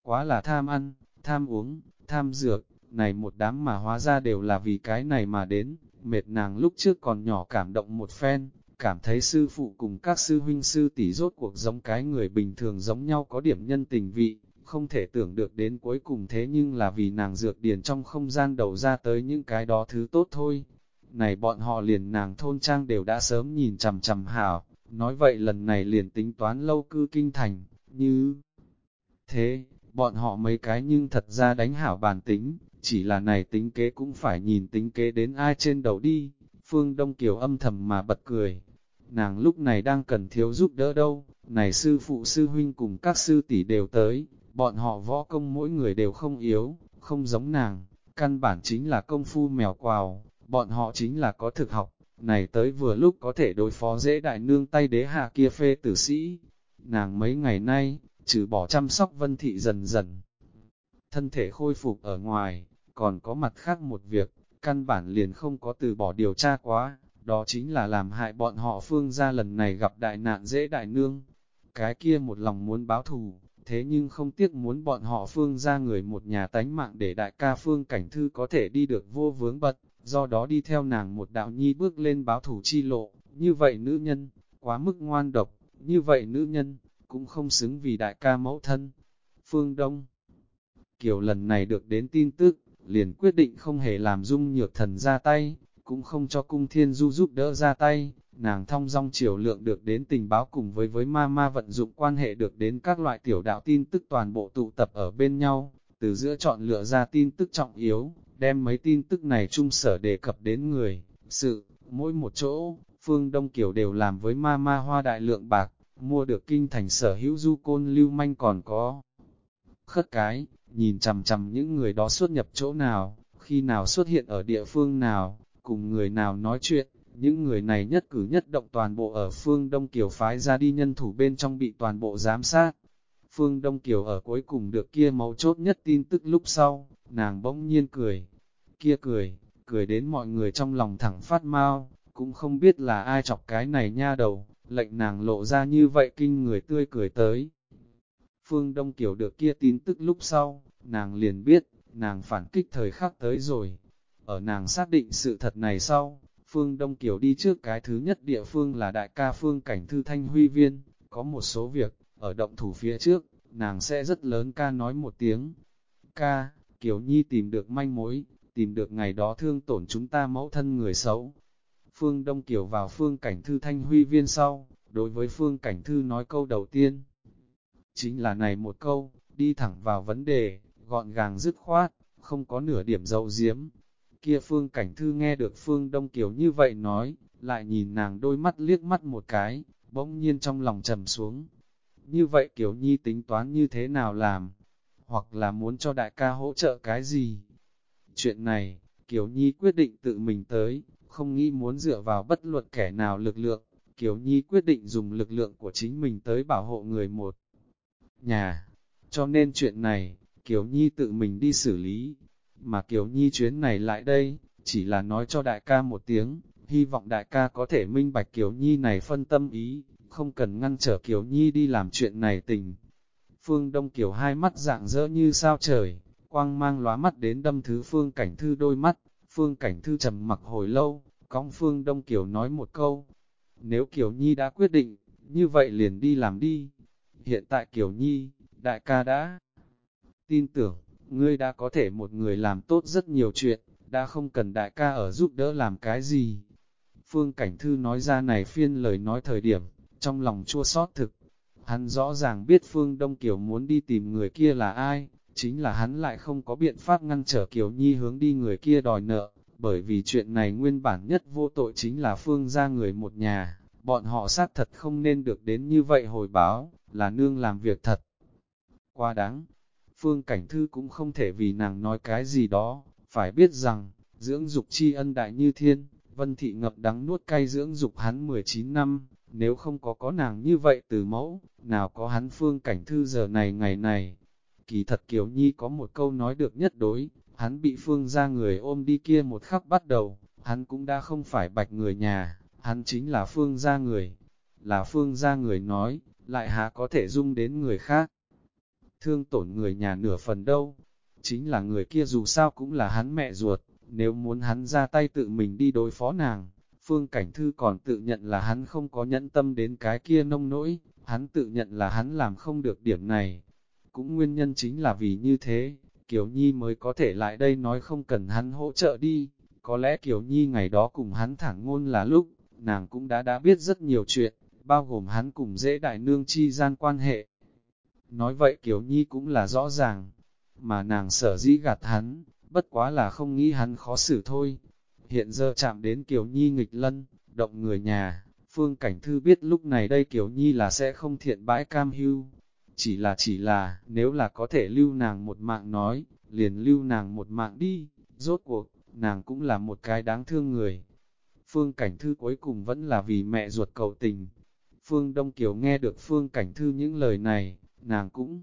quá là tham ăn, tham uống, tham dược, này một đám mà hóa ra đều là vì cái này mà đến, mệt nàng lúc trước còn nhỏ cảm động một phen, cảm thấy sư phụ cùng các sư huynh sư tỷ rốt cuộc giống cái người bình thường giống nhau có điểm nhân tình vị, không thể tưởng được đến cuối cùng thế nhưng là vì nàng dược điền trong không gian đầu ra tới những cái đó thứ tốt thôi. Này bọn họ liền nàng thôn trang đều đã sớm nhìn chằm chằm hảo, nói vậy lần này liền tính toán lâu cư kinh thành, như thế, bọn họ mấy cái nhưng thật ra đánh hảo bản tính, chỉ là này tính kế cũng phải nhìn tính kế đến ai trên đầu đi. Phương Đông Kiều âm thầm mà bật cười. Nàng lúc này đang cần thiếu giúp đỡ đâu, này sư phụ sư huynh cùng các sư tỷ đều tới, bọn họ võ công mỗi người đều không yếu, không giống nàng, căn bản chính là công phu mèo quào, bọn họ chính là có thực học, này tới vừa lúc có thể đối phó dễ đại nương tay đế hạ kia phê tử sĩ. Nàng mấy ngày nay, trừ bỏ chăm sóc vân thị dần dần, thân thể khôi phục ở ngoài, còn có mặt khác một việc, căn bản liền không có từ bỏ điều tra quá, đó chính là làm hại bọn họ phương ra lần này gặp đại nạn dễ đại nương. Cái kia một lòng muốn báo thù, thế nhưng không tiếc muốn bọn họ phương ra người một nhà tánh mạng để đại ca phương cảnh thư có thể đi được vô vướng bật, do đó đi theo nàng một đạo nhi bước lên báo thủ chi lộ, như vậy nữ nhân, quá mức ngoan độc, như vậy nữ nhân, cũng không xứng vì đại ca mẫu thân. Phương Đông Kiều lần này được đến tin tức, liền quyết định không hề làm dung nhược thần ra tay, cũng không cho cung thiên du giúp đỡ ra tay, nàng thong dong chiều lượng được đến tình báo cùng với với ma ma vận dụng quan hệ được đến các loại tiểu đạo tin tức toàn bộ tụ tập ở bên nhau, từ giữa chọn lựa ra tin tức trọng yếu, đem mấy tin tức này chung sở đề cập đến người, sự, mỗi một chỗ, phương Đông Kiều đều làm với ma ma hoa đại lượng bạc, mua được kinh thành sở hữu du côn lưu manh còn có. Khất cái, nhìn chằm chằm những người đó xuất nhập chỗ nào, khi nào xuất hiện ở địa phương nào, cùng người nào nói chuyện, những người này nhất cử nhất động toàn bộ ở phương Đông Kiều phái ra đi nhân thủ bên trong bị toàn bộ giám sát. Phương Đông Kiều ở cuối cùng được kia mấu chốt nhất tin tức lúc sau, nàng bỗng nhiên cười. Kia cười, cười đến mọi người trong lòng thẳng phát mau, cũng không biết là ai chọc cái này nha đầu, lệnh nàng lộ ra như vậy kinh người tươi cười tới. Phương Đông Kiều được kia tin tức lúc sau, nàng liền biết, nàng phản kích thời khắc tới rồi. Ở nàng xác định sự thật này sau, Phương Đông Kiều đi trước cái thứ nhất địa phương là đại ca Phương Cảnh Thư Thanh Huy Viên, có một số việc, ở động thủ phía trước, nàng sẽ rất lớn ca nói một tiếng. Ca, Kiều Nhi tìm được manh mối, tìm được ngày đó thương tổn chúng ta mẫu thân người xấu. Phương Đông Kiều vào Phương Cảnh Thư Thanh Huy Viên sau, đối với Phương Cảnh Thư nói câu đầu tiên. Chính là này một câu, đi thẳng vào vấn đề, gọn gàng dứt khoát, không có nửa điểm dậu diếm. Kia Phương Cảnh Thư nghe được Phương Đông Kiều như vậy nói, lại nhìn nàng đôi mắt liếc mắt một cái, bỗng nhiên trong lòng trầm xuống. Như vậy Kiều Nhi tính toán như thế nào làm? Hoặc là muốn cho đại ca hỗ trợ cái gì? Chuyện này, Kiều Nhi quyết định tự mình tới, không nghĩ muốn dựa vào bất luận kẻ nào lực lượng. Kiều Nhi quyết định dùng lực lượng của chính mình tới bảo hộ người một nhà. Cho nên chuyện này, Kiều Nhi tự mình đi xử lý. Mà Kiều Nhi chuyến này lại đây, chỉ là nói cho đại ca một tiếng, hy vọng đại ca có thể minh bạch Kiều Nhi này phân tâm ý, không cần ngăn trở Kiều Nhi đi làm chuyện này tình. Phương Đông Kiều hai mắt dạng dỡ như sao trời, quang mang lóa mắt đến đâm thứ Phương Cảnh Thư đôi mắt, Phương Cảnh Thư trầm mặc hồi lâu, cong Phương Đông Kiều nói một câu, nếu Kiều Nhi đã quyết định, như vậy liền đi làm đi. Hiện tại Kiều Nhi, đại ca đã tin tưởng, ngươi đã có thể một người làm tốt rất nhiều chuyện, đã không cần đại ca ở giúp đỡ làm cái gì. Phương Cảnh Thư nói ra này phiên lời nói thời điểm, trong lòng chua xót thực. Hắn rõ ràng biết Phương Đông Kiều muốn đi tìm người kia là ai, chính là hắn lại không có biện pháp ngăn trở Kiều Nhi hướng đi người kia đòi nợ, bởi vì chuyện này nguyên bản nhất vô tội chính là Phương ra người một nhà, bọn họ sát thật không nên được đến như vậy hồi báo, là nương làm việc thật. Quá đáng, Phương Cảnh Thư cũng không thể vì nàng nói cái gì đó, phải biết rằng, dưỡng dục tri ân đại như thiên, Vân Thị ngập đắng nuốt cay dưỡng dục hắn 19 năm, nếu không có có nàng như vậy từ mẫu, nào có hắn Phương Cảnh Thư giờ này ngày này. Kỳ thật Kiều Nhi có một câu nói được nhất đối, hắn bị Phương ra người ôm đi kia một khắc bắt đầu, hắn cũng đã không phải bạch người nhà, hắn chính là Phương ra người. Là Phương ra người nói, lại há có thể dung đến người khác thương tổn người nhà nửa phần đâu. Chính là người kia dù sao cũng là hắn mẹ ruột, nếu muốn hắn ra tay tự mình đi đối phó nàng, Phương Cảnh Thư còn tự nhận là hắn không có nhẫn tâm đến cái kia nông nỗi, hắn tự nhận là hắn làm không được điểm này. Cũng nguyên nhân chính là vì như thế, Kiều Nhi mới có thể lại đây nói không cần hắn hỗ trợ đi. Có lẽ Kiều Nhi ngày đó cùng hắn thẳng ngôn là lúc, nàng cũng đã đã biết rất nhiều chuyện, bao gồm hắn cùng dễ đại nương chi gian quan hệ. Nói vậy Kiều Nhi cũng là rõ ràng, mà nàng sở dĩ gạt hắn, bất quá là không nghĩ hắn khó xử thôi. Hiện giờ chạm đến Kiều Nhi nghịch lân, động người nhà, Phương Cảnh Thư biết lúc này đây Kiều Nhi là sẽ không thiện bãi cam hưu. Chỉ là chỉ là, nếu là có thể lưu nàng một mạng nói, liền lưu nàng một mạng đi, rốt cuộc, nàng cũng là một cái đáng thương người. Phương Cảnh Thư cuối cùng vẫn là vì mẹ ruột cầu tình. Phương Đông Kiều nghe được Phương Cảnh Thư những lời này, nàng cũng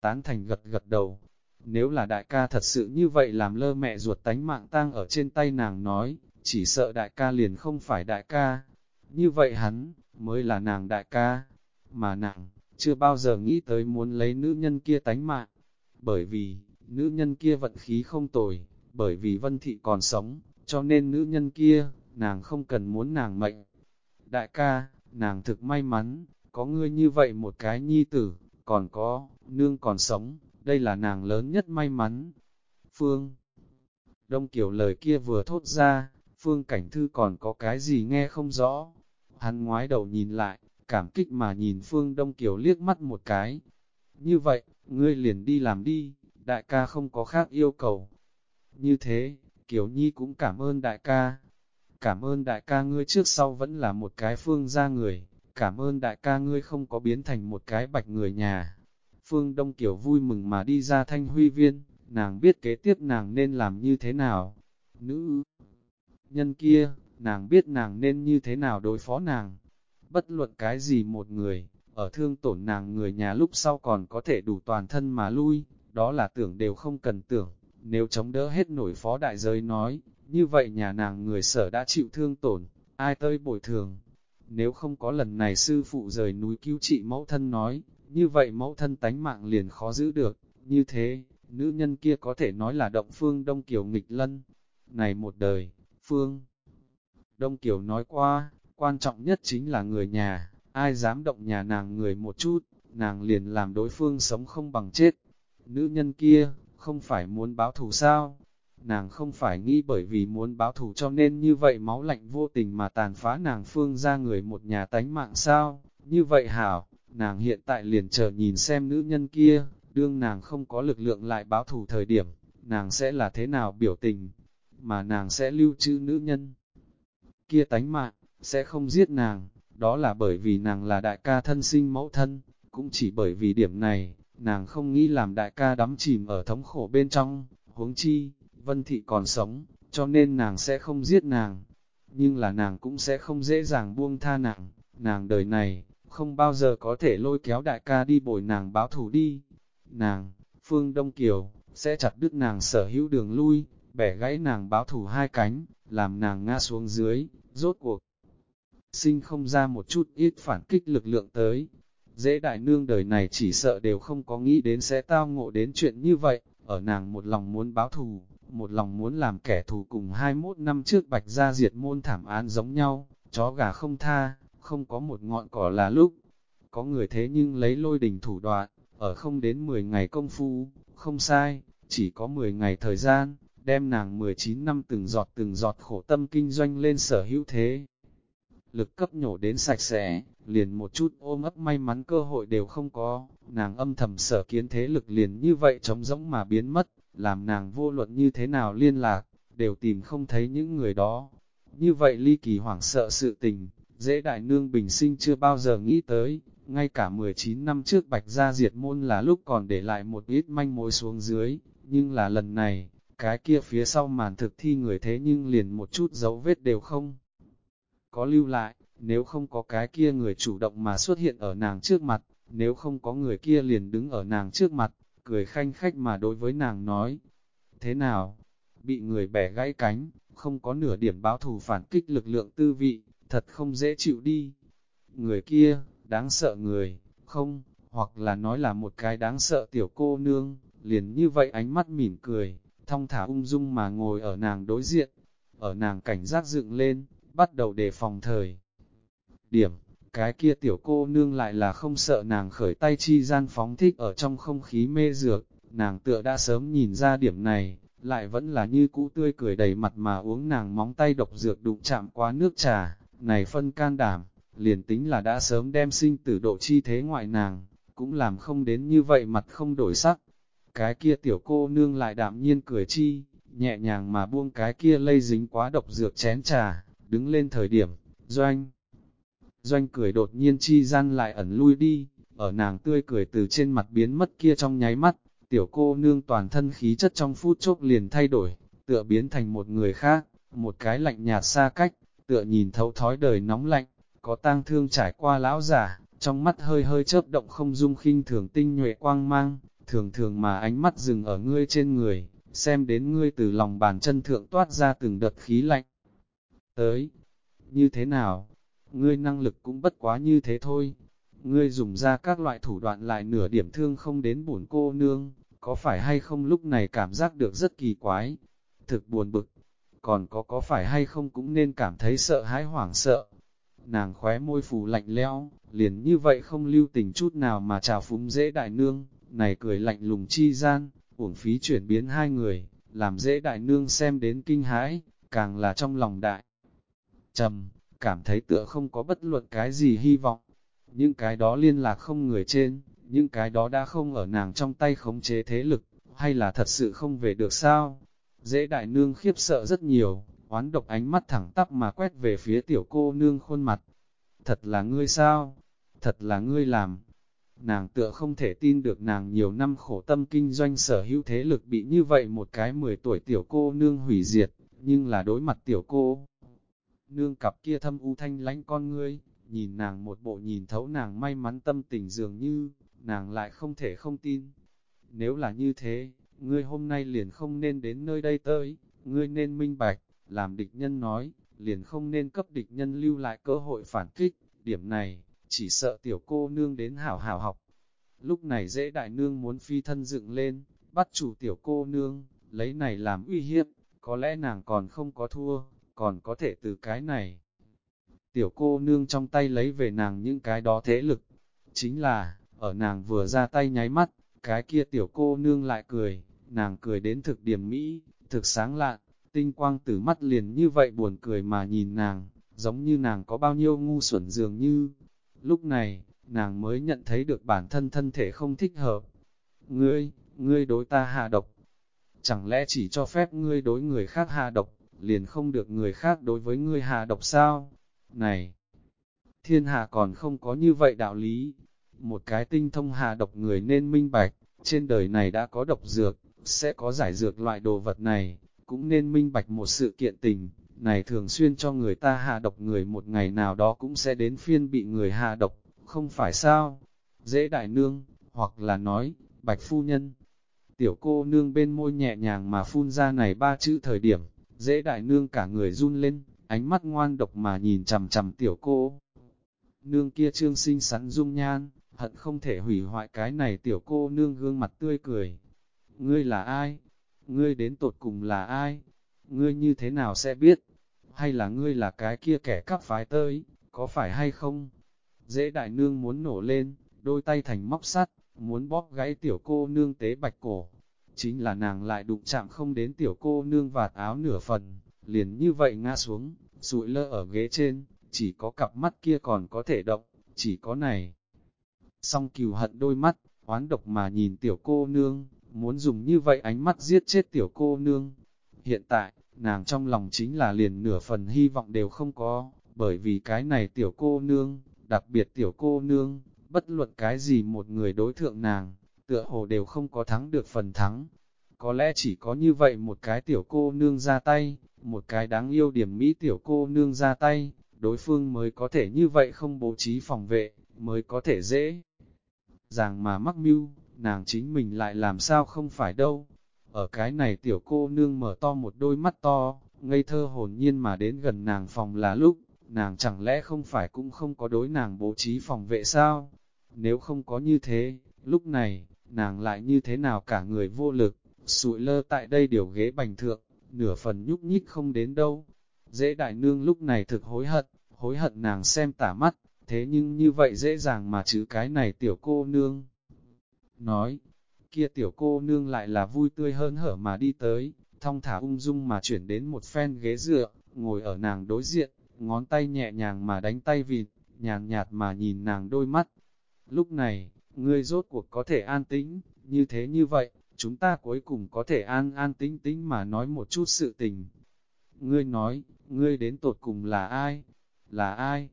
tán thành gật gật đầu. Nếu là đại ca thật sự như vậy làm lơ mẹ ruột tánh mạng tang ở trên tay nàng nói, chỉ sợ đại ca liền không phải đại ca. Như vậy hắn, mới là nàng đại ca, mà nàng, chưa bao giờ nghĩ tới muốn lấy nữ nhân kia tánh mạng. Bởi vì, nữ nhân kia vận khí không tồi, bởi vì vân thị còn sống, cho nên nữ nhân kia, nàng không cần muốn nàng mệnh. Đại ca, nàng thực may mắn, có ngươi như vậy một cái nhi tử, còn có, nương còn sống, đây là nàng lớn nhất may mắn. Phương Đông Kiều lời kia vừa thốt ra, Phương Cảnh Thư còn có cái gì nghe không rõ. Hắn ngoái đầu nhìn lại, cảm kích mà nhìn Phương Đông Kiều liếc mắt một cái. Như vậy, ngươi liền đi làm đi, đại ca không có khác yêu cầu. Như thế, Kiều Nhi cũng cảm ơn đại ca. Cảm ơn đại ca ngươi trước sau vẫn là một cái phương gia người. Cảm ơn đại ca ngươi không có biến thành một cái bạch người nhà. Phương Đông Kiều vui mừng mà đi ra thanh huy viên, nàng biết kế tiếp nàng nên làm như thế nào. Nữ nhân kia, nàng biết nàng nên như thế nào đối phó nàng. Bất luận cái gì một người, ở thương tổn nàng người nhà lúc sau còn có thể đủ toàn thân mà lui, đó là tưởng đều không cần tưởng. Nếu chống đỡ hết nổi phó đại giới nói, như vậy nhà nàng người sở đã chịu thương tổn, ai tơi bồi thường. Nếu không có lần này sư phụ rời núi cứu trị mẫu thân nói, như vậy mẫu thân tánh mạng liền khó giữ được, như thế, nữ nhân kia có thể nói là động phương Đông Kiều nghịch lân. Này một đời, phương Đông Kiều nói qua, quan trọng nhất chính là người nhà, ai dám động nhà nàng người một chút, nàng liền làm đối phương sống không bằng chết. Nữ nhân kia, không phải muốn báo thù sao? Nàng không phải nghĩ bởi vì muốn báo thù cho nên như vậy máu lạnh vô tình mà tàn phá nàng phương ra người một nhà tánh mạng sao? Như vậy hảo, nàng hiện tại liền chờ nhìn xem nữ nhân kia, đương nàng không có lực lượng lại báo thù thời điểm, nàng sẽ là thế nào biểu tình, mà nàng sẽ lưu trữ nữ nhân. Kia tánh mạng, sẽ không giết nàng, đó là bởi vì nàng là đại ca thân sinh mẫu thân, cũng chỉ bởi vì điểm này, nàng không nghĩ làm đại ca đắm chìm ở thống khổ bên trong, huống chi, vân thị còn sống, cho nên nàng sẽ không giết nàng, nhưng là nàng cũng sẽ không dễ dàng buông tha nàng, nàng đời này, không bao giờ có thể lôi kéo đại ca đi bồi nàng báo thù đi. Nàng, Phương Đông Kiều, sẽ chặt đứt nàng sở hữu đường lui, bẻ gãy nàng báo thù hai cánh, làm nàng ngã xuống dưới, rốt cuộc. Sinh không ra một chút ít phản kích lực lượng tới. Dễ đại nương đời này chỉ sợ đều không có nghĩ đến sẽ tao ngộ đến chuyện như vậy, ở nàng một lòng muốn báo thù, một lòng muốn làm kẻ thù cùng 21 năm trước bạch gia diệt môn thảm án giống nhau, chó gà không tha, không có một ngọn cỏ là lúc. Có người thế nhưng lấy lôi đình thủ đoạn, ở không đến 10 ngày công phu, không sai, chỉ có 10 ngày thời gian, đem nàng 19 năm từng giọt từng giọt khổ tâm kinh doanh lên sở hữu thế. Lực cấp nhổ đến sạch sẽ, liền một chút ôm ấp may mắn cơ hội đều không có, nàng âm thầm sở kiến thế lực liền như vậy trống rỗng mà biến mất, làm nàng vô luận như thế nào liên lạc, đều tìm không thấy những người đó. Như vậy ly kỳ hoảng sợ sự tình, dễ đại nương bình sinh chưa bao giờ nghĩ tới, ngay cả 19 năm trước bạch gia diệt môn là lúc còn để lại một ít manh mối xuống dưới, nhưng là lần này, cái kia phía sau màn thực thi người thế nhưng liền một chút dấu vết đều không. Có lưu lại, nếu không có cái kia người chủ động mà xuất hiện ở nàng trước mặt, nếu không có người kia liền đứng ở nàng trước mặt, cười khanh khách mà đối với nàng nói, thế nào, bị người bẻ gãy cánh, không có nửa điểm báo thù phản kích lực lượng tư vị, thật không dễ chịu đi. Người kia, đáng sợ người, không, hoặc là nói là một cái đáng sợ tiểu cô nương, liền như vậy ánh mắt mỉm cười, thong thả ung dung mà ngồi ở nàng đối diện, ở nàng cảnh giác dựng lên, bắt đầu đề phòng thời. Điểm, cái kia tiểu cô nương lại là không sợ nàng khởi tay chi gian phóng thích ở trong không khí mê dược, nàng tựa đã sớm nhìn ra điểm này, lại vẫn là như cũ tươi cười đầy mặt mà uống nàng móng tay độc dược đụng chạm qua nước trà, này phân can đảm, liền tính là đã sớm đem sinh tử độ chi thế ngoại nàng, cũng làm không đến như vậy mặt không đổi sắc. Cái kia tiểu cô nương lại đạm nhiên cười chi, nhẹ nhàng mà buông cái kia lây dính quá độc dược chén trà, đứng lên thời điểm, doanh. Doanh cười đột nhiên chi gian lại ẩn lui đi, ở nàng tươi cười từ trên mặt biến mất kia trong nháy mắt, tiểu cô nương toàn thân khí chất trong phút chốc liền thay đổi, tựa biến thành một người khác, một cái lạnh nhạt xa cách, tựa nhìn thấu thói đời nóng lạnh, có tang thương trải qua lão giả, trong mắt hơi hơi chớp động không dung khinh thường tinh nhuệ quang mang, thường thường mà ánh mắt dừng ở ngươi trên người, xem đến ngươi từ lòng bàn chân thượng toát ra từng đợt khí lạnh. Tới, như thế nào? Ngươi năng lực cũng bất quá như thế thôi. Ngươi dùng ra các loại thủ đoạn lại nửa điểm thương không đến bổn cô nương, có phải hay không lúc này cảm giác được rất kỳ quái, thực buồn bực, còn có có phải hay không cũng nên cảm thấy sợ hãi hoảng sợ. Nàng khóe môi phù lạnh lẽo, liền như vậy không lưu tình chút nào mà chào phúng dễ đại nương, này cười lạnh lùng chi gian, uổng phí chuyển biến hai người, làm dễ đại nương xem đến kinh hãi, càng là trong lòng đại. trầm cảm thấy tựa không có bất luận cái gì hy vọng, những cái đó liên lạc không người trên, những cái đó đã không ở nàng trong tay khống chế thế lực, hay là thật sự không về được sao? Dễ đại nương khiếp sợ rất nhiều, oán độc ánh mắt thẳng tắp mà quét về phía tiểu cô nương khuôn mặt. Thật là ngươi sao? Thật là ngươi làm. Nàng tựa không thể tin được nàng nhiều năm khổ tâm kinh doanh sở hữu thế lực bị như vậy một cái 10 tuổi tiểu cô nương hủy diệt, nhưng là đối mặt tiểu cô. Nương cặp kia thâm u thanh lánh con ngươi, nhìn nàng một bộ nhìn thấu nàng may mắn tâm tình dường như, nàng lại không thể không tin. Nếu là như thế, ngươi hôm nay liền không nên đến nơi đây tới, ngươi nên minh bạch, làm địch nhân nói, liền không nên cấp địch nhân lưu lại cơ hội phản kích, điểm này, chỉ sợ tiểu cô nương đến hảo hảo học. Lúc này dễ đại nương muốn phi thân dựng lên, bắt chủ tiểu cô nương, lấy này làm uy hiếp, có lẽ nàng còn không có thua, còn có thể từ cái này. Tiểu cô nương trong tay lấy về nàng những cái đó thế lực, chính là, ở nàng vừa ra tay nháy mắt, cái kia tiểu cô nương lại cười, nàng cười đến thực điểm mỹ, thực sáng lạn, tinh quang từ mắt liền như vậy buồn cười mà nhìn nàng, giống như nàng có bao nhiêu ngu xuẩn dường như. Lúc này, nàng mới nhận thấy được bản thân thân thể không thích hợp. Ngươi, ngươi đối ta hạ độc. Chẳng lẽ chỉ cho phép ngươi đối người khác hạ độc, liền không được người khác đối với ngươi hạ độc sao? Này, thiên hạ còn không có như vậy đạo lý. Một cái tinh thông hạ độc người nên minh bạch, trên đời này đã có độc dược, sẽ có giải dược loại đồ vật này, cũng nên minh bạch một sự kiện tình, này thường xuyên cho người ta hạ độc người một ngày nào đó cũng sẽ đến phiên bị người hạ độc, không phải sao? Dễ đại nương, hoặc là nói, bạch phu nhân. Tiểu cô nương bên môi nhẹ nhàng mà phun ra này ba chữ thời điểm, dễ đại nương cả người run lên, ánh mắt ngoan độc mà nhìn chằm chằm tiểu cô. Nương kia trương sinh sắn dung nhan, hận không thể hủy hoại cái này tiểu cô nương gương mặt tươi cười. Ngươi là ai? Ngươi đến tột cùng là ai? Ngươi như thế nào sẽ biết? Hay là ngươi là cái kia kẻ cắp phái tới, có phải hay không? Dễ đại nương muốn nổ lên, đôi tay thành móc sắt, muốn bóp gãy tiểu cô nương tế bạch cổ. Chính là nàng lại đụng chạm không đến tiểu cô nương vạt áo nửa phần, liền như vậy ngã xuống, sụi lơ ở ghế trên, chỉ có cặp mắt kia còn có thể động, chỉ có này. Song cừu hận đôi mắt, oán độc mà nhìn tiểu cô nương, muốn dùng như vậy ánh mắt giết chết tiểu cô nương. Hiện tại, nàng trong lòng chính là liền nửa phần hy vọng đều không có, bởi vì cái này tiểu cô nương, đặc biệt tiểu cô nương, bất luận cái gì một người đối thượng nàng, tựa hồ đều không có thắng được phần thắng. Có lẽ chỉ có như vậy một cái tiểu cô nương ra tay, một cái đáng yêu điểm mỹ tiểu cô nương ra tay, đối phương mới có thể như vậy không bố trí phòng vệ, mới có thể dễ Ràng mà mắc mưu, nàng chính mình lại làm sao không phải đâu. Ở cái này tiểu cô nương mở to một đôi mắt to, ngây thơ hồn nhiên mà đến gần nàng phòng là lúc, nàng chẳng lẽ không phải cũng không có đối nàng bố trí phòng vệ sao? Nếu không có như thế, lúc này, nàng lại như thế nào cả người vô lực, sụi lơ tại đây điều ghế bành thượng, nửa phần nhúc nhích không đến đâu. Dễ đại nương lúc này thực hối hận, hối hận nàng xem tả mắt, thế nhưng như vậy dễ dàng mà chữ cái này tiểu cô nương. Nói, kia tiểu cô nương lại là vui tươi hơn hở mà đi tới, thong thả ung dung mà chuyển đến một phen ghế dựa, ngồi ở nàng đối diện, ngón tay nhẹ nhàng mà đánh tay vịt, nhàn nhạt mà nhìn nàng đôi mắt. Lúc này, ngươi rốt cuộc có thể an tĩnh, như thế như vậy, chúng ta cuối cùng có thể an an tĩnh tĩnh mà nói một chút sự tình. Ngươi nói, ngươi đến tột cùng là ai? Là ai?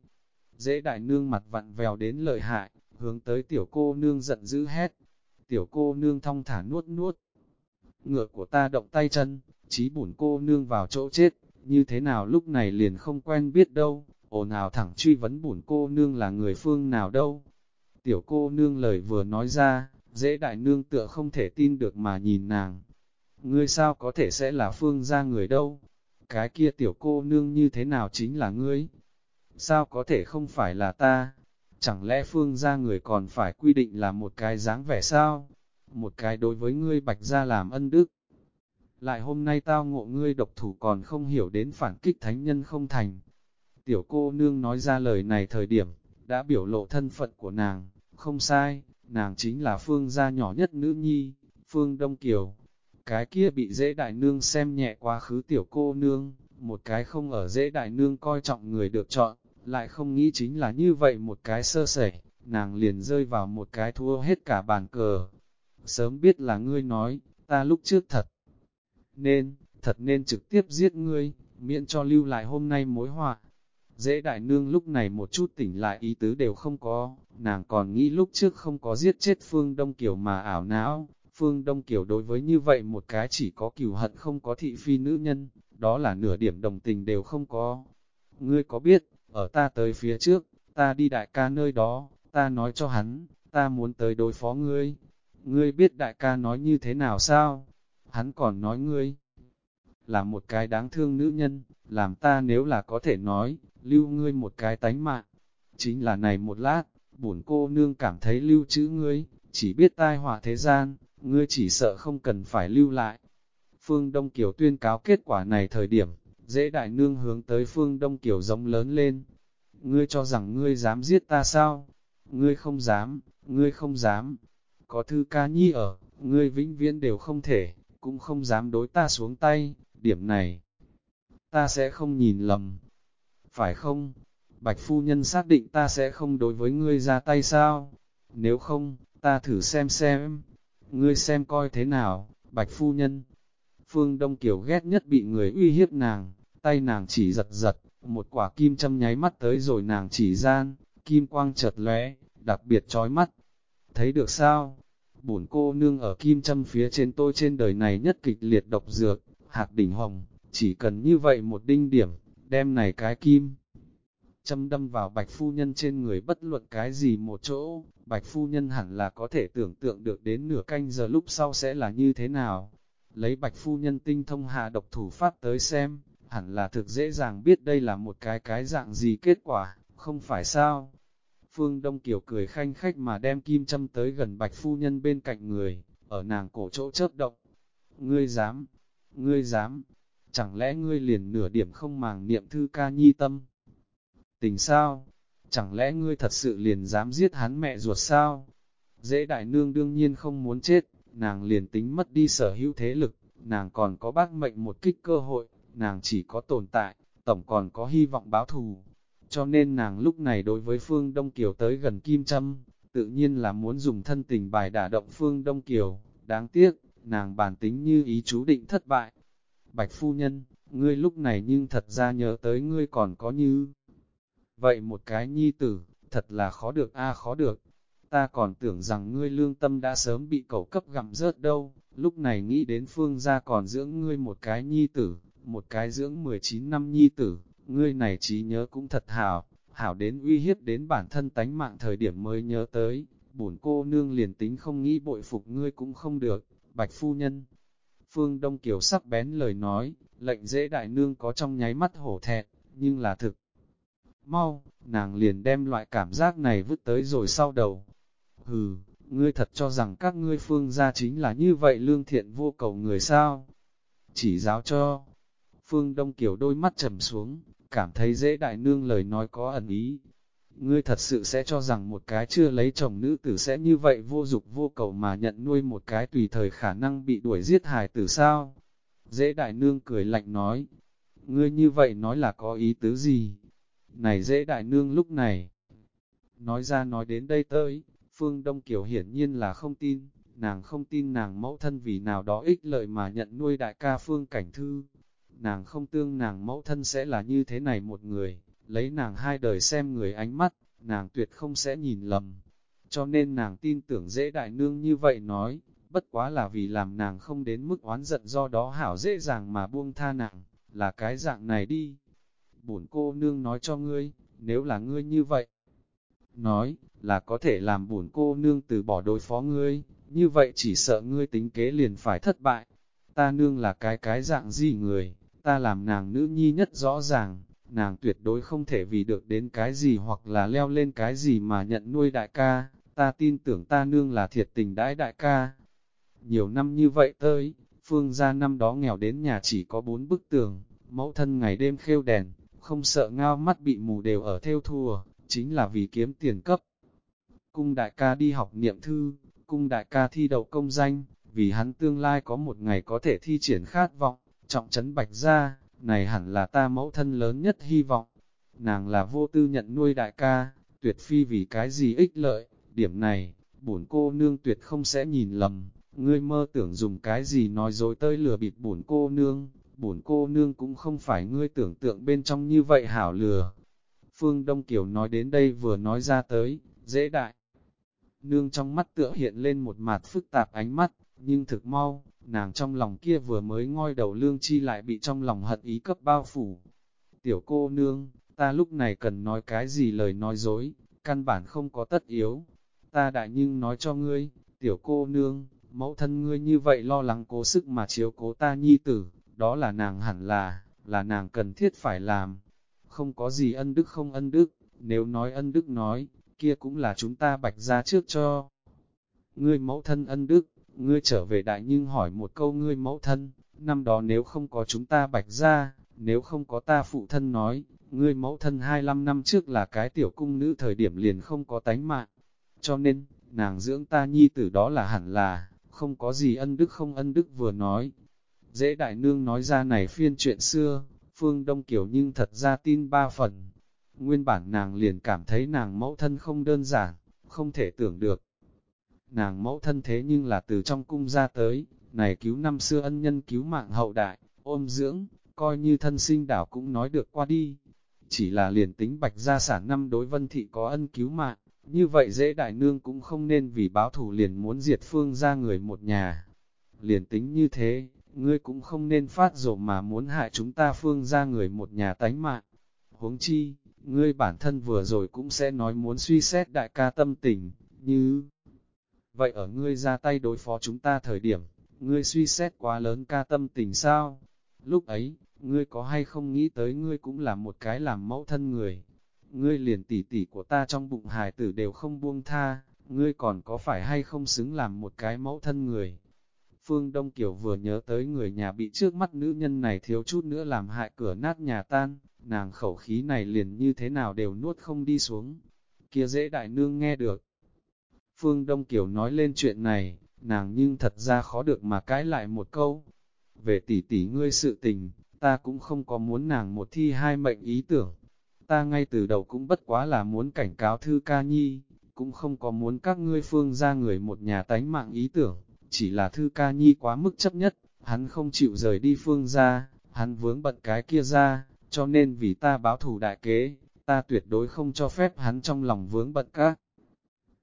dễ đại nương mặt vặn vèo đến lợi hại, hướng tới tiểu cô nương giận dữ hét. Tiểu cô nương thong thả nuốt nuốt. Ngựa của ta động tay chân, chí bổn cô nương vào chỗ chết, như thế nào lúc này liền không quen biết đâu, ồn ào thẳng truy vấn bổn cô nương là người phương nào đâu. Tiểu cô nương lời vừa nói ra, dễ đại nương tựa không thể tin được mà nhìn nàng. Ngươi sao có thể sẽ là phương gia người đâu? Cái kia tiểu cô nương như thế nào chính là ngươi? Sao có thể không phải là ta? Chẳng lẽ phương gia người còn phải quy định là một cái dáng vẻ sao? Một cái đối với ngươi bạch gia làm ân đức. Lại hôm nay tao ngộ ngươi độc thủ còn không hiểu đến phản kích thánh nhân không thành. Tiểu cô nương nói ra lời này thời điểm, đã biểu lộ thân phận của nàng, không sai, nàng chính là phương gia nhỏ nhất nữ nhi, phương Đông Kiều. Cái kia bị dễ đại nương xem nhẹ quá khứ tiểu cô nương, một cái không ở dễ đại nương coi trọng người được chọn, lại không nghĩ chính là như vậy một cái sơ sẩy, nàng liền rơi vào một cái thua hết cả bàn cờ. Sớm biết là ngươi nói, ta lúc trước thật nên, thật nên trực tiếp giết ngươi, miễn cho lưu lại hôm nay mối họa. Dễ đại nương lúc này một chút tỉnh lại ý tứ đều không có, nàng còn nghĩ lúc trước không có giết chết Phương Đông Kiều mà ảo não. Phương Đông Kiều đối với như vậy một cái chỉ có cừu hận không có thị phi nữ nhân, đó là nửa điểm đồng tình đều không có. Ngươi có biết, ở ta tới phía trước, ta đi đại ca nơi đó, ta nói cho hắn, ta muốn tới đối phó ngươi. Ngươi biết đại ca nói như thế nào sao? Hắn còn nói ngươi là một cái đáng thương nữ nhân, làm ta nếu là có thể nói, lưu ngươi một cái tánh mạng. Chính là này một lát, bổn cô nương cảm thấy lưu chữ ngươi, chỉ biết tai họa thế gian, ngươi chỉ sợ không cần phải lưu lại. Phương Đông Kiều tuyên cáo kết quả này thời điểm, dễ đại nương hướng tới Phương Đông Kiều giống lớn lên. Ngươi cho rằng ngươi dám giết ta sao? Ngươi không dám, ngươi không dám. Có thư ca nhi ở, ngươi vĩnh viễn đều không thể, cũng không dám đối ta xuống tay, điểm này. Ta sẽ không nhìn lầm. Phải không? Bạch phu nhân xác định ta sẽ không đối với ngươi ra tay sao? Nếu không, ta thử xem xem. Ngươi xem coi thế nào, bạch phu nhân. Phương Đông Kiều ghét nhất bị người uy hiếp nàng, tay nàng chỉ giật giật, một quả kim châm nháy mắt tới rồi nàng chỉ gian, kim quang chợt lóe, đặc biệt chói mắt. Thấy được sao? Bổn cô nương ở kim châm phía trên tôi trên đời này nhất kịch liệt độc dược, hạc đỉnh hồng, chỉ cần như vậy một đinh điểm, đem này cái kim. Châm đâm vào bạch phu nhân trên người bất luận cái gì một chỗ, bạch phu nhân hẳn là có thể tưởng tượng được đến nửa canh giờ lúc sau sẽ là như thế nào. Lấy bạch phu nhân tinh thông hạ độc thủ pháp tới xem, hẳn là thực dễ dàng biết đây là một cái cái dạng gì kết quả, không phải sao. Phương Đông Kiều cười khanh khách mà đem kim châm tới gần bạch phu nhân bên cạnh người, ở nàng cổ chỗ chớp động. Ngươi dám, ngươi dám, chẳng lẽ ngươi liền nửa điểm không màng niệm thư ca nhi tâm? Tình sao? Chẳng lẽ ngươi thật sự liền dám giết hắn mẹ ruột sao? Dễ đại nương đương nhiên không muốn chết, nàng liền tính mất đi sở hữu thế lực, nàng còn có bác mệnh một kích cơ hội, nàng chỉ có tồn tại, tổng còn có hy vọng báo thù. Cho nên nàng lúc này đối với Phương Đông Kiều tới gần Kim Trâm, tự nhiên là muốn dùng thân tình bài đả động Phương Đông Kiều, đáng tiếc, nàng bản tính như ý chú định thất bại. Bạch phu nhân, ngươi lúc này nhưng thật ra nhớ tới ngươi còn có như. Vậy một cái nhi tử, thật là khó được a khó được. Ta còn tưởng rằng ngươi lương tâm đã sớm bị cẩu cấp gặm rớt đâu, lúc này nghĩ đến phương gia còn dưỡng ngươi một cái nhi tử, một cái dưỡng 19 năm nhi tử, ngươi này trí nhớ cũng thật hảo, hảo đến uy hiếp đến bản thân tánh mạng thời điểm mới nhớ tới, bổn cô nương liền tính không nghĩ bội phục ngươi cũng không được, bạch phu nhân. Phương Đông Kiều sắc bén lời nói, lệnh dễ đại nương có trong nháy mắt hổ thẹn, nhưng là thực. Mau, nàng liền đem loại cảm giác này vứt tới rồi sau đầu. Hừ, ngươi thật cho rằng các ngươi phương gia chính là như vậy lương thiện vô cầu người sao? Chỉ giáo cho. Phương Đông Kiều đôi mắt trầm xuống, cảm thấy dễ đại nương lời nói có ẩn ý. Ngươi thật sự sẽ cho rằng một cái chưa lấy chồng nữ tử sẽ như vậy vô dục vô cầu mà nhận nuôi một cái tùy thời khả năng bị đuổi giết hài tử sao? Dễ đại nương cười lạnh nói, ngươi như vậy nói là có ý tứ gì? Này dễ đại nương lúc này, nói ra nói đến đây tới, Phương Đông Kiều hiển nhiên là không tin, nàng không tin nàng mẫu thân vì nào đó ích lợi mà nhận nuôi đại ca Phương Cảnh Thư. Nàng không tương nàng mẫu thân sẽ là như thế này một người, lấy nàng hai đời xem người ánh mắt, nàng tuyệt không sẽ nhìn lầm. Cho nên nàng tin tưởng dễ đại nương như vậy nói, bất quá là vì làm nàng không đến mức oán giận do đó hảo dễ dàng mà buông tha nàng, là cái dạng này đi. Bổn cô nương nói cho ngươi, nếu là ngươi như vậy, nói, là có thể làm bổn cô nương từ bỏ đối phó ngươi, như vậy chỉ sợ ngươi tính kế liền phải thất bại. Ta nương là cái cái dạng gì người, ta làm nàng nữ nhi nhất rõ ràng, nàng tuyệt đối không thể vì được đến cái gì hoặc là leo lên cái gì mà nhận nuôi đại ca, ta tin tưởng ta nương là thiệt tình đãi đại ca. Nhiều năm như vậy tới, phương gia năm đó nghèo đến nhà chỉ có bốn bức tường, mẫu thân ngày đêm khêu đèn, không sợ ngao mắt bị mù đều ở theo thua, chính là vì kiếm tiền cấp. Cung đại ca đi học niệm thư, cung đại ca thi đậu công danh, vì hắn tương lai có một ngày có thể thi triển khát vọng, trọng trấn bạch gia này hẳn là ta mẫu thân lớn nhất hy vọng. Nàng là vô tư nhận nuôi đại ca, tuyệt phi vì cái gì ích lợi, điểm này, bổn cô nương tuyệt không sẽ nhìn lầm, ngươi mơ tưởng dùng cái gì nói dối tới lừa bịp bổn cô nương, bổn cô nương cũng không phải ngươi tưởng tượng bên trong như vậy hảo lừa. Phương Đông Kiều nói đến đây vừa nói ra tới, dễ đại. Nương trong mắt tựa hiện lên một mặt phức tạp ánh mắt, nhưng thực mau, nàng trong lòng kia vừa mới ngoi đầu lương chi lại bị trong lòng hận ý cấp bao phủ. Tiểu cô nương, ta lúc này cần nói cái gì lời nói dối, căn bản không có tất yếu. Ta đại nhưng nói cho ngươi, tiểu cô nương, mẫu thân ngươi như vậy lo lắng cố sức mà chiếu cố ta nhi tử, đó là nàng hẳn là, là nàng cần thiết phải làm. Không có gì ân đức không ân đức, nếu nói ân đức nói, kia cũng là chúng ta bạch ra trước cho. Ngươi mẫu thân ân đức, ngươi trở về đại nhưng hỏi một câu ngươi mẫu thân, năm đó nếu không có chúng ta bạch ra, nếu không có ta phụ thân nói, ngươi mẫu thân 25 năm trước là cái tiểu cung nữ thời điểm liền không có tánh mạng. Cho nên, nàng dưỡng ta nhi tử đó là hẳn là, không có gì ân đức không ân đức vừa nói. Dễ đại nương nói ra này phiên chuyện xưa, Phương Đông Kiều nhưng thật ra tin ba phần. Nguyên bản nàng liền cảm thấy nàng mẫu thân không đơn giản, không thể tưởng được. Nàng mẫu thân thế nhưng là từ trong cung ra tới, này cứu năm xưa ân nhân cứu mạng hậu đại, ôm dưỡng, coi như thân sinh đảo cũng nói được qua đi. Chỉ là liền tính bạch gia sản năm đối vân thị có ân cứu mạng, như vậy dễ đại nương cũng không nên vì báo thủ liền muốn diệt phương ra người một nhà. Liền tính như thế, ngươi cũng không nên phát rổ mà muốn hại chúng ta phương ra người một nhà tánh mạng. Huống chi, ngươi bản thân vừa rồi cũng sẽ nói muốn suy xét đại ca tâm tình, như... Vậy ở ngươi ra tay đối phó chúng ta thời điểm, ngươi suy xét quá lớn ca tâm tình sao? Lúc ấy, ngươi có hay không nghĩ tới ngươi cũng là một cái làm mẫu thân người? Ngươi liền tỉ tỉ của ta trong bụng hài tử đều không buông tha, ngươi còn có phải hay không xứng làm một cái mẫu thân người? Phương Đông Kiều vừa nhớ tới người nhà bị trước mắt nữ nhân này thiếu chút nữa làm hại cửa nát nhà tan, nàng khẩu khí này liền như thế nào đều nuốt không đi xuống. Kia dễ đại nương nghe được. Phương Đông Kiều nói lên chuyện này, nàng nhưng thật ra khó được mà cãi lại một câu. Về tỷ tỷ ngươi sự tình, ta cũng không có muốn nàng một thi hai mệnh ý tưởng. Ta ngay từ đầu cũng bất quá là muốn cảnh cáo thư ca nhi, cũng không có muốn các ngươi phương ra người một nhà tánh mạng ý tưởng chỉ là thư ca nhi quá mức chấp nhất, hắn không chịu rời đi phương ra, hắn vướng bận cái kia ra, cho nên vì ta báo thù đại kế, ta tuyệt đối không cho phép hắn trong lòng vướng bận các.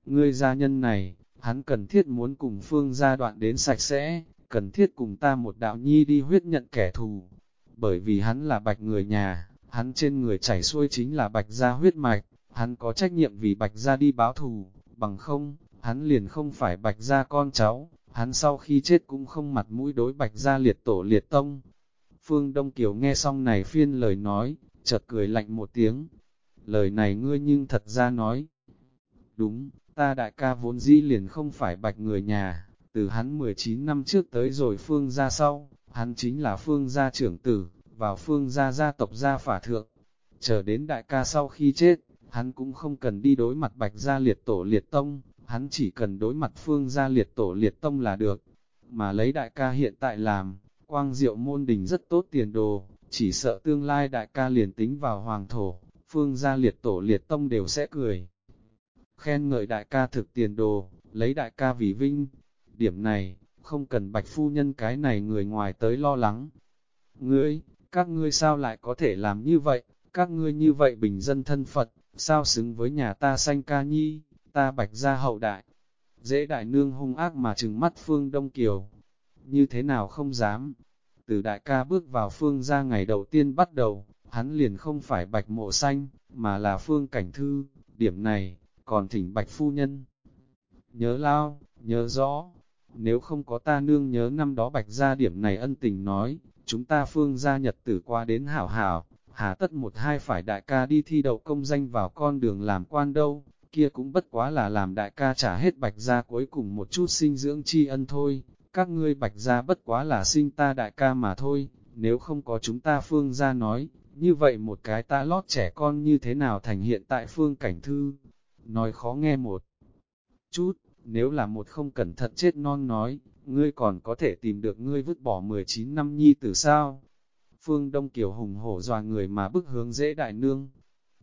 Ngươi gia nhân này, hắn cần thiết muốn cùng phương gia đoạn đến sạch sẽ, cần thiết cùng ta một đạo nhi đi huyết nhận kẻ thù, bởi vì hắn là bạch người nhà, hắn trên người chảy xuôi chính là bạch gia huyết mạch, hắn có trách nhiệm vì bạch gia đi báo thù, bằng không, hắn liền không phải bạch gia con cháu, hắn sau khi chết cũng không mặt mũi đối bạch gia liệt tổ liệt tông. Phương Đông Kiều nghe xong này phiên lời nói, chợt cười lạnh một tiếng. Lời này ngươi nhưng thật ra nói. Đúng, ta đại ca vốn dĩ liền không phải bạch người nhà, từ hắn 19 năm trước tới rồi Phương ra sau, hắn chính là Phương gia trưởng tử, vào Phương gia gia tộc gia phả thượng. Chờ đến đại ca sau khi chết, hắn cũng không cần đi đối mặt bạch gia liệt tổ liệt tông, hắn chỉ cần đối mặt phương gia liệt tổ liệt tông là được. Mà lấy đại ca hiện tại làm, quang diệu môn đình rất tốt tiền đồ, chỉ sợ tương lai đại ca liền tính vào hoàng thổ, phương gia liệt tổ liệt tông đều sẽ cười. Khen ngợi đại ca thực tiền đồ, lấy đại ca vì vinh. Điểm này, không cần bạch phu nhân cái này người ngoài tới lo lắng. Ngươi, các ngươi sao lại có thể làm như vậy, các ngươi như vậy bình dân thân Phật, sao xứng với nhà ta sanh ca nhi, ta bạch gia hậu đại. Dễ đại nương hung ác mà trừng mắt Phương Đông Kiều, như thế nào không dám. Từ đại ca bước vào Phương ra ngày đầu tiên bắt đầu, hắn liền không phải bạch mộ xanh, mà là Phương Cảnh Thư, điểm này, còn thỉnh bạch phu nhân. Nhớ lao, nhớ rõ, nếu không có ta nương nhớ năm đó bạch ra điểm này ân tình nói, chúng ta phương gia nhật tử qua đến hảo hảo, hà tất một hai phải đại ca đi thi đậu công danh vào con đường làm quan đâu, kia cũng bất quá là làm đại ca trả hết bạch ra cuối cùng một chút sinh dưỡng tri ân thôi, các ngươi bạch ra bất quá là sinh ta đại ca mà thôi, nếu không có chúng ta phương gia nói, như vậy một cái ta lót trẻ con như thế nào thành hiện tại phương cảnh thư, nói khó nghe một chút, nếu là một không cẩn thận chết non nói, ngươi còn có thể tìm được ngươi vứt bỏ 19 năm nhi từ sao? Phương Đông Kiều hùng hổ dòa người mà bức hướng dễ đại nương.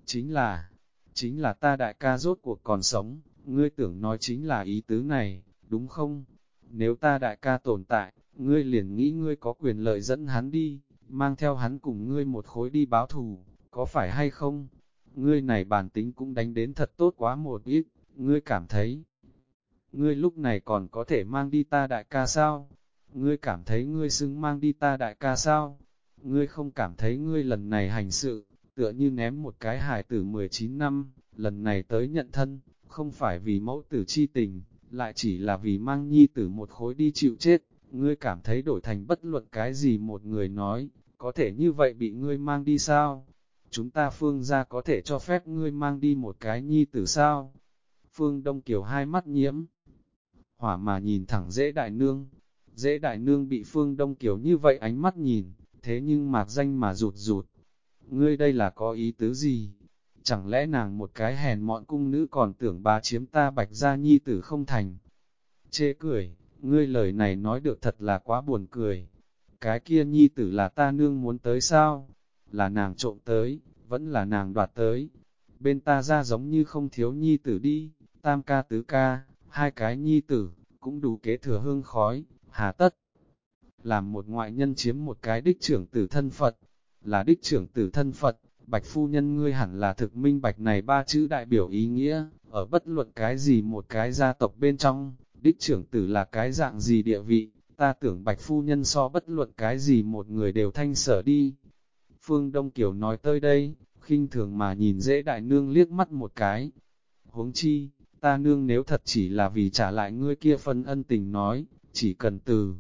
Chính là, chính là ta đại ca rốt cuộc còn sống, ngươi tưởng nói chính là ý tứ này, đúng không? Nếu ta đại ca tồn tại, ngươi liền nghĩ ngươi có quyền lợi dẫn hắn đi, mang theo hắn cùng ngươi một khối đi báo thù, có phải hay không? Ngươi này bản tính cũng đánh đến thật tốt quá một ít, ngươi cảm thấy, ngươi lúc này còn có thể mang đi ta đại ca sao? Ngươi cảm thấy ngươi xứng mang đi ta đại ca sao? Ngươi không cảm thấy ngươi lần này hành sự, tựa như ném một cái hài tử 19 năm, lần này tới nhận thân, không phải vì mẫu tử chi tình, lại chỉ là vì mang nhi tử một khối đi chịu chết. Ngươi cảm thấy đổi thành bất luận cái gì một người nói, có thể như vậy bị ngươi mang đi sao? Chúng ta phương ra có thể cho phép ngươi mang đi một cái nhi tử sao? Phương Đông Kiều hai mắt nhiễm, hỏa mà nhìn thẳng dễ đại nương. Dễ đại nương bị phương đông Kiều như vậy ánh mắt nhìn, thế nhưng mạc danh mà rụt rụt. Ngươi đây là có ý tứ gì? Chẳng lẽ nàng một cái hèn mọn cung nữ còn tưởng bà chiếm ta bạch gia nhi tử không thành? Chê cười, ngươi lời này nói được thật là quá buồn cười. Cái kia nhi tử là ta nương muốn tới sao? Là nàng trộm tới, vẫn là nàng đoạt tới. Bên ta ra giống như không thiếu nhi tử đi, tam ca tứ ca, hai cái nhi tử, cũng đủ kế thừa hương khói, hà tất. Làm một ngoại nhân chiếm một cái đích trưởng tử thân Phật, là đích trưởng tử thân Phật, bạch phu nhân ngươi hẳn là thực minh bạch này ba chữ đại biểu ý nghĩa, ở bất luận cái gì một cái gia tộc bên trong, đích trưởng tử là cái dạng gì địa vị, ta tưởng bạch phu nhân so bất luận cái gì một người đều thanh sở đi. Phương Đông Kiều nói tới đây, khinh thường mà nhìn dễ đại nương liếc mắt một cái. Huống chi, ta nương nếu thật chỉ là vì trả lại ngươi kia phân ân tình nói, chỉ cần từ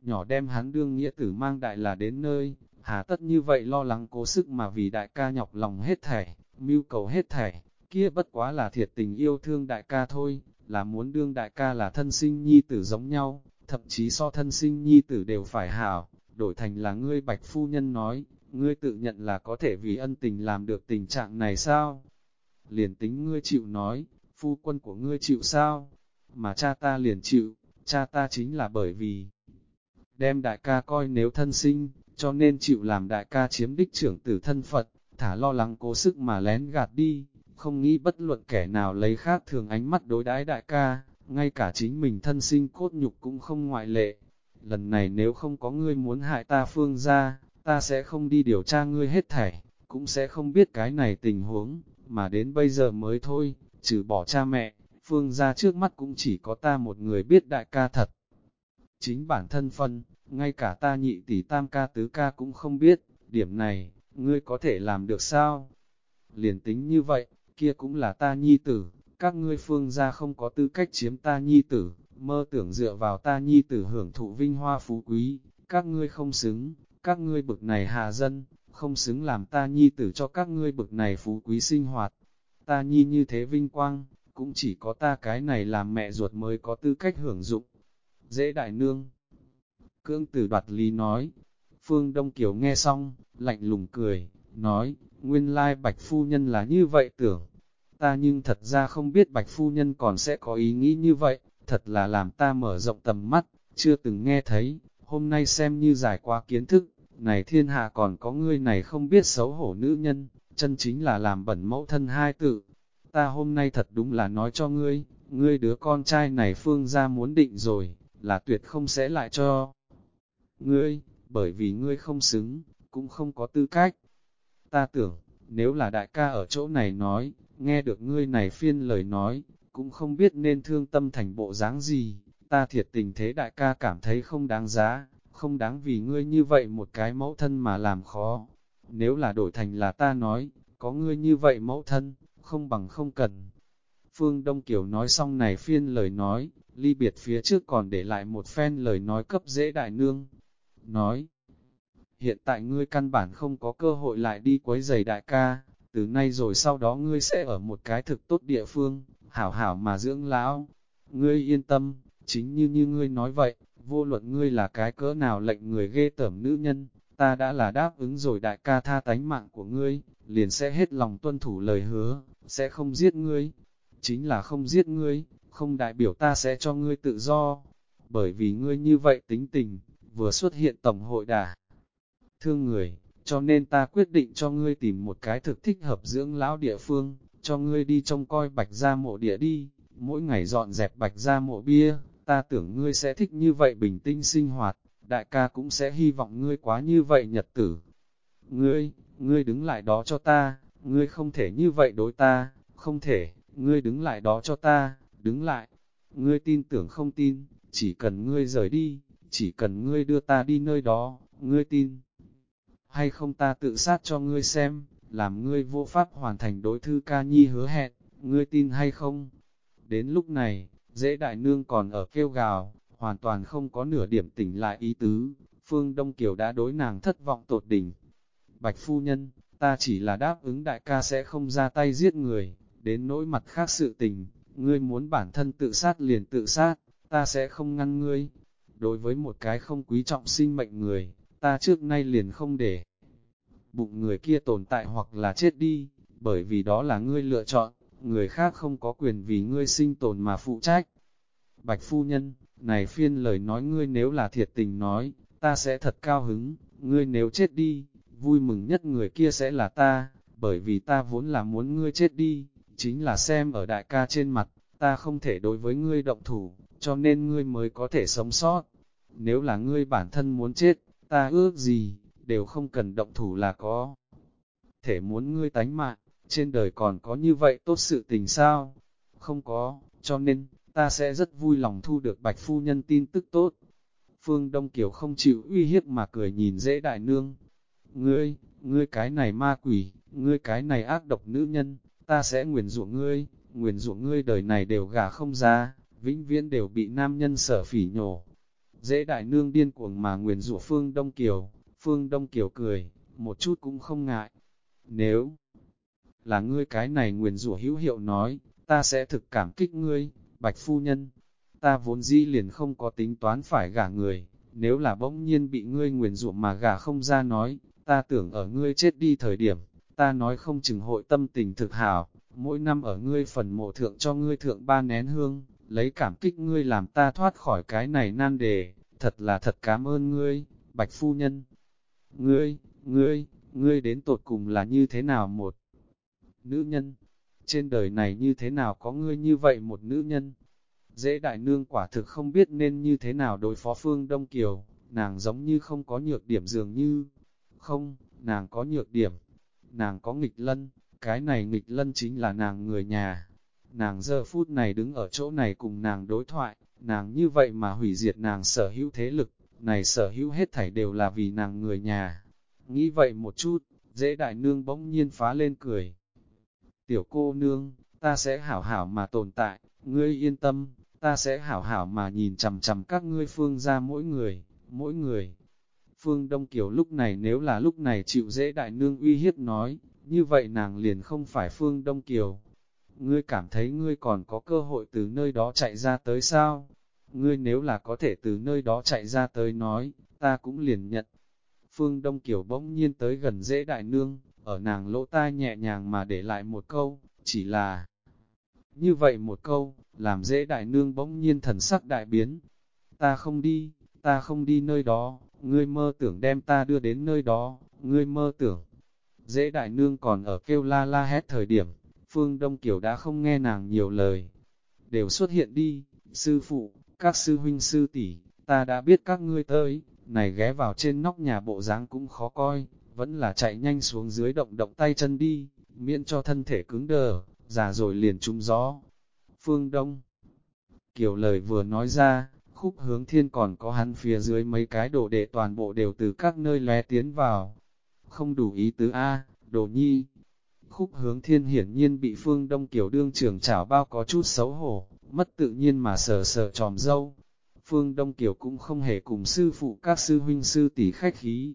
nhỏ đem hắn đương nghĩa tử mang đại là đến nơi, hà tất như vậy lo lắng cố sức mà vì đại ca nhọc lòng hết thảy, mưu cầu hết thảy, kia bất quá là thiệt tình yêu thương đại ca thôi, là muốn đương đại ca là thân sinh nhi tử giống nhau, thậm chí so thân sinh nhi tử đều phải hảo, đổi thành là ngươi bạch phu nhân nói, ngươi tự nhận là có thể vì ân tình làm được tình trạng này sao? Liền tính ngươi chịu nói, phu quân của ngươi chịu sao? Mà cha ta liền chịu, cha ta chính là bởi vì đem đại ca coi nếu thân sinh, cho nên chịu làm đại ca chiếm đích trưởng tử thân Phật, thả lo lắng cố sức mà lén gạt đi, không nghĩ bất luận kẻ nào lấy khác thường ánh mắt đối đãi đại ca, ngay cả chính mình thân sinh cốt nhục cũng không ngoại lệ. Lần này nếu không có ngươi muốn hại ta phương ra, ta sẽ không đi điều tra ngươi hết thảy, cũng sẽ không biết cái này tình huống, mà đến bây giờ mới thôi, trừ bỏ cha mẹ, phương ra trước mắt cũng chỉ có ta một người biết đại ca thật. Chính bản thân phân, ngay cả ta nhị tỷ tam ca tứ ca cũng không biết, điểm này, ngươi có thể làm được sao? Liền tính như vậy, kia cũng là ta nhi tử, các ngươi phương ra không có tư cách chiếm ta nhi tử, mơ tưởng dựa vào ta nhi tử hưởng thụ vinh hoa phú quý, các ngươi không xứng, các ngươi bực này hạ dân, không xứng làm ta nhi tử cho các ngươi bực này phú quý sinh hoạt ta nhi như thế vinh quang, cũng chỉ có ta cái này làm mẹ ruột mới có tư cách hưởng dụng. Dễ đại nương. Cương tử đoạt lý nói. Phương Đông Kiều nghe xong, lạnh lùng cười, nói, nguyên lai bạch phu nhân là như vậy tưởng. Ta nhưng thật ra không biết bạch phu nhân còn sẽ có ý nghĩ như vậy, thật là làm ta mở rộng tầm mắt, chưa từng nghe thấy, hôm nay xem như giải qua kiến thức, này thiên hạ còn có ngươi này không biết xấu hổ nữ nhân, chân chính là làm bẩn mẫu thân hai tự. Ta hôm nay thật đúng là nói cho ngươi, ngươi đứa con trai này phương ra muốn định rồi, là tuyệt không sẽ lại cho. Ngươi, bởi vì ngươi không xứng, cũng không có tư cách. ta tưởng, nếu là đại ca ở chỗ này nói, nghe được ngươi này phiên lời nói, cũng không biết nên thương tâm thành bộ dáng gì, ta thiệt tình thế đại ca cảm thấy không đáng giá, không đáng vì ngươi như vậy một cái mẫu thân mà làm khó. Nếu là đổi thành là ta nói, có ngươi như vậy mẫu thân, không bằng không cần. Phương Đông Kiều nói xong này phiên lời nói, ly biệt phía trước còn để lại một phen lời nói cấp dễ đại nương. Nói, hiện tại ngươi căn bản không có cơ hội lại đi quấy giày đại ca, từ nay rồi sau đó ngươi sẽ ở một cái thực tốt địa phương, hảo hảo mà dưỡng lão. Ngươi yên tâm, chính như như ngươi nói vậy, vô luận ngươi là cái cỡ nào lệnh người ghê tởm nữ nhân, ta đã là đáp ứng rồi đại ca tha tánh mạng của ngươi, liền sẽ hết lòng tuân thủ lời hứa, sẽ không giết ngươi. Chính là không giết ngươi, không đại biểu ta sẽ cho ngươi tự do, bởi vì ngươi như vậy tính tình, vừa xuất hiện tổng hội đà. Thương người, cho nên ta quyết định cho ngươi tìm một cái thực thích hợp dưỡng lão địa phương, cho ngươi đi trông coi bạch gia mộ địa đi, mỗi ngày dọn dẹp bạch gia mộ bia, ta tưởng ngươi sẽ thích như vậy bình tĩnh sinh hoạt, đại ca cũng sẽ hy vọng ngươi quá như vậy nhật tử. Ngươi, ngươi đứng lại đó cho ta, ngươi không thể như vậy đối ta, không thể, ngươi đứng lại đó cho ta, đứng lại. Ngươi tin tưởng không tin, chỉ cần ngươi rời đi, chỉ cần ngươi đưa ta đi nơi đó, ngươi tin. Hay không ta tự sát cho ngươi xem, làm ngươi vô pháp hoàn thành đối thư ca nhi hứa hẹn, ngươi tin hay không? Đến lúc này, dễ đại nương còn ở kêu gào, hoàn toàn không có nửa điểm tỉnh lại ý tứ, Phương Đông Kiều đã đối nàng thất vọng tột đỉnh. Bạch phu nhân, ta chỉ là đáp ứng đại ca sẽ không ra tay giết người, đến nỗi mặt khác sự tình, ngươi muốn bản thân tự sát liền tự sát, ta sẽ không ngăn ngươi. Đối với một cái không quý trọng sinh mệnh người, ta trước nay liền không để bụng người kia tồn tại hoặc là chết đi, bởi vì đó là ngươi lựa chọn, người khác không có quyền vì ngươi sinh tồn mà phụ trách. Bạch phu nhân, này phiên lời nói ngươi nếu là thiệt tình nói, ta sẽ thật cao hứng, ngươi nếu chết đi, vui mừng nhất người kia sẽ là ta, bởi vì ta vốn là muốn ngươi chết đi, chính là xem ở đại ca trên mặt, ta không thể đối với ngươi động thủ, cho nên ngươi mới có thể sống sót. Nếu là ngươi bản thân muốn chết, ta ước gì, đều không cần động thủ là có. Thể muốn ngươi tánh mạng, trên đời còn có như vậy tốt sự tình sao? Không có, cho nên, ta sẽ rất vui lòng thu được bạch phu nhân tin tức tốt. Phương Đông Kiều không chịu uy hiếp mà cười nhìn dễ đại nương. Ngươi, ngươi cái này ma quỷ, ngươi cái này ác độc nữ nhân, ta sẽ nguyền rủa ngươi, nguyền rủa ngươi đời này đều gả không ra, vĩnh viễn đều bị nam nhân sở phỉ nhổ. Dễ đại nương điên cuồng mà nguyền rủa Phương Đông Kiều, Phương Đông Kiều cười, một chút cũng không ngại. Nếu là ngươi cái này nguyền rủa hữu hiệu nói, ta sẽ thực cảm kích ngươi, bạch phu nhân. Ta vốn dĩ liền không có tính toán phải gả người, nếu là bỗng nhiên bị ngươi nguyền rủa mà gả không ra nói, ta tưởng ở ngươi chết đi thời điểm, ta nói không chừng hội tâm tình thực hảo, mỗi năm ở ngươi phần mộ thượng cho ngươi thượng ba nén hương, lấy cảm kích ngươi làm ta thoát khỏi cái này nan đề, thật là thật cảm ơn ngươi, bạch phu nhân. Ngươi, ngươi, ngươi đến tột cùng là như thế nào một nữ nhân? Trên đời này như thế nào có ngươi như vậy một nữ nhân? Dễ đại nương quả thực không biết nên như thế nào đối phó phương Đông Kiều, nàng giống như không có nhược điểm dường như. Không, nàng có nhược điểm, nàng có nghịch lân, cái này nghịch lân chính là nàng người nhà. Nàng giờ phút này đứng ở chỗ này cùng nàng đối thoại, nàng như vậy mà hủy diệt nàng sở hữu thế lực, này sở hữu hết thảy đều là vì nàng người nhà. Nghĩ vậy một chút, dễ đại nương bỗng nhiên phá lên cười. Tiểu cô nương, ta sẽ hảo hảo mà tồn tại, ngươi yên tâm, ta sẽ hảo hảo mà nhìn chằm chằm các ngươi phương ra mỗi người, mỗi người. Phương Đông Kiều lúc này nếu là lúc này chịu dễ đại nương uy hiếp nói, như vậy nàng liền không phải Phương Đông Kiều. Ngươi cảm thấy ngươi còn có cơ hội từ nơi đó chạy ra tới sao? Ngươi nếu là có thể từ nơi đó chạy ra tới nói, ta cũng liền nhận. Phương Đông Kiều bỗng nhiên tới gần dễ đại nương, ở nàng lỗ tai nhẹ nhàng mà để lại một câu, chỉ là... Như vậy một câu, làm dễ đại nương bỗng nhiên thần sắc đại biến. Ta không đi, ta không đi nơi đó, ngươi mơ tưởng đem ta đưa đến nơi đó, ngươi mơ tưởng. Dễ đại nương còn ở kêu la la hét thời điểm, Phương Đông Kiều đã không nghe nàng nhiều lời. Đều xuất hiện đi, sư phụ, các sư huynh sư tỷ, ta đã biết các ngươi tới, này ghé vào trên nóc nhà bộ dáng cũng khó coi, vẫn là chạy nhanh xuống dưới động động tay chân đi, miễn cho thân thể cứng đờ, già rồi liền trúng gió. Phương Đông Kiều lời vừa nói ra, khúc hướng thiên còn có hắn phía dưới mấy cái đồ đệ toàn bộ đều từ các nơi lé tiến vào. Không đủ ý tứ A, đồ nhi. Khúc hướng thiên hiển nhiên bị phương đông kiểu đương trưởng chảo bao có chút xấu hổ, mất tự nhiên mà sờ sờ tròm dâu. Phương Đông Kiều cũng không hề cùng sư phụ các sư huynh sư tỷ khách khí.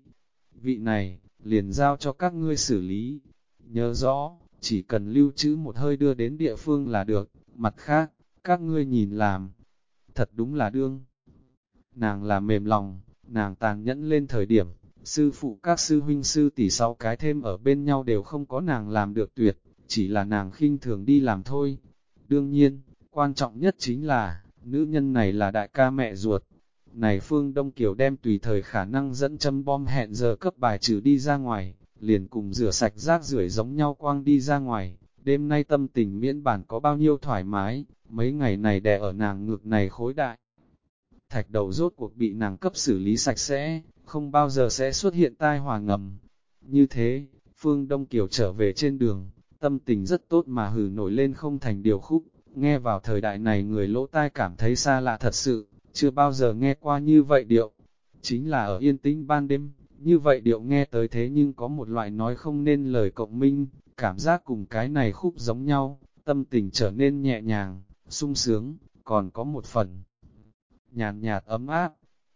Vị này, liền giao cho các ngươi xử lý. Nhớ rõ, chỉ cần lưu trữ một hơi đưa đến địa phương là được, mặt khác, các ngươi nhìn làm. Thật đúng là đương. Nàng là mềm lòng, nàng tàn nhẫn lên thời điểm, sư phụ các sư huynh sư tỷ sau cái thêm ở bên nhau đều không có nàng làm được tuyệt, chỉ là nàng khinh thường đi làm thôi. Đương nhiên, quan trọng nhất chính là, nữ nhân này là đại ca mẹ ruột. Này Phương Đông Kiều đem tùy thời khả năng dẫn châm bom hẹn giờ cấp bài trừ đi ra ngoài, liền cùng rửa sạch rác rưởi giống nhau quang đi ra ngoài. Đêm nay tâm tình miễn bản có bao nhiêu thoải mái, mấy ngày này đè ở nàng ngược này khối đại. Thạch đầu rốt cuộc bị nàng cấp xử lý sạch sẽ, không bao giờ sẽ xuất hiện tai hòa ngầm. Như thế, Phương Đông Kiều trở về trên đường, tâm tình rất tốt mà hử nổi lên không thành điều khúc, nghe vào thời đại này người lỗ tai cảm thấy xa lạ thật sự, chưa bao giờ nghe qua như vậy điệu. Chính là ở yên tĩnh ban đêm, như vậy điệu nghe tới thế nhưng có một loại nói không nên lời cộng minh, cảm giác cùng cái này khúc giống nhau, tâm tình trở nên nhẹ nhàng, sung sướng, còn có một phần nhàn nhạt, ấm áp.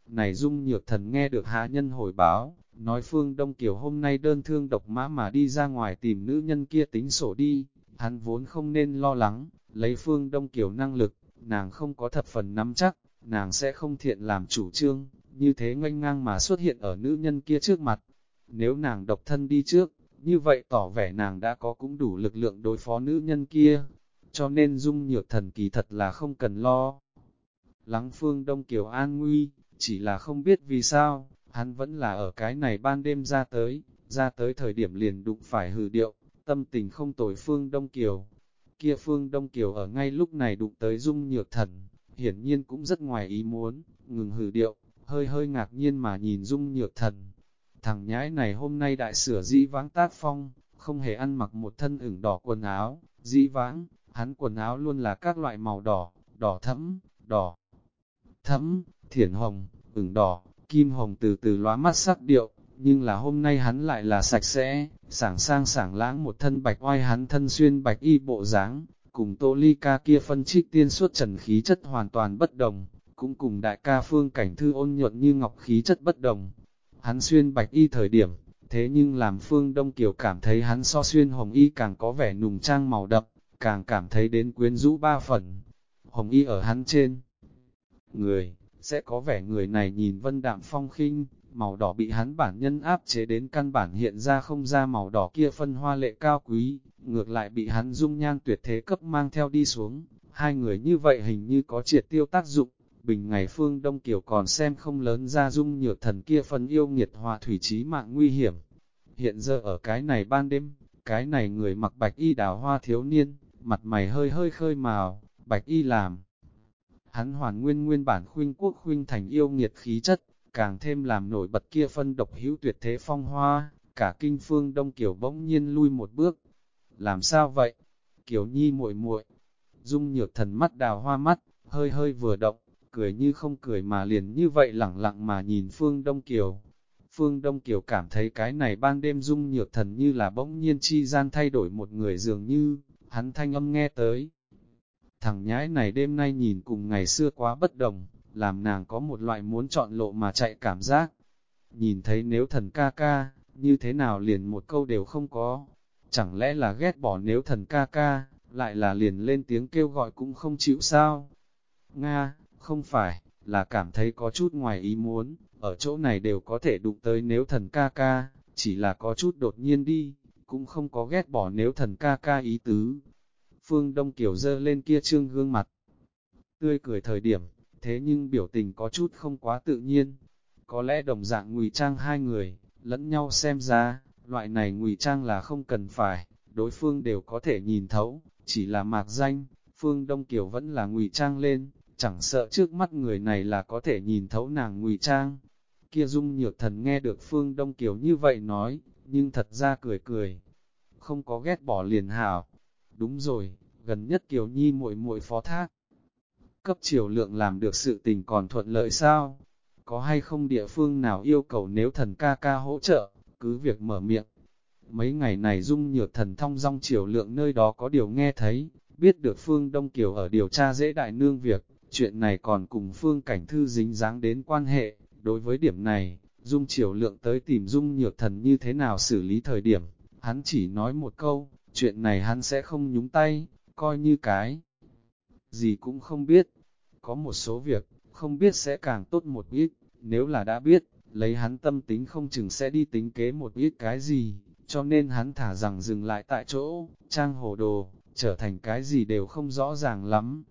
Này dung nhược thần nghe được hạ nhân hồi báo, nói Phương Đông Kiều hôm nay đơn thương độc mã mà đi ra ngoài tìm nữ nhân kia tính sổ đi, hắn vốn không nên lo lắng, lấy Phương Đông Kiều năng lực, nàng không có thập phần nắm chắc, nàng sẽ không thiện làm chủ trương, như thế nganh ngang mà xuất hiện ở nữ nhân kia trước mặt. Nếu nàng độc thân đi trước, như vậy tỏ vẻ nàng đã có cũng đủ lực lượng đối phó nữ nhân kia, cho nên dung nhược thần kỳ thật là không cần lo. Lắng phương Đông Kiều an nguy, chỉ là không biết vì sao, hắn vẫn là ở cái này ban đêm ra tới, ra tới thời điểm liền đụng phải hừ điệu, tâm tình không tồi phương Đông Kiều. Kia phương Đông Kiều ở ngay lúc này đụng tới dung nhược thần, hiển nhiên cũng rất ngoài ý muốn, ngừng hử điệu, hơi hơi ngạc nhiên mà nhìn dung nhược thần. Thằng nhãi này hôm nay đại sửa dĩ vãng tác phong, không hề ăn mặc một thân ửng đỏ quần áo, dĩ vãng, hắn quần áo luôn là các loại màu đỏ, đỏ thẫm, đỏ thẫm, thiển hồng, ửng đỏ, kim hồng từ từ lóa mắt sắc điệu, nhưng là hôm nay hắn lại là sạch sẽ, sảng sang sảng lãng một thân bạch oai hắn thân xuyên bạch y bộ dáng, cùng tô ly ca kia phân trích tiên suốt trần khí chất hoàn toàn bất đồng, cũng cùng đại ca phương cảnh thư ôn nhuận như ngọc khí chất bất đồng. Hắn xuyên bạch y thời điểm, thế nhưng làm phương đông kiều cảm thấy hắn so xuyên hồng y càng có vẻ nùng trang màu đậm, càng cảm thấy đến quyến rũ ba phần. Hồng y ở hắn trên người, sẽ có vẻ người này nhìn vân đạm phong khinh, màu đỏ bị hắn bản nhân áp chế đến căn bản hiện ra không ra màu đỏ kia phân hoa lệ cao quý, ngược lại bị hắn dung nhan tuyệt thế cấp mang theo đi xuống. Hai người như vậy hình như có triệt tiêu tác dụng, bình ngày phương Đông Kiều còn xem không lớn ra dung nhược thần kia phần yêu nghiệt hòa thủy trí mạng nguy hiểm. Hiện giờ ở cái này ban đêm, cái này người mặc bạch y đào hoa thiếu niên, mặt mày hơi hơi khơi màu, bạch y làm. Hắn hoàn nguyên nguyên bản khuynh quốc khuynh thành yêu nghiệt khí chất, càng thêm làm nổi bật kia phân độc hữu tuyệt thế phong hoa, cả kinh phương đông kiều bỗng nhiên lui một bước. Làm sao vậy? Kiều nhi muội muội dung nhược thần mắt đào hoa mắt, hơi hơi vừa động, cười như không cười mà liền như vậy lẳng lặng mà nhìn phương đông kiều. Phương Đông Kiều cảm thấy cái này ban đêm dung nhược thần như là bỗng nhiên chi gian thay đổi một người dường như, hắn thanh âm nghe tới. Thằng nhãi này đêm nay nhìn cùng ngày xưa quá bất đồng, làm nàng có một loại muốn chọn lộ mà chạy cảm giác. Nhìn thấy nếu thần ca ca, như thế nào liền một câu đều không có. Chẳng lẽ là ghét bỏ nếu thần ca ca, lại là liền lên tiếng kêu gọi cũng không chịu sao? Nga, không phải, là cảm thấy có chút ngoài ý muốn, ở chỗ này đều có thể đụng tới nếu thần ca ca, chỉ là có chút đột nhiên đi, cũng không có ghét bỏ nếu thần ca ca ý tứ. Phương Đông Kiều dơ lên kia trương gương mặt, tươi cười thời điểm, thế nhưng biểu tình có chút không quá tự nhiên. Có lẽ đồng dạng ngụy trang hai người, lẫn nhau xem ra, loại này ngụy trang là không cần phải, đối phương đều có thể nhìn thấu, chỉ là mạc danh, Phương Đông Kiều vẫn là ngụy trang lên, chẳng sợ trước mắt người này là có thể nhìn thấu nàng ngụy trang. Kia dung nhược thần nghe được Phương Đông Kiều như vậy nói, nhưng thật ra cười cười, không có ghét bỏ liền hảo. Đúng rồi, gần nhất Kiều Nhi muội muội phó thác. Cấp triều lượng làm được sự tình còn thuận lợi sao? Có hay không địa phương nào yêu cầu nếu thần ca ca hỗ trợ, cứ việc mở miệng. Mấy ngày này dung nhược thần thông rong triều lượng nơi đó có điều nghe thấy, biết được Phương Đông Kiều ở điều tra dễ đại nương việc, chuyện này còn cùng Phương Cảnh Thư dính dáng đến quan hệ. Đối với điểm này, Dung Triều Lượng tới tìm Dung Nhược Thần như thế nào xử lý thời điểm, hắn chỉ nói một câu, chuyện này hắn sẽ không nhúng tay, coi như cái. Gì cũng không biết, có một số việc, không biết sẽ càng tốt một ít, nếu là đã biết, lấy hắn tâm tính không chừng sẽ đi tính kế một ít cái gì, cho nên hắn thả rằng dừng lại tại chỗ, trang hồ đồ, trở thành cái gì đều không rõ ràng lắm.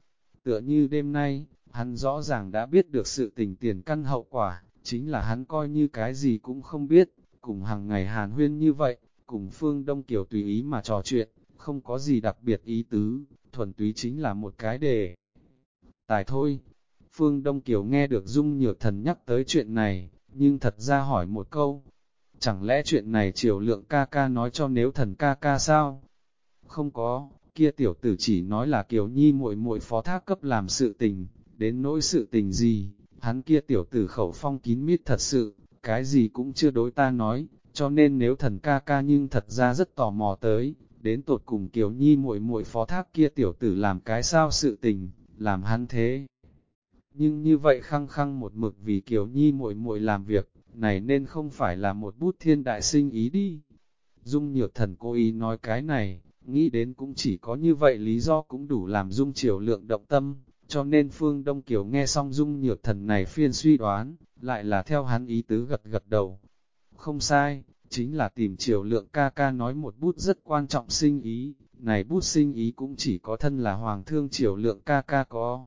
Tựa như đêm nay, hắn rõ ràng đã biết được sự tình tiền căn hậu quả, chính là hắn coi như cái gì cũng không biết, cùng hàng ngày hàn huyên như vậy, cùng Phương Đông Kiều tùy ý mà trò chuyện, không có gì đặc biệt ý tứ, thuần túy chính là một cái đề. Tài thôi, Phương Đông Kiều nghe được Dung Nhược Thần nhắc tới chuyện này, nhưng thật ra hỏi một câu, chẳng lẽ chuyện này triều lượng ca ca nói cho nếu thần ca ca sao? Không có, kia tiểu tử chỉ nói là Kiều Nhi muội muội phó thác cấp làm sự tình, đến nỗi sự tình gì, hắn kia tiểu tử khẩu phong kín mít thật sự, cái gì cũng chưa đối ta nói, cho nên nếu thần ca ca nhưng thật ra rất tò mò tới, đến tột cùng Kiều Nhi muội muội phó thác kia tiểu tử làm cái sao sự tình, làm hắn thế. Nhưng như vậy khăng khăng một mực vì Kiều Nhi muội muội làm việc, này nên không phải là một bút thiên đại sinh ý đi. Dung nhược thần cố ý nói cái này, nghĩ đến cũng chỉ có như vậy lý do cũng đủ làm Dung triều lượng động tâm, cho nên Phương Đông Kiều nghe xong Dung nhược thần này phiên suy đoán, lại là theo hắn ý tứ gật gật đầu. Không sai, chính là tìm triều lượng ca ca nói một bút rất quan trọng sinh ý, này bút sinh ý cũng chỉ có thân là hoàng thương triều lượng ca ca có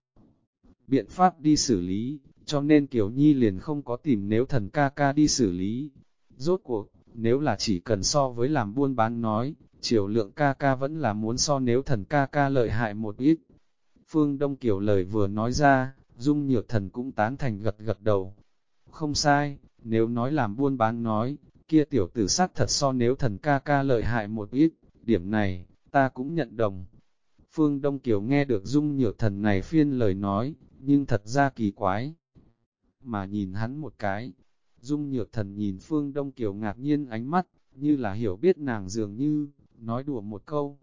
biện pháp đi xử lý, cho nên Kiều Nhi liền không có tìm nếu thần ca ca đi xử lý. Rốt cuộc, nếu là chỉ cần so với làm buôn bán nói, chiều lượng ca ca vẫn là muốn so nếu thần ca ca lợi hại một ít. Phương Đông Kiều lời vừa nói ra, Dung Nhược Thần cũng tán thành gật gật đầu. Không sai, nếu nói làm buôn bán nói, kia tiểu tử sát thật so nếu thần ca ca lợi hại một ít, điểm này, ta cũng nhận đồng. Phương Đông Kiều nghe được Dung Nhược Thần này phiên lời nói, nhưng thật ra kỳ quái. Mà nhìn hắn một cái, Dung Nhược Thần nhìn Phương Đông Kiều ngạc nhiên ánh mắt, như là hiểu biết nàng dường như, nói đùa một câu.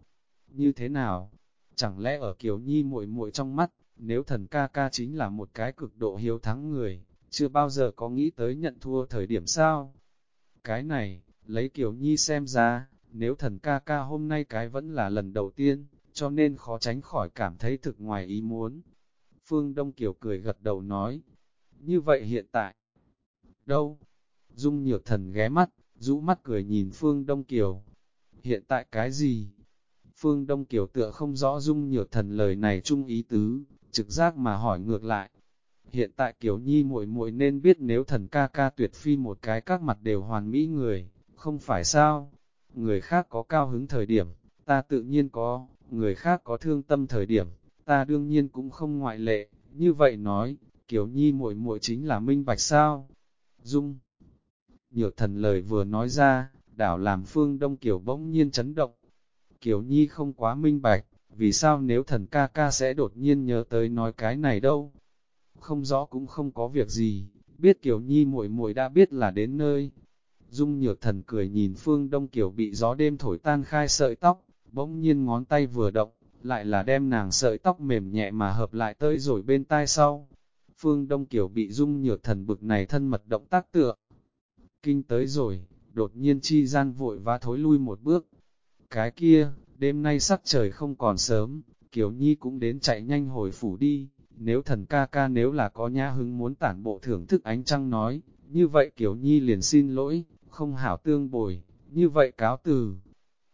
Như thế nào? Chẳng lẽ ở Kiều Nhi muội muội trong mắt, nếu thần ca ca chính là một cái cực độ hiếu thắng người, chưa bao giờ có nghĩ tới nhận thua thời điểm sao? Cái này, lấy Kiều Nhi xem ra, nếu thần ca ca hôm nay cái vẫn là lần đầu tiên, cho nên khó tránh khỏi cảm thấy thực ngoài ý muốn. Phương Đông Kiều cười gật đầu nói, như vậy hiện tại, đâu? Dung nhược thần ghé mắt, rũ mắt cười nhìn Phương Đông Kiều. Hiện tại cái gì? Phương Đông Kiều tựa không rõ Dung nhược thần lời này chung ý tứ, trực giác mà hỏi ngược lại. Hiện tại Kiều Nhi muội muội nên biết nếu thần ca ca tuyệt phi một cái các mặt đều hoàn mỹ người, không phải sao? Người khác có cao hứng thời điểm, ta tự nhiên có, người khác có thương tâm thời điểm, ta đương nhiên cũng không ngoại lệ, như vậy nói, kiểu Nhi muội muội chính là minh bạch sao? Dung Nhược thần lời vừa nói ra, đảo làm phương Đông kiểu bỗng nhiên chấn động. kiểu Nhi không quá minh bạch, vì sao nếu thần ca ca sẽ đột nhiên nhớ tới nói cái này đâu? Không rõ cũng không có việc gì, biết kiểu Nhi muội muội đã biết là đến nơi. Dung nhược thần cười nhìn phương Đông kiểu bị gió đêm thổi tan khai sợi tóc, bỗng nhiên ngón tay vừa động, lại là đem nàng sợi tóc mềm nhẹ mà hợp lại tới rồi bên tai sau. Phương Đông Kiều bị dung nhược thần bực này thân mật động tác tựa. Kinh tới rồi, đột nhiên chi gian vội vã thối lui một bước. Cái kia, đêm nay sắc trời không còn sớm, Kiều Nhi cũng đến chạy nhanh hồi phủ đi. Nếu thần ca ca nếu là có nhã hứng muốn tản bộ thưởng thức ánh trăng nói, như vậy Kiều Nhi liền xin lỗi, không hảo tương bồi, như vậy cáo từ.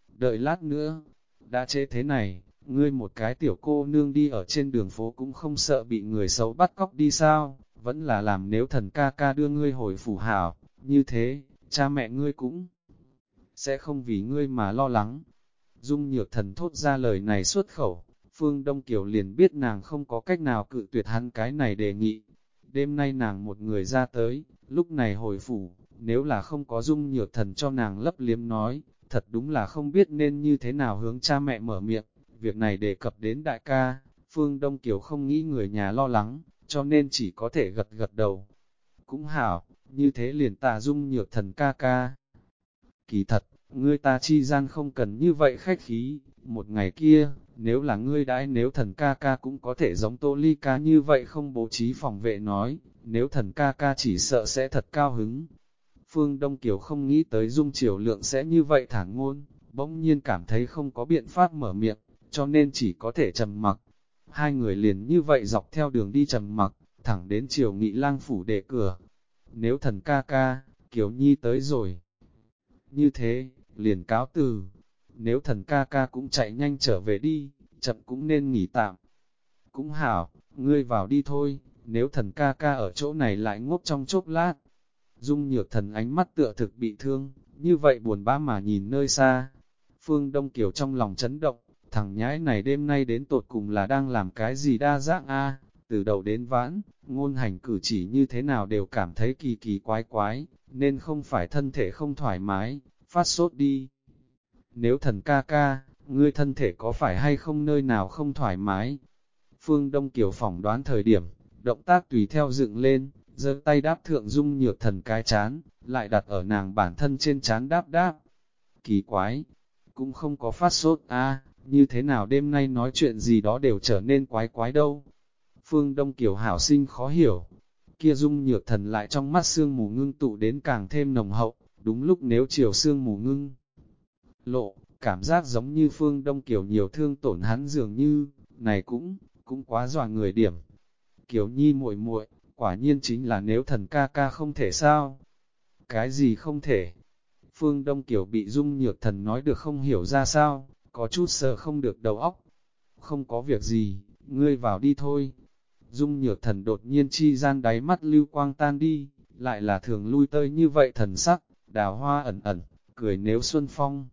Đợi lát nữa, đã chế thế này, ngươi một cái tiểu cô nương đi ở trên đường phố cũng không sợ bị người xấu bắt cóc đi sao, vẫn là làm nếu thần ca ca đưa ngươi hồi phủ hảo, như thế, cha mẹ ngươi cũng sẽ không vì ngươi mà lo lắng. Dung nhược thần thốt ra lời này xuất khẩu, Phương Đông Kiều liền biết nàng không có cách nào cự tuyệt hắn cái này đề nghị. Đêm nay nàng một người ra tới, lúc này hồi phủ, nếu là không có dung nhược thần cho nàng lấp liếm nói, thật đúng là không biết nên như thế nào hướng cha mẹ mở miệng, việc này đề cập đến đại ca, Phương Đông Kiều không nghĩ người nhà lo lắng, cho nên chỉ có thể gật gật đầu. Cũng hảo, như thế liền ta dung nhược thần ca ca. Kỳ thật, ngươi ta chi gian không cần như vậy khách khí, một ngày kia, nếu là ngươi đãi nếu thần ca ca cũng có thể giống tô ly ca như vậy không bố trí phòng vệ nói, nếu thần ca ca chỉ sợ sẽ thật cao hứng. Phương Đông Kiều không nghĩ tới dung triều lượng sẽ như vậy thản ngôn, bỗng nhiên cảm thấy không có biện pháp mở miệng, cho nên chỉ có thể trầm mặc. Hai người liền như vậy dọc theo đường đi trầm mặc, thẳng đến chiều nghị lang phủ để cửa. Nếu thần ca ca, Kiều Nhi tới rồi. Như thế, liền cáo từ. Nếu thần ca ca cũng chạy nhanh trở về đi, chậm cũng nên nghỉ tạm. Cũng hảo, ngươi vào đi thôi, nếu thần ca ca ở chỗ này lại ngốc trong chốc lát. Dung nhược thần ánh mắt tựa thực bị thương, như vậy buồn bã mà nhìn nơi xa. Phương Đông Kiều trong lòng chấn động, thằng nhãi này đêm nay đến tột cùng là đang làm cái gì đa dạng a từ đầu đến vãn, ngôn hành cử chỉ như thế nào đều cảm thấy kỳ kỳ quái quái, nên không phải thân thể không thoải mái, phát sốt đi. Nếu thần ca ca, ngươi thân thể có phải hay không nơi nào không thoải mái? Phương Đông Kiều phỏng đoán thời điểm, động tác tùy theo dựng lên, giơ tay đáp thượng dung nhược thần cái chán, lại đặt ở nàng bản thân trên chán đáp đáp. Kỳ quái, cũng không có phát sốt a như thế nào đêm nay nói chuyện gì đó đều trở nên quái quái đâu. Phương Đông Kiều hảo sinh khó hiểu, kia dung nhược thần lại trong mắt sương mù ngưng tụ đến càng thêm nồng hậu, đúng lúc nếu chiều sương mù ngưng. Lộ, cảm giác giống như Phương Đông Kiều nhiều thương tổn hắn dường như, này cũng, cũng quá dọa người điểm. Kiều Nhi muội muội, quả nhiên chính là nếu thần ca ca không thể sao. Cái gì không thể? Phương Đông Kiều bị dung nhược thần nói được không hiểu ra sao, có chút sợ không được đầu óc. Không có việc gì, ngươi vào đi thôi. Dung nhược thần đột nhiên chi gian đáy mắt lưu quang tan đi, lại là thường lui tơi như vậy thần sắc, đào hoa ẩn ẩn, cười nếu xuân phong.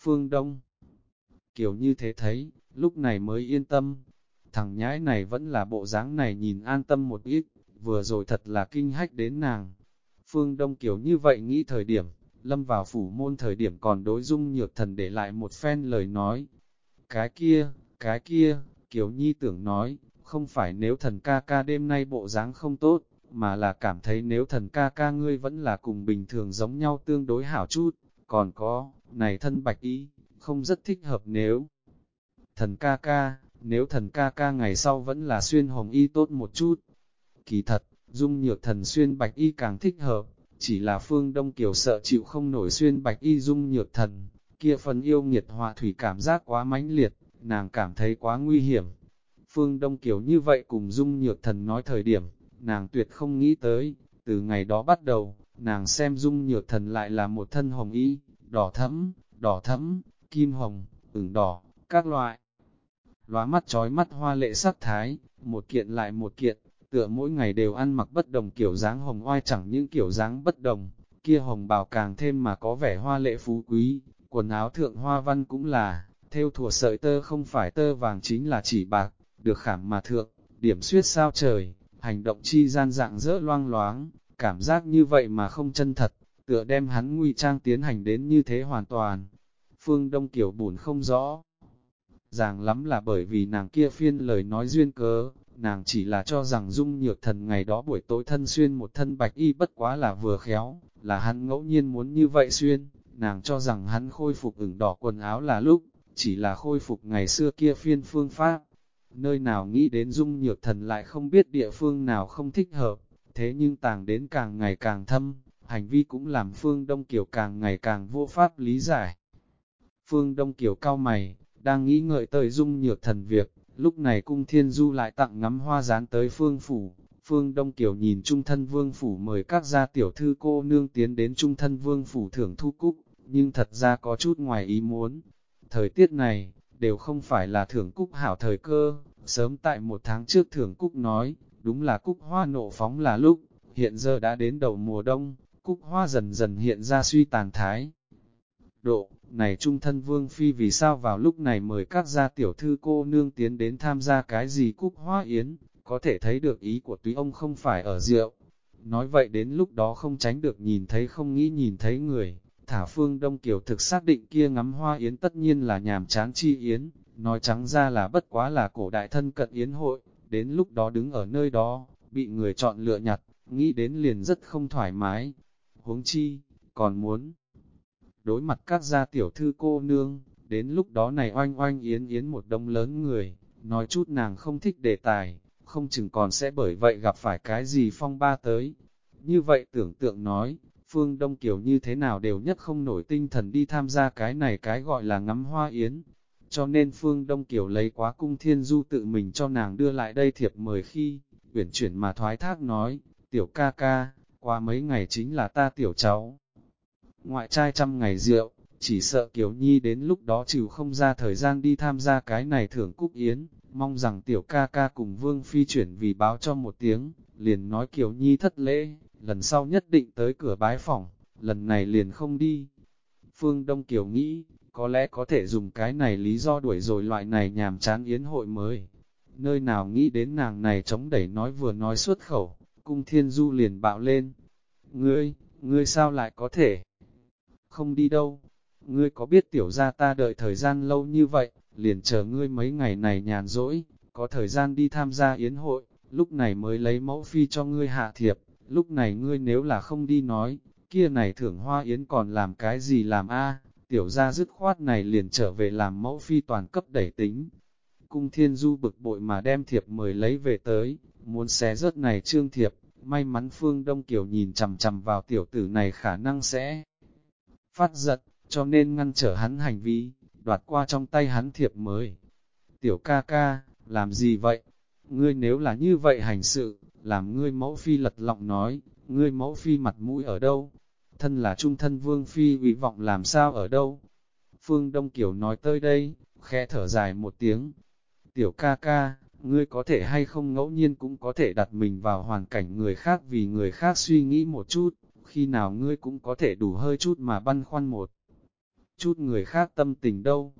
Phương Đông kiểu như thế thấy, lúc này mới yên tâm. Thằng nhãi này vẫn là bộ dáng này nhìn an tâm một ít, vừa rồi thật là kinh hách đến nàng. Phương Đông Kiều như vậy nghĩ thời điểm, lâm vào phủ môn thời điểm còn đối dung nhược thần để lại một phen lời nói. Cái kia, cái kia, Kiều Nhi tưởng nói, không phải nếu thần ca ca đêm nay bộ dáng không tốt, mà là cảm thấy nếu thần ca ca ngươi vẫn là cùng bình thường giống nhau tương đối hảo chút, còn có, này thân bạch y, không rất thích hợp nếu. Thần ca ca, nếu thần ca ca ngày sau vẫn là xuyên hồng y tốt một chút. Kỳ thật, dung nhược thần xuyên bạch y càng thích hợp, chỉ là phương Đông Kiều sợ chịu không nổi xuyên bạch y dung nhược thần, kia phần yêu nghiệt hòa thủy cảm giác quá mãnh liệt, nàng cảm thấy quá nguy hiểm. Phương Đông Kiều như vậy cùng dung nhược thần nói thời điểm, nàng tuyệt không nghĩ tới, từ ngày đó bắt đầu, nàng xem dung nhược thần lại là một thân hồng y, đỏ thẫm, đỏ thẫm, kim hồng, ửng đỏ, các loại. Lóa mắt trói mắt hoa lệ sắc thái, một kiện lại một kiện, tựa mỗi ngày đều ăn mặc bất đồng kiểu dáng hồng oai chẳng những kiểu dáng bất đồng, kia hồng bào càng thêm mà có vẻ hoa lệ phú quý, quần áo thượng hoa văn cũng là, theo thùa sợi tơ không phải tơ vàng chính là chỉ bạc, được khảm mà thượng, điểm suyết sao trời, hành động chi gian dạng dỡ loang loáng, cảm giác như vậy mà không chân thật, tựa đem hắn nguy trang tiến hành đến như thế hoàn toàn. Phương Đông Kiều buồn không rõ. Ràng lắm là bởi vì nàng kia phiên lời nói duyên cớ, nàng chỉ là cho rằng dung nhược thần ngày đó buổi tối thân xuyên một thân bạch y bất quá là vừa khéo, là hắn ngẫu nhiên muốn như vậy xuyên, nàng cho rằng hắn khôi phục ửng đỏ quần áo là lúc, chỉ là khôi phục ngày xưa kia phiên phương pháp. Nơi nào nghĩ đến dung nhược thần lại không biết địa phương nào không thích hợp, thế nhưng tàng đến càng ngày càng thâm, hành vi cũng làm Phương Đông Kiều càng ngày càng vô pháp lý giải. Phương Đông Kiều cao mày, đang nghĩ ngợi tới dung nhược thần việc, lúc này cung thiên du lại tặng ngắm hoa dán tới Phương Phủ. Phương Đông Kiều nhìn Trung thân Vương Phủ mời các gia tiểu thư cô nương tiến đến Trung thân Vương Phủ thưởng thu cúc, nhưng thật ra có chút ngoài ý muốn. Thời tiết này, đều không phải là thưởng cúc hảo thời cơ, sớm tại một tháng trước thưởng cúc nói, đúng là cúc hoa nộ phóng là lúc, hiện giờ đã đến đầu mùa đông, cúc hoa dần dần hiện ra suy tàn thái. Độ, này trung thân vương phi vì sao vào lúc này mời các gia tiểu thư cô nương tiến đến tham gia cái gì cúc hoa yến, có thể thấy được ý của túy ông không phải ở rượu. nói vậy đến lúc đó không tránh được nhìn thấy không nghĩ nhìn thấy người. Thả Phương Đông Kiều thực xác định kia ngắm hoa yến tất nhiên là nhàm chán chi yến, nói trắng ra là bất quá là cổ đại thân cận yến hội, đến lúc đó đứng ở nơi đó, bị người chọn lựa nhặt, nghĩ đến liền rất không thoải mái. Huống chi, còn muốn đối mặt các gia tiểu thư cô nương, đến lúc đó này oanh oanh yến yến một đông lớn người, nói chút nàng không thích đề tài, không chừng còn sẽ bởi vậy gặp phải cái gì phong ba tới. Như vậy tưởng tượng nói, Phương Đông Kiều như thế nào đều nhất không nổi tinh thần đi tham gia cái này cái gọi là ngắm hoa yến. Cho nên Phương Đông Kiều lấy quá cung thiên du tự mình cho nàng đưa lại đây thiệp mời khi, uyển chuyển mà thoái thác nói, tiểu ca ca, qua mấy ngày chính là ta tiểu cháu. Ngoại trai trăm ngày rượu, chỉ sợ Kiều Nhi đến lúc đó chịu không ra thời gian đi tham gia cái này thưởng cúc yến, mong rằng tiểu ca ca cùng Vương Phi chuyển vì báo cho một tiếng, liền nói Kiều Nhi thất lễ, lần sau nhất định tới cửa bái phòng, lần này liền không đi. Phương Đông Kiều nghĩ, có lẽ có thể dùng cái này lý do đuổi rồi loại này nhàm chán yến hội mới. Nơi nào nghĩ đến nàng này chống đẩy nói vừa nói xuất khẩu, cung thiên du liền bạo lên. Ngươi, ngươi sao lại có thể? Không đi đâu. Ngươi có biết tiểu ra ta đợi thời gian lâu như vậy, liền chờ ngươi mấy ngày này nhàn rỗi, có thời gian đi tham gia yến hội, lúc này mới lấy mẫu phi cho ngươi hạ thiệp, lúc này ngươi nếu là không đi nói, kia này thưởng hoa yến còn làm cái gì làm a tiểu ra dứt khoát này liền trở về làm mẫu phi toàn cấp đẩy tính. Cung thiên du bực bội mà đem thiệp mời lấy về tới, muốn xé rớt này trương thiệp, may mắn phương Đông Kiều nhìn chầm chầm vào tiểu tử này khả năng sẽ phát giận cho nên ngăn trở hắn hành vi, đoạt qua trong tay hắn thiệp mới. Tiểu ca ca, làm gì vậy? Ngươi nếu là như vậy hành sự, làm ngươi mẫu phi lật lọng nói, ngươi mẫu phi mặt mũi ở đâu? Thân là trung thân vương phi ủy vọng làm sao ở đâu? Phương Đông Kiều nói tới đây, khẽ thở dài một tiếng. Tiểu ca ca, ngươi có thể hay không ngẫu nhiên cũng có thể đặt mình vào hoàn cảnh người khác vì người khác suy nghĩ một chút, khi nào ngươi cũng có thể đủ hơi chút mà băn khoăn một chút người khác tâm tình đâu.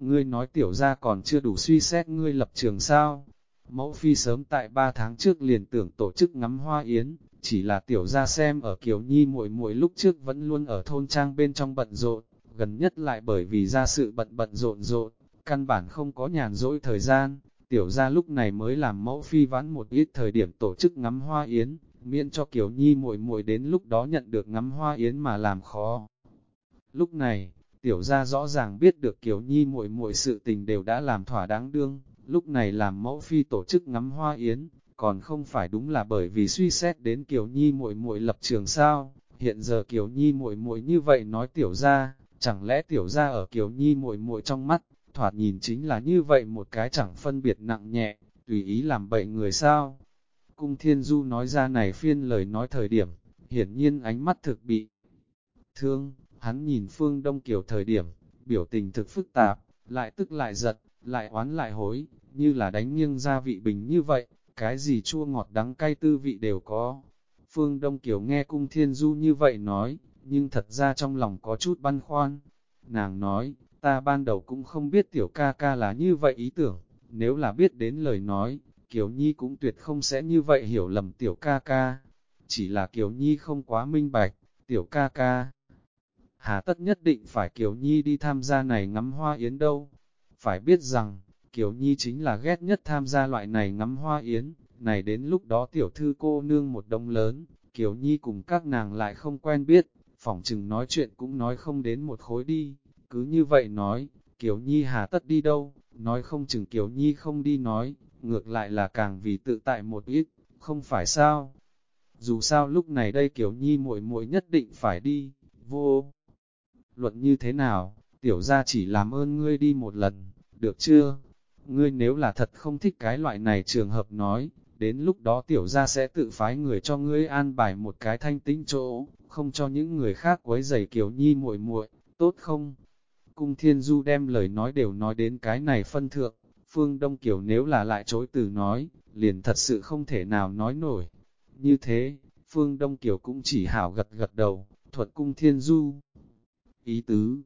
Ngươi nói tiểu ra còn chưa đủ suy xét ngươi lập trường sao. Mẫu phi sớm tại ba tháng trước liền tưởng tổ chức ngắm hoa yến, chỉ là tiểu ra xem ở Kiều Nhi muội muội lúc trước vẫn luôn ở thôn trang bên trong bận rộn, gần nhất lại bởi vì ra sự bận bận rộn rộn, căn bản không có nhàn rỗi thời gian, tiểu ra lúc này mới làm mẫu phi vãn một ít thời điểm tổ chức ngắm hoa yến, miễn cho Kiều Nhi muội muội đến lúc đó nhận được ngắm hoa yến mà làm khó. Lúc này, tiểu gia rõ ràng biết được Kiều Nhi muội muội sự tình đều đã làm thỏa đáng đương, lúc này làm mẫu phi tổ chức ngắm hoa yến, còn không phải đúng là bởi vì suy xét đến Kiều Nhi muội muội lập trường sao? Hiện giờ Kiều Nhi muội muội như vậy nói tiểu gia, chẳng lẽ tiểu gia ở Kiều Nhi muội muội trong mắt, thoạt nhìn chính là như vậy một cái chẳng phân biệt nặng nhẹ, tùy ý làm bậy người sao? Cung Thiên Du nói ra này phiên lời nói thời điểm, hiển nhiên ánh mắt thực bị thương, Hắn nhìn phương đông Kiều thời điểm, biểu tình thực phức tạp, lại tức lại giật, lại oán lại hối, như là đánh nghiêng gia vị bình như vậy, cái gì chua ngọt đắng cay tư vị đều có. Phương Đông Kiều nghe cung thiên du như vậy nói, nhưng thật ra trong lòng có chút băn khoăn. Nàng nói, ta ban đầu cũng không biết tiểu ca ca là như vậy ý tưởng, nếu là biết đến lời nói, Kiều Nhi cũng tuyệt không sẽ như vậy hiểu lầm tiểu ca ca. Chỉ là Kiều Nhi không quá minh bạch, tiểu ca ca. Hà tất nhất định phải Kiều Nhi đi tham gia này ngắm hoa yến đâu. Phải biết rằng, Kiều Nhi chính là ghét nhất tham gia loại này ngắm hoa yến, này đến lúc đó tiểu thư cô nương một đông lớn, Kiều Nhi cùng các nàng lại không quen biết, phỏng chừng nói chuyện cũng nói không đến một khối đi, cứ như vậy nói, Kiều Nhi hà tất đi đâu, nói không chừng Kiều Nhi không đi nói, ngược lại là càng vì tự tại một ít, không phải sao. Dù sao lúc này đây Kiều Nhi muội muội nhất định phải đi, vô luận như thế nào, tiểu ra chỉ làm ơn ngươi đi một lần, được chưa? Ngươi nếu là thật không thích cái loại này trường hợp nói, đến lúc đó tiểu ra sẽ tự phái người cho ngươi an bài một cái thanh tĩnh chỗ, không cho những người khác quấy giày kiểu nhi muội muội tốt không? Cung Thiên Du đem lời nói đều nói đến cái này phân thượng, Phương Đông Kiều nếu là lại chối từ nói, liền thật sự không thể nào nói nổi. Như thế, Phương Đông Kiều cũng chỉ hảo gật gật đầu, thuật Cung Thiên Du ý tứ.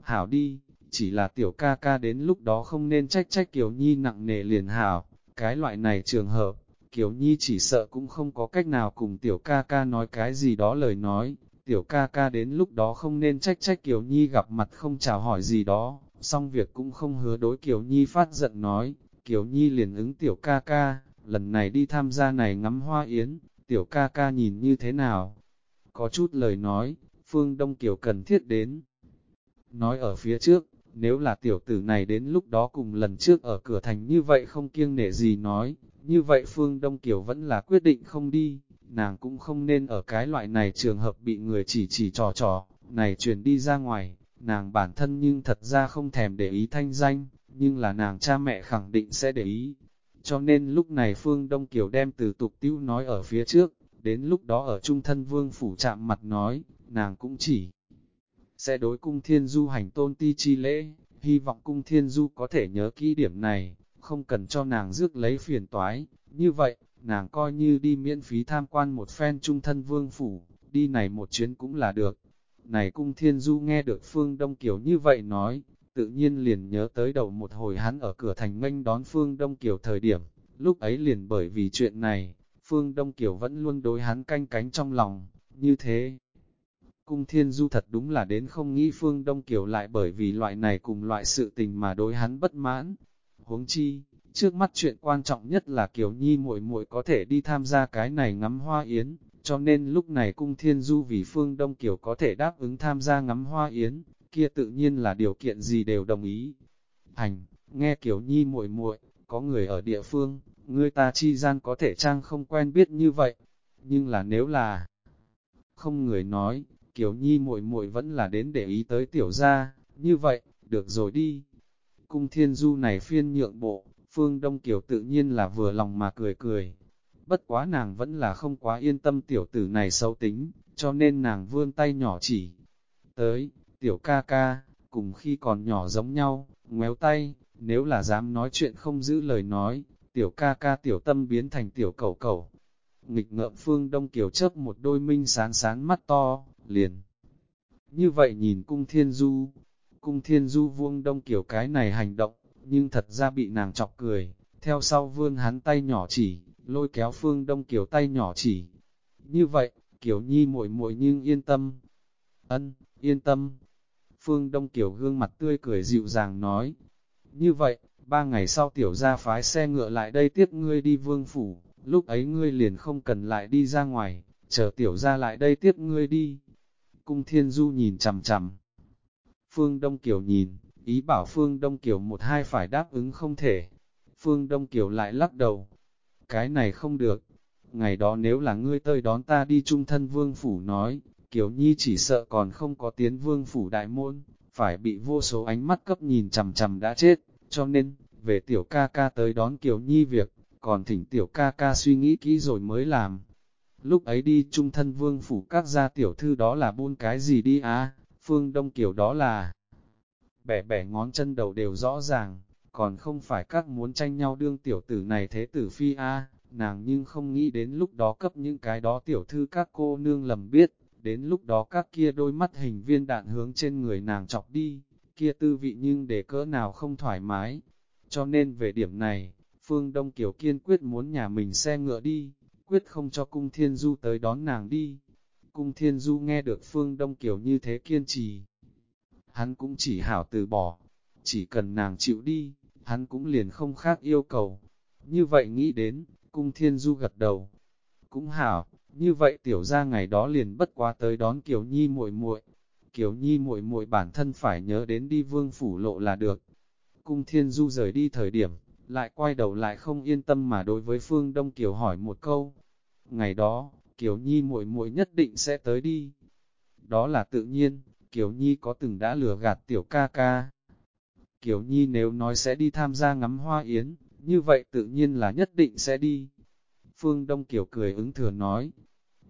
Hảo đi, chỉ là tiểu ca ca đến lúc đó không nên trách trách Kiều Nhi nặng nề liền hảo, cái loại này trường hợp, Kiều Nhi chỉ sợ cũng không có cách nào cùng tiểu ca ca nói cái gì đó lời nói, tiểu ca ca đến lúc đó không nên trách trách Kiều Nhi gặp mặt không chào hỏi gì đó, xong việc cũng không hứa đối Kiều Nhi phát giận nói, Kiều Nhi liền ứng tiểu ca ca, lần này đi tham gia này ngắm hoa yến, tiểu ca ca nhìn như thế nào? Có chút lời nói, Phương Đông Kiều cần thiết đến. Nói ở phía trước, nếu là tiểu tử này đến lúc đó cùng lần trước ở cửa thành như vậy không kiêng nể gì nói, như vậy Phương Đông Kiều vẫn là quyết định không đi, nàng cũng không nên ở cái loại này trường hợp bị người chỉ chỉ trò trò, này truyền đi ra ngoài, nàng bản thân nhưng thật ra không thèm để ý thanh danh, nhưng là nàng cha mẹ khẳng định sẽ để ý. Cho nên lúc này Phương Đông Kiều đem từ tục tiêu nói ở phía trước, đến lúc đó ở trung thân vương phủ chạm mặt nói, nàng cũng chỉ sẽ đối cung thiên du hành tôn ti chi lễ, hy vọng cung thiên du có thể nhớ kỹ điểm này, không cần cho nàng rước lấy phiền toái, như vậy, nàng coi như đi miễn phí tham quan một phen trung thân vương phủ, đi này một chuyến cũng là được. Này cung thiên du nghe được Phương Đông Kiều như vậy nói, tự nhiên liền nhớ tới đầu một hồi hắn ở cửa thành nghênh đón Phương Đông Kiều thời điểm, lúc ấy liền bởi vì chuyện này, Phương Đông Kiều vẫn luôn đối hắn canh cánh trong lòng, như thế. Cung Thiên Du thật đúng là đến không nghĩ Phương Đông Kiều lại bởi vì loại này cùng loại sự tình mà đối hắn bất mãn. Huống chi, trước mắt chuyện quan trọng nhất là Kiều Nhi muội muội có thể đi tham gia cái này ngắm hoa yến, cho nên lúc này Cung Thiên Du vì Phương Đông Kiều có thể đáp ứng tham gia ngắm hoa yến, kia tự nhiên là điều kiện gì đều đồng ý. Hành, nghe Kiều Nhi muội muội, có người ở địa phương, người ta chi gian có thể trang không quen biết như vậy, nhưng là nếu là không người nói, Kiều Nhi muội muội vẫn là đến để ý tới tiểu gia, như vậy, được rồi đi. Cung thiên du này phiên nhượng bộ, phương Đông Kiều tự nhiên là vừa lòng mà cười cười. Bất quá nàng vẫn là không quá yên tâm tiểu tử này xấu tính, cho nên nàng vươn tay nhỏ chỉ. Tới, tiểu ca ca, cùng khi còn nhỏ giống nhau, ngoéo tay, nếu là dám nói chuyện không giữ lời nói, tiểu ca ca tiểu tâm biến thành tiểu cẩu cẩu. Nghịch ngợm phương Đông Kiều chớp một đôi minh sáng sáng mắt to, liền. Như vậy nhìn cung thiên du, cung thiên du vuông Đông Kiều cái này hành động, nhưng thật ra bị nàng chọc cười, theo sau vươn hắn tay nhỏ chỉ, lôi kéo phương Đông Kiều tay nhỏ chỉ. Như vậy, Kiều Nhi muội muội nhưng yên tâm. Ân, yên tâm. Phương Đông Kiều gương mặt tươi cười dịu dàng nói. Như vậy, ba ngày sau tiểu ra phái xe ngựa lại đây tiếp ngươi đi vương phủ, lúc ấy ngươi liền không cần lại đi ra ngoài, chờ tiểu ra lại đây tiếp ngươi đi. Cung Thiên Du nhìn chằm chằm. Phương Đông Kiều nhìn, ý bảo Phương Đông Kiều một hai phải đáp ứng không thể. Phương Đông Kiều lại lắc đầu. Cái này không được. Ngày đó nếu là ngươi tơi đón ta đi trung thân vương phủ nói, Kiều Nhi chỉ sợ còn không có tiến vương phủ đại môn, phải bị vô số ánh mắt cấp nhìn chằm chằm đã chết, cho nên, về tiểu ca ca tới đón Kiều Nhi việc, còn thỉnh tiểu ca ca suy nghĩ kỹ rồi mới làm. Lúc ấy đi trung thân vương phủ các gia tiểu thư đó là buôn cái gì đi á, phương đông kiểu đó là bẻ bẻ ngón chân đầu đều rõ ràng, còn không phải các muốn tranh nhau đương tiểu tử này thế tử phi a nàng nhưng không nghĩ đến lúc đó cấp những cái đó tiểu thư các cô nương lầm biết, đến lúc đó các kia đôi mắt hình viên đạn hướng trên người nàng chọc đi, kia tư vị nhưng để cỡ nào không thoải mái. Cho nên về điểm này, Phương Đông Kiều kiên quyết muốn nhà mình xe ngựa đi, quyết không cho Cung Thiên Du tới đón nàng đi. Cung Thiên Du nghe được Phương Đông Kiều như thế kiên trì. Hắn cũng chỉ hảo từ bỏ, chỉ cần nàng chịu đi, hắn cũng liền không khác yêu cầu. Như vậy nghĩ đến, Cung Thiên Du gật đầu. Cũng hảo, như vậy tiểu ra ngày đó liền bất quá tới đón Kiều Nhi muội muội. Kiều Nhi muội muội bản thân phải nhớ đến đi vương phủ lộ là được. Cung Thiên Du rời đi thời điểm, lại quay đầu lại không yên tâm mà đối với Phương Đông Kiều hỏi một câu. Ngày đó, Kiều Nhi muội muội nhất định sẽ tới đi. Đó là tự nhiên, Kiều Nhi có từng đã lừa gạt tiểu ca ca. Kiều Nhi nếu nói sẽ đi tham gia ngắm hoa yến, như vậy tự nhiên là nhất định sẽ đi. Phương Đông Kiều cười ứng thừa nói,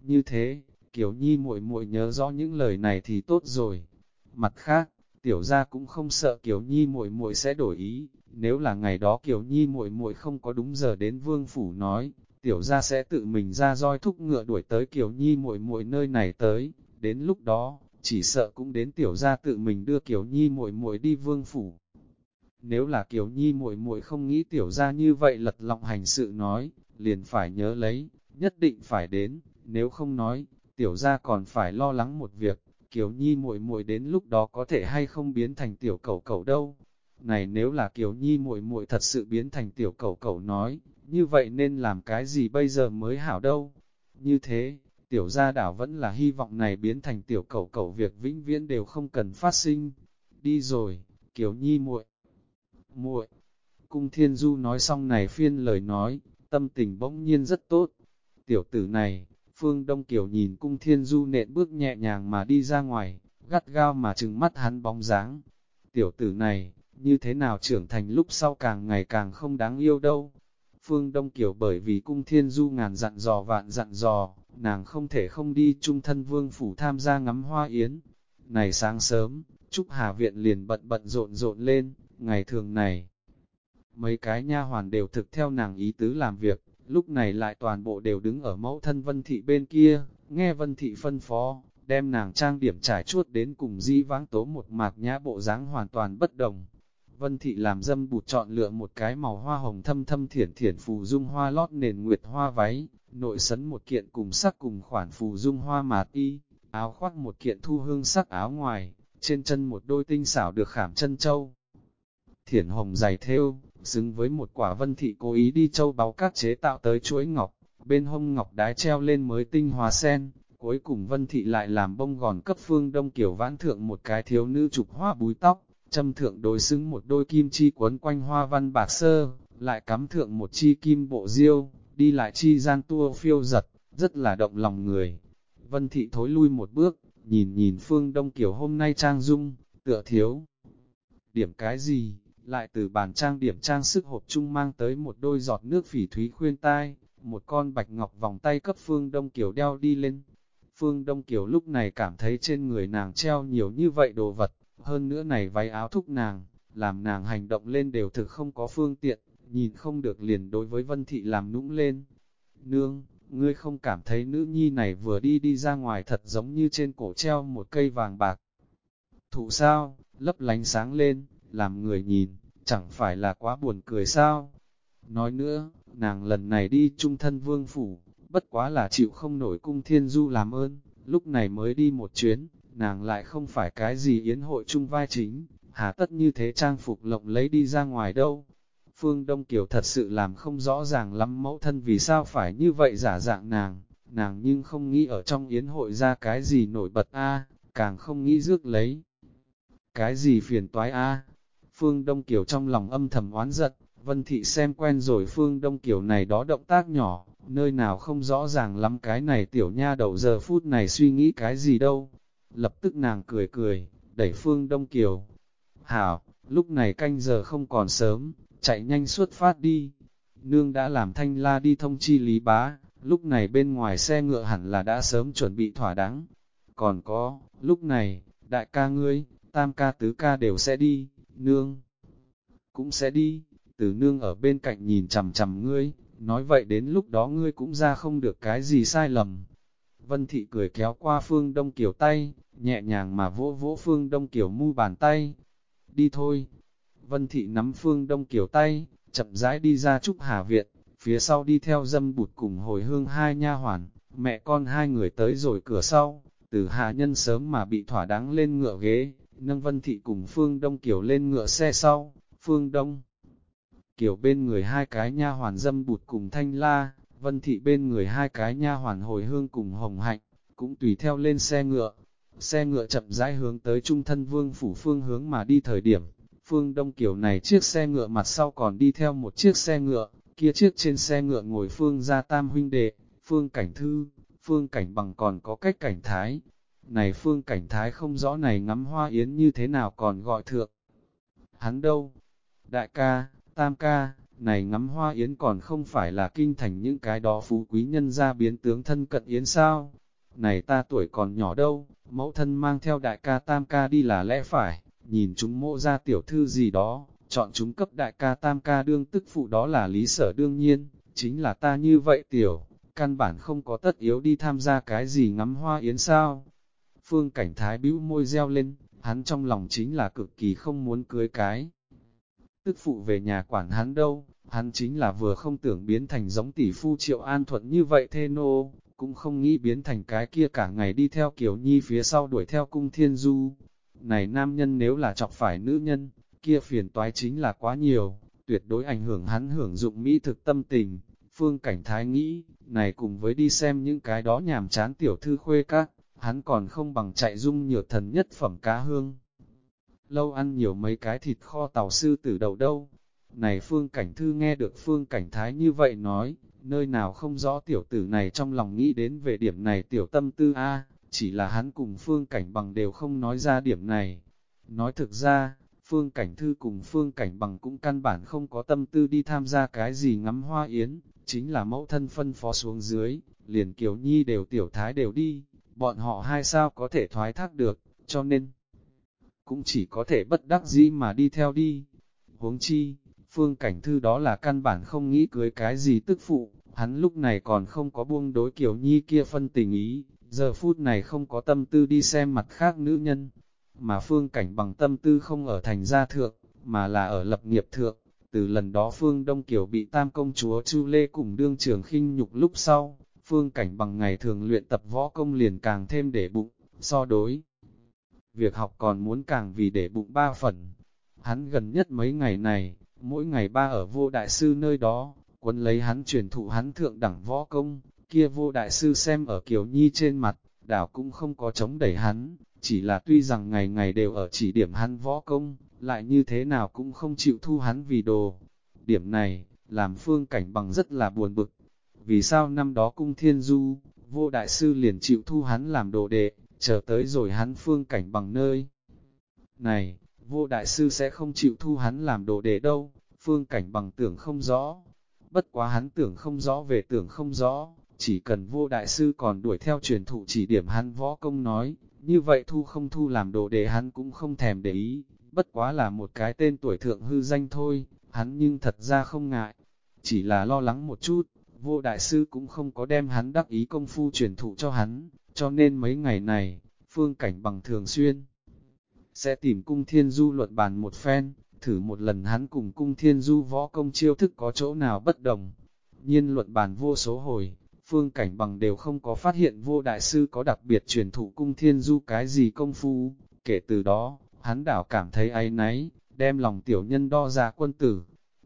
như thế, Kiều Nhi muội muội nhớ rõ những lời này thì tốt rồi. Mặt khác, tiểu gia cũng không sợ Kiều Nhi muội muội sẽ đổi ý, nếu là ngày đó Kiều Nhi muội muội không có đúng giờ đến vương phủ nói, tiểu gia sẽ tự mình ra roi thúc ngựa đuổi tới Kiều Nhi muội muội nơi này tới, đến lúc đó, chỉ sợ cũng đến tiểu gia tự mình đưa Kiều Nhi muội muội đi vương phủ. Nếu là Kiều Nhi muội muội không nghĩ tiểu gia như vậy lật lọng hành sự nói, liền phải nhớ lấy, nhất định phải đến, nếu không nói, tiểu gia còn phải lo lắng một việc, Kiều Nhi muội muội đến lúc đó có thể hay không biến thành tiểu cẩu cẩu đâu. Này nếu là Kiều Nhi muội muội thật sự biến thành tiểu cẩu cẩu nói, như vậy nên làm cái gì bây giờ mới hảo đâu? Như thế, tiểu gia đảo vẫn là hy vọng này biến thành tiểu cẩu cẩu việc vĩnh viễn đều không cần phát sinh. Đi rồi, Kiều Nhi muội muội Cung Thiên Du nói xong này phiên lời nói, tâm tình bỗng nhiên rất tốt. Tiểu tử này, Phương Đông Kiều nhìn Cung Thiên Du nện bước nhẹ nhàng mà đi ra ngoài, gắt gao mà trừng mắt hắn bóng dáng. Tiểu tử này, như thế nào trưởng thành lúc sau càng ngày càng không đáng yêu đâu. Phương Đông Kiều bởi vì Cung Thiên Du ngàn dặn dò vạn dặn dò, nàng không thể không đi trung thân vương phủ tham gia ngắm hoa yến. Này sáng sớm, Trúc Hà Viện liền bận bận rộn rộn lên, ngày thường này. Mấy cái nha hoàn đều thực theo nàng ý tứ làm việc, lúc này lại toàn bộ đều đứng ở mẫu thân Vân Thị bên kia, nghe Vân Thị phân phó, đem nàng trang điểm trải chuốt đến cùng di vãng tố một mạc nhã bộ dáng hoàn toàn bất đồng. Vân Thị làm dâm bụt chọn lựa một cái màu hoa hồng thâm thâm thiển thiển phù dung hoa lót nền nguyệt hoa váy, nội sấn một kiện cùng sắc cùng khoản phù dung hoa mạt y, áo khoác một kiện thu hương sắc áo ngoài, trên chân một đôi tinh xảo được khảm chân châu. Thiển hồng dày thêu, xứng với một quả vân thị cố ý đi châu báu các chế tạo tới chuỗi ngọc, bên hông ngọc đái treo lên mới tinh hóa sen, cuối cùng vân thị lại làm bông gòn cấp phương đông kiểu vãn thượng một cái thiếu nữ chụp hoa búi tóc, châm thượng đối xứng một đôi kim chi quấn quanh hoa văn bạc sơ, lại cắm thượng một chi kim bộ diêu, đi lại chi gian tua phiêu giật, rất là động lòng người. Vân thị thối lui một bước, nhìn nhìn phương đông kiểu hôm nay trang dung, tựa thiếu. Điểm cái gì, lại từ bàn trang điểm trang sức hộp chung mang tới một đôi giọt nước phỉ thúy khuyên tai, một con bạch ngọc vòng tay cấp Phương Đông Kiều đeo đi lên. Phương Đông Kiều lúc này cảm thấy trên người nàng treo nhiều như vậy đồ vật, hơn nữa này váy áo thúc nàng, làm nàng hành động lên đều thực không có phương tiện, nhìn không được liền đối với Vân Thị làm nũng lên. Nương, ngươi không cảm thấy nữ nhi này vừa đi đi ra ngoài thật giống như trên cổ treo một cây vàng bạc. Thụ sao, lấp lánh sáng lên, làm người nhìn, chẳng phải là quá buồn cười sao. Nói nữa, nàng lần này đi trung thân vương phủ, bất quá là chịu không nổi cung thiên du làm ơn, lúc này mới đi một chuyến, nàng lại không phải cái gì yến hội chung vai chính, hà tất như thế trang phục lộng lấy đi ra ngoài đâu. Phương Đông Kiều thật sự làm không rõ ràng lắm mẫu thân vì sao phải như vậy giả dạng nàng, nàng nhưng không nghĩ ở trong yến hội ra cái gì nổi bật a càng không nghĩ rước lấy. Cái gì phiền toái a Phương Đông Kiều trong lòng âm thầm oán giận, Vân Thị xem quen rồi Phương Đông Kiều này đó động tác nhỏ, nơi nào không rõ ràng lắm cái này tiểu nha đầu giờ phút này suy nghĩ cái gì đâu. Lập tức nàng cười cười, đẩy Phương Đông Kiều. Hảo, lúc này canh giờ không còn sớm, chạy nhanh xuất phát đi. Nương đã làm thanh la đi thông chi lý bá, lúc này bên ngoài xe ngựa hẳn là đã sớm chuẩn bị thỏa đáng. Còn có, lúc này, đại ca ngươi, tam ca tứ ca đều sẽ đi, nương cũng sẽ đi, từ nương ở bên cạnh nhìn chằm chằm ngươi, nói vậy đến lúc đó ngươi cũng ra không được cái gì sai lầm. Vân Thị cười kéo qua Phương Đông Kiều tay, nhẹ nhàng mà vỗ vỗ Phương Đông Kiều mu bàn tay. Đi thôi. Vân Thị nắm Phương Đông Kiều tay, chậm rãi đi ra Trúc Hà Viện, phía sau đi theo dâm bụt cùng hồi hương hai nha hoàn, mẹ con hai người tới rồi cửa sau, từ hạ nhân sớm mà bị thỏa đáng lên ngựa ghế, nâng Vân Thị cùng Phương Đông Kiều lên ngựa xe sau, Phương Đông. Kiều bên người hai cái nha hoàn dâm bụt cùng thanh la, Vân Thị bên người hai cái nha hoàn hồi hương cùng hồng hạnh, cũng tùy theo lên xe ngựa. Xe ngựa chậm rãi hướng tới trung thân vương phủ phương hướng mà đi thời điểm. Phương Đông Kiều này chiếc xe ngựa mặt sau còn đi theo một chiếc xe ngựa, kia chiếc trên xe ngựa ngồi Phương gia tam huynh đệ, Phương Cảnh Thư, Phương Cảnh Bằng còn có cách cảnh thái, này phương cảnh thái không rõ này ngắm hoa yến như thế nào còn gọi thượng. Hắn đâu? Đại ca, tam ca, này ngắm hoa yến còn không phải là kinh thành những cái đó phú quý nhân ra biến tướng thân cận yến sao? Này ta tuổi còn nhỏ đâu, mẫu thân mang theo đại ca tam ca đi là lẽ phải, nhìn chúng mộ ra tiểu thư gì đó, chọn chúng cấp đại ca tam ca đương tức phụ đó là lý sở đương nhiên, chính là ta như vậy tiểu, căn bản không có tất yếu đi tham gia cái gì ngắm hoa yến sao, Phương cảnh thái bĩu môi reo lên, hắn trong lòng chính là cực kỳ không muốn cưới cái. Tức phụ về nhà quản hắn đâu, hắn chính là vừa không tưởng biến thành giống tỷ phu triệu an thuận như vậy thê nô, cũng không nghĩ biến thành cái kia cả ngày đi theo Kiều Nhi phía sau đuổi theo cung thiên du. Này nam nhân nếu là chọc phải nữ nhân, kia phiền toái chính là quá nhiều, tuyệt đối ảnh hưởng hắn hưởng dụng mỹ thực tâm tình. Phương Cảnh Thái nghĩ, này cùng với đi xem những cái đó nhàm chán tiểu thư khuê các, hắn còn không bằng chạy dung nhược thần nhất phẩm cá hương. Lâu ăn nhiều mấy cái thịt kho tàu sư tử đầu đâu. Này Phương Cảnh Thư nghe được Phương Cảnh Thái như vậy nói, nơi nào không rõ tiểu tử này trong lòng nghĩ đến về điểm này tiểu tâm tư A, chỉ là hắn cùng Phương Cảnh Bằng đều không nói ra điểm này. Nói thực ra, Phương Cảnh Thư cùng Phương Cảnh Bằng cũng căn bản không có tâm tư đi tham gia cái gì ngắm hoa yến, chính là mẫu thân phân phó xuống dưới, liền Kiều Nhi đều tiểu thái đều đi, bọn họ hai sao có thể thoái thác được, cho nên cũng chỉ có thể bất đắc dĩ mà đi theo đi. Huống chi, Phương Cảnh Thư đó là căn bản không nghĩ cưới cái gì tức phụ, hắn lúc này còn không có buông đối Kiều Nhi kia phân tình ý, giờ phút này không có tâm tư đi xem mặt khác nữ nhân, mà Phương Cảnh bằng tâm tư không ở thành gia thượng, mà là ở lập nghiệp thượng. Từ lần đó Phương Đông Kiều bị tam công chúa Chu Lê cùng đương trường khinh nhục lúc sau, Phương Cảnh bằng ngày thường luyện tập võ công liền càng thêm để bụng, so đối. Việc học còn muốn càng vì để bụng ba phần. Hắn gần nhất mấy ngày này, mỗi ngày ba ở vô đại sư nơi đó, quân lấy hắn truyền thụ hắn thượng đẳng võ công, kia vô đại sư xem ở Kiều Nhi trên mặt, đảo cũng không có chống đẩy hắn, chỉ là tuy rằng ngày ngày đều ở chỉ điểm hắn võ công, lại như thế nào cũng không chịu thu hắn vì đồ. Điểm này, làm phương cảnh bằng rất là buồn bực. Vì sao năm đó cung thiên du, vô đại sư liền chịu thu hắn làm đồ đệ, chờ tới rồi hắn phương cảnh bằng nơi. Này, vô đại sư sẽ không chịu thu hắn làm đồ đệ đâu, phương cảnh bằng tưởng không rõ. Bất quá hắn tưởng không rõ về tưởng không rõ, chỉ cần vô đại sư còn đuổi theo truyền thụ chỉ điểm hắn võ công nói, như vậy thu không thu làm đồ đệ hắn cũng không thèm để ý, bất quá là một cái tên tuổi thượng hư danh thôi, hắn nhưng thật ra không ngại, chỉ là lo lắng một chút, vô đại sư cũng không có đem hắn đắc ý công phu truyền thụ cho hắn, cho nên mấy ngày này, phương cảnh bằng thường xuyên sẽ tìm cung thiên du luận bàn một phen, thử một lần hắn cùng cung thiên du võ công chiêu thức có chỗ nào bất đồng. Nhiên luận bàn vô số hồi, phương cảnh bằng đều không có phát hiện vô đại sư có đặc biệt truyền thụ cung thiên du cái gì công phu. Kể từ đó, hắn đảo cảm thấy áy náy, đem lòng tiểu nhân đo ra quân tử.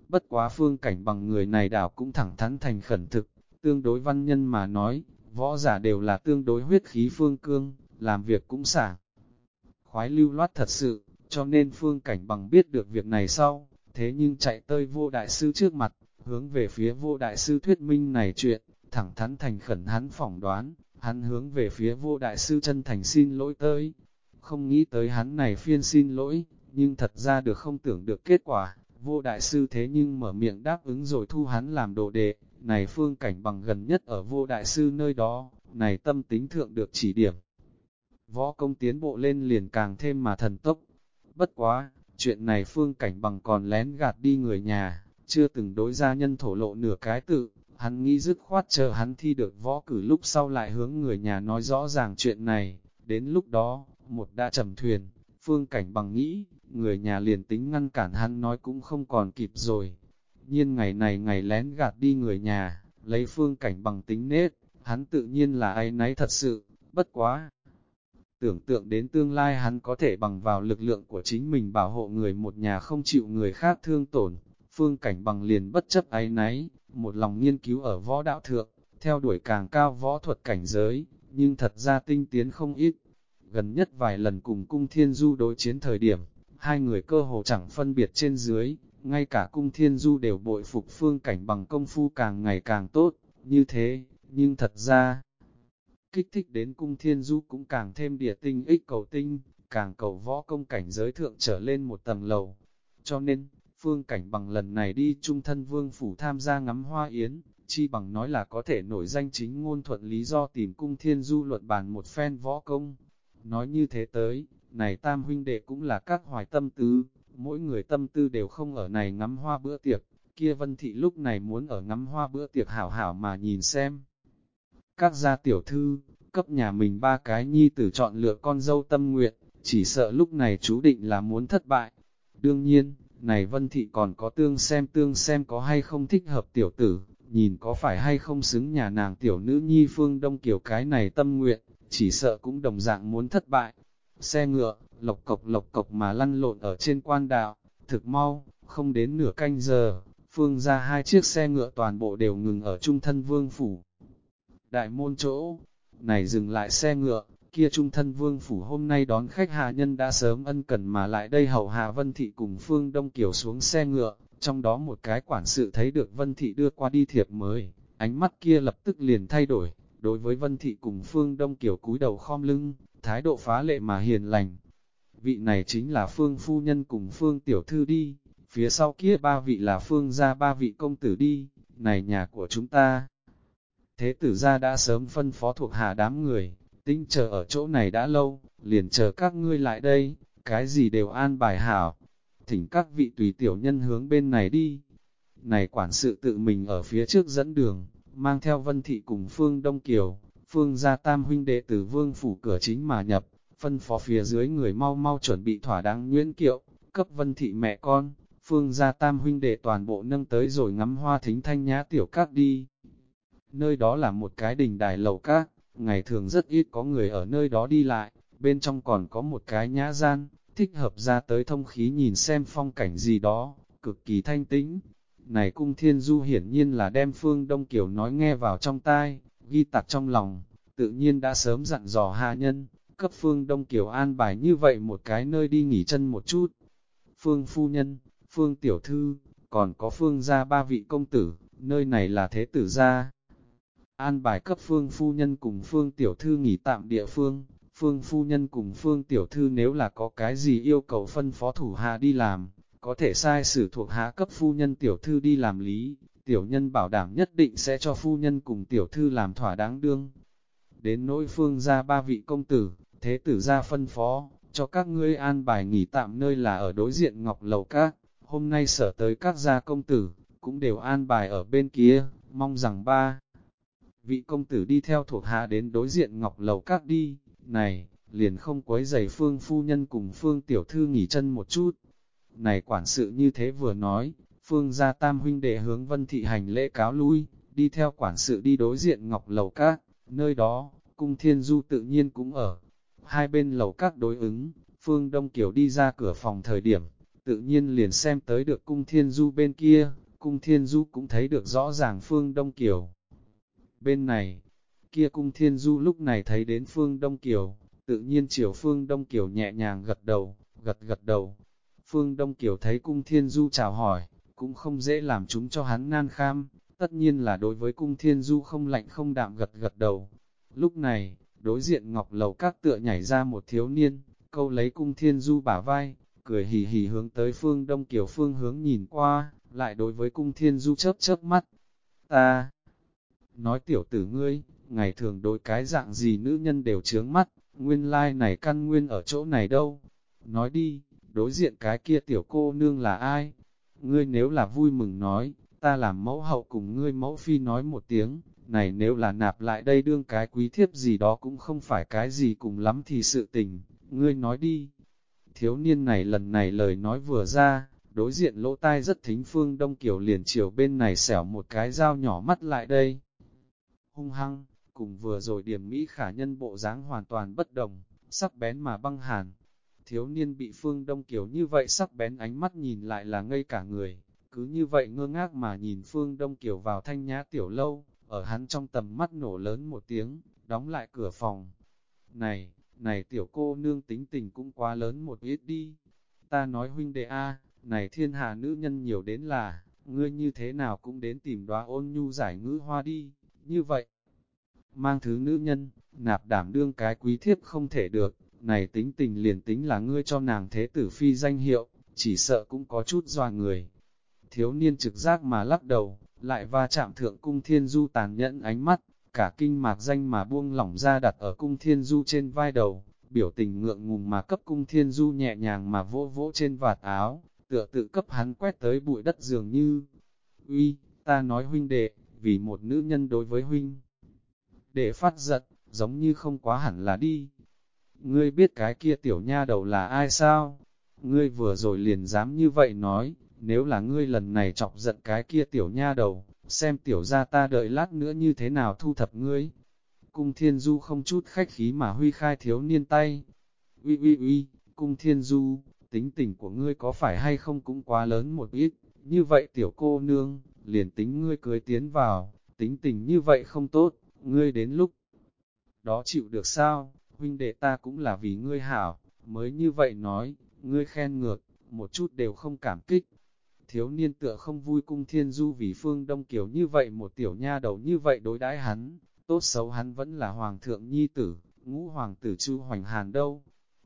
Bất quá phương cảnh bằng người này đảo cũng thẳng thắn thành khẩn thực, tương đối văn nhân mà nói, võ giả đều là tương đối huyết khí phương cương, làm việc cũng xả. Khoái lưu loát thật sự, cho nên phương cảnh bằng biết được việc này sau, thế nhưng chạy tới vô đại sư trước mặt, hướng về phía vô đại sư thuyết minh này chuyện, thẳng thắn thành khẩn hắn phỏng đoán, hắn hướng về phía vô đại sư chân thành xin lỗi tới. Không nghĩ tới hắn này phiên xin lỗi, nhưng thật ra được không tưởng được kết quả, vô đại sư thế nhưng mở miệng đáp ứng rồi thu hắn làm đồ đệ, này phương cảnh bằng gần nhất ở vô đại sư nơi đó, này tâm tính thượng được chỉ điểm. Võ công tiến bộ lên liền càng thêm mà thần tốc. Bất quá, chuyện này phương cảnh bằng còn lén gạt đi người nhà, chưa từng đối gia nhân thổ lộ nửa cái tự, hắn nghĩ dứt khoát chờ hắn thi được võ cử lúc sau lại hướng người nhà nói rõ ràng chuyện này, đến lúc đó, một đã trầm thuyền, phương cảnh bằng nghĩ, người nhà liền tính ngăn cản hắn nói cũng không còn kịp rồi. Nhiên ngày này ngày lén gạt đi người nhà, lấy phương cảnh bằng tính nết, hắn tự nhiên là ai nấy thật sự, bất quá. Tưởng tượng đến tương lai hắn có thể bằng vào lực lượng của chính mình bảo hộ người một nhà không chịu người khác thương tổn, phương cảnh bằng liền bất chấp ái náy, một lòng nghiên cứu ở võ đạo thượng, theo đuổi càng cao võ thuật cảnh giới, nhưng thật ra tinh tiến không ít. Gần nhất vài lần cùng cung thiên du đối chiến thời điểm, hai người cơ hồ chẳng phân biệt trên dưới, ngay cả cung thiên du đều bội phục phương cảnh bằng công phu càng ngày càng tốt, như thế, nhưng thật ra, kích thích đến cung thiên du cũng càng thêm địa tinh ích cầu tinh, càng cầu võ công cảnh giới thượng trở lên một tầng lầu. Cho nên, phương cảnh bằng lần này đi trung thân vương phủ tham gia ngắm hoa yến, chi bằng nói là có thể nổi danh chính ngôn thuận lý do tìm cung thiên du luận bàn một phen võ công. Nói như thế tới, này tam huynh đệ cũng là các hoài tâm tư, mỗi người tâm tư đều không ở này ngắm hoa bữa tiệc, kia vân thị lúc này muốn ở ngắm hoa bữa tiệc hảo hảo mà nhìn xem. Các gia tiểu thư, cấp nhà mình ba cái nhi tử chọn lựa con dâu tâm nguyện, chỉ sợ lúc này chú định là muốn thất bại. Đương nhiên, này vân thị còn có tương xem tương xem có hay không thích hợp tiểu tử, nhìn có phải hay không xứng nhà nàng tiểu nữ nhi phương đông kiểu cái này tâm nguyện, chỉ sợ cũng đồng dạng muốn thất bại. Xe ngựa, lộc cộc lộc cộc mà lăn lộn ở trên quan đạo, thực mau, không đến nửa canh giờ, phương ra hai chiếc xe ngựa toàn bộ đều ngừng ở trung thân vương phủ. Đại môn chỗ, này dừng lại xe ngựa, kia trung thân vương phủ hôm nay đón khách hạ nhân đã sớm ân cần mà lại đây hầu hạ Vân Thị cùng Phương Đông Kiều xuống xe ngựa, trong đó một cái quản sự thấy được Vân Thị đưa qua đi thiệp mới, ánh mắt kia lập tức liền thay đổi, đối với Vân Thị cùng Phương Đông Kiều cúi đầu khom lưng, thái độ phá lệ mà hiền lành. Vị này chính là Phương Phu Nhân cùng Phương Tiểu Thư đi, phía sau kia ba vị là Phương gia ba vị công tử đi, này nhà của chúng ta. Thế tử gia đã sớm phân phó thuộc hạ đám người, tinh chờ ở chỗ này đã lâu, liền chờ các ngươi lại đây, cái gì đều an bài hảo. Thỉnh các vị tùy tiểu nhân hướng bên này đi. Này quản sự tự mình ở phía trước dẫn đường, mang theo vân thị cùng phương Đông Kiều, phương gia tam huynh đệ tử vương phủ cửa chính mà nhập, phân phó phía dưới người mau mau chuẩn bị thỏa đáng nguyễn kiệu, cấp vân thị mẹ con, phương gia tam huynh đệ toàn bộ nâng tới rồi ngắm hoa thính thanh nhã tiểu các đi. Nơi đó là một cái đình đài lầu các, ngày thường rất ít có người ở nơi đó đi lại, bên trong còn có một cái nhã gian, thích hợp ra tới thông khí nhìn xem phong cảnh gì đó, cực kỳ thanh tĩnh. Này cung thiên du hiển nhiên là đem phương Đông Kiều nói nghe vào trong tai, ghi tạc trong lòng, tự nhiên đã sớm dặn dò hạ nhân, cấp phương Đông Kiều an bài như vậy một cái nơi đi nghỉ chân một chút. Phương phu nhân, phương tiểu thư, còn có phương gia ba vị công tử, nơi này là thế tử gia. An bài cấp phương phu nhân cùng phương tiểu thư nghỉ tạm địa phương, phương phu nhân cùng phương tiểu thư nếu là có cái gì yêu cầu phân phó thủ hạ đi làm, có thể sai sử thuộc hạ cấp phu nhân tiểu thư đi làm lý, tiểu nhân bảo đảm nhất định sẽ cho phu nhân cùng tiểu thư làm thỏa đáng đương. Đến nỗi phương ra ba vị công tử, thế tử ra phân phó, cho các ngươi an bài nghỉ tạm nơi là ở đối diện Ngọc Lầu Các, hôm nay sở tới các gia công tử, cũng đều an bài ở bên kia, mong rằng ba vị công tử đi theo thuộc hạ đến đối diện ngọc lầu các đi, này, liền không quấy giày phương phu nhân cùng phương tiểu thư nghỉ chân một chút. Này quản sự như thế vừa nói, phương gia tam huynh đệ hướng vân thị hành lễ cáo lui, đi theo quản sự đi đối diện ngọc lầu các, nơi đó, cung thiên du tự nhiên cũng ở. Hai bên lầu các đối ứng, phương đông kiều đi ra cửa phòng thời điểm, tự nhiên liền xem tới được cung thiên du bên kia, cung thiên du cũng thấy được rõ ràng phương đông kiều bên này. Kia cung thiên du lúc này thấy đến phương Đông Kiều, tự nhiên chiều phương Đông Kiều nhẹ nhàng gật đầu, gật gật đầu. Phương Đông Kiều thấy cung thiên du chào hỏi, cũng không dễ làm chúng cho hắn nan kham, tất nhiên là đối với cung thiên du không lạnh không đạm gật gật đầu. Lúc này, đối diện ngọc lầu các tựa nhảy ra một thiếu niên, câu lấy cung thiên du bả vai, cười hì hì hướng tới phương Đông Kiều phương hướng nhìn qua, lại đối với cung thiên du chớp chớp mắt. Ta, nói tiểu tử ngươi, ngày thường đối cái dạng gì nữ nhân đều chướng mắt, nguyên lai like này căn nguyên ở chỗ này đâu. Nói đi, đối diện cái kia tiểu cô nương là ai? Ngươi nếu là vui mừng nói, ta làm mẫu hậu cùng ngươi mẫu phi nói một tiếng, này nếu là nạp lại đây đương cái quý thiếp gì đó cũng không phải cái gì cùng lắm thì sự tình, ngươi nói đi. Thiếu niên này lần này lời nói vừa ra, đối diện lỗ tai rất thính phương đông kiểu liền chiều bên này xẻo một cái dao nhỏ mắt lại đây hung hăng, cùng vừa rồi điểm Mỹ khả nhân bộ dáng hoàn toàn bất đồng, sắc bén mà băng hàn. Thiếu niên bị phương đông kiểu như vậy sắc bén ánh mắt nhìn lại là ngây cả người, cứ như vậy ngơ ngác mà nhìn phương đông kiểu vào thanh nhã tiểu lâu, ở hắn trong tầm mắt nổ lớn một tiếng, đóng lại cửa phòng. Này, này tiểu cô nương tính tình cũng quá lớn một ít đi. Ta nói huynh đệ A, này thiên hạ nữ nhân nhiều đến là, ngươi như thế nào cũng đến tìm đoá ôn nhu giải ngữ hoa đi như vậy. Mang thứ nữ nhân, nạp đảm đương cái quý thiếp không thể được, này tính tình liền tính là ngươi cho nàng thế tử phi danh hiệu, chỉ sợ cũng có chút doa người. Thiếu niên trực giác mà lắc đầu, lại va chạm thượng cung thiên du tàn nhẫn ánh mắt, cả kinh mạc danh mà buông lỏng ra đặt ở cung thiên du trên vai đầu, biểu tình ngượng ngùng mà cấp cung thiên du nhẹ nhàng mà vỗ vỗ trên vạt áo, tựa tự cấp hắn quét tới bụi đất dường như. Uy, ta nói huynh đệ, vì một nữ nhân đối với huynh. Để phát giận, giống như không quá hẳn là đi. Ngươi biết cái kia tiểu nha đầu là ai sao? ngươi vừa rồi liền dám như vậy nói, nếu là ngươi lần này chọc giận cái kia tiểu nha đầu, xem tiểu ra ta đợi lát nữa như thế nào thu thập ngươi. Cung thiên du không chút khách khí mà huy khai thiếu niên tay. Uy uy uy, cung thiên du, tính tình của ngươi có phải hay không cũng quá lớn một ít, như vậy tiểu cô nương, liền tính ngươi cưới tiến vào, tính tình như vậy không tốt, ngươi đến lúc đó chịu được sao, huynh đệ ta cũng là vì ngươi hảo, mới như vậy nói, ngươi khen ngược, một chút đều không cảm kích. Thiếu niên tựa không vui cung thiên du vì phương đông kiểu như vậy một tiểu nha đầu như vậy đối đãi hắn, tốt xấu hắn vẫn là hoàng thượng nhi tử, ngũ hoàng tử chu hoành hàn đâu.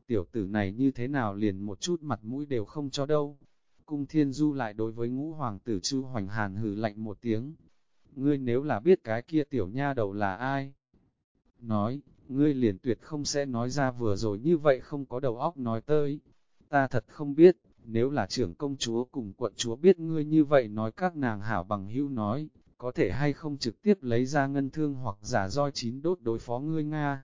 Tiểu tử này như thế nào liền một chút mặt mũi đều không cho đâu. Cung thiên du lại đối với ngũ hoàng tử chu hoành hàn hừ lạnh một tiếng. Ngươi nếu là biết cái kia tiểu nha đầu là ai? Nói, ngươi liền tuyệt không sẽ nói ra vừa rồi như vậy không có đầu óc nói tới. Ta thật không biết, nếu là trưởng công chúa cùng quận chúa biết ngươi như vậy nói các nàng hảo bằng hữu nói, có thể hay không trực tiếp lấy ra ngân thương hoặc giả roi chín đốt đối phó ngươi Nga.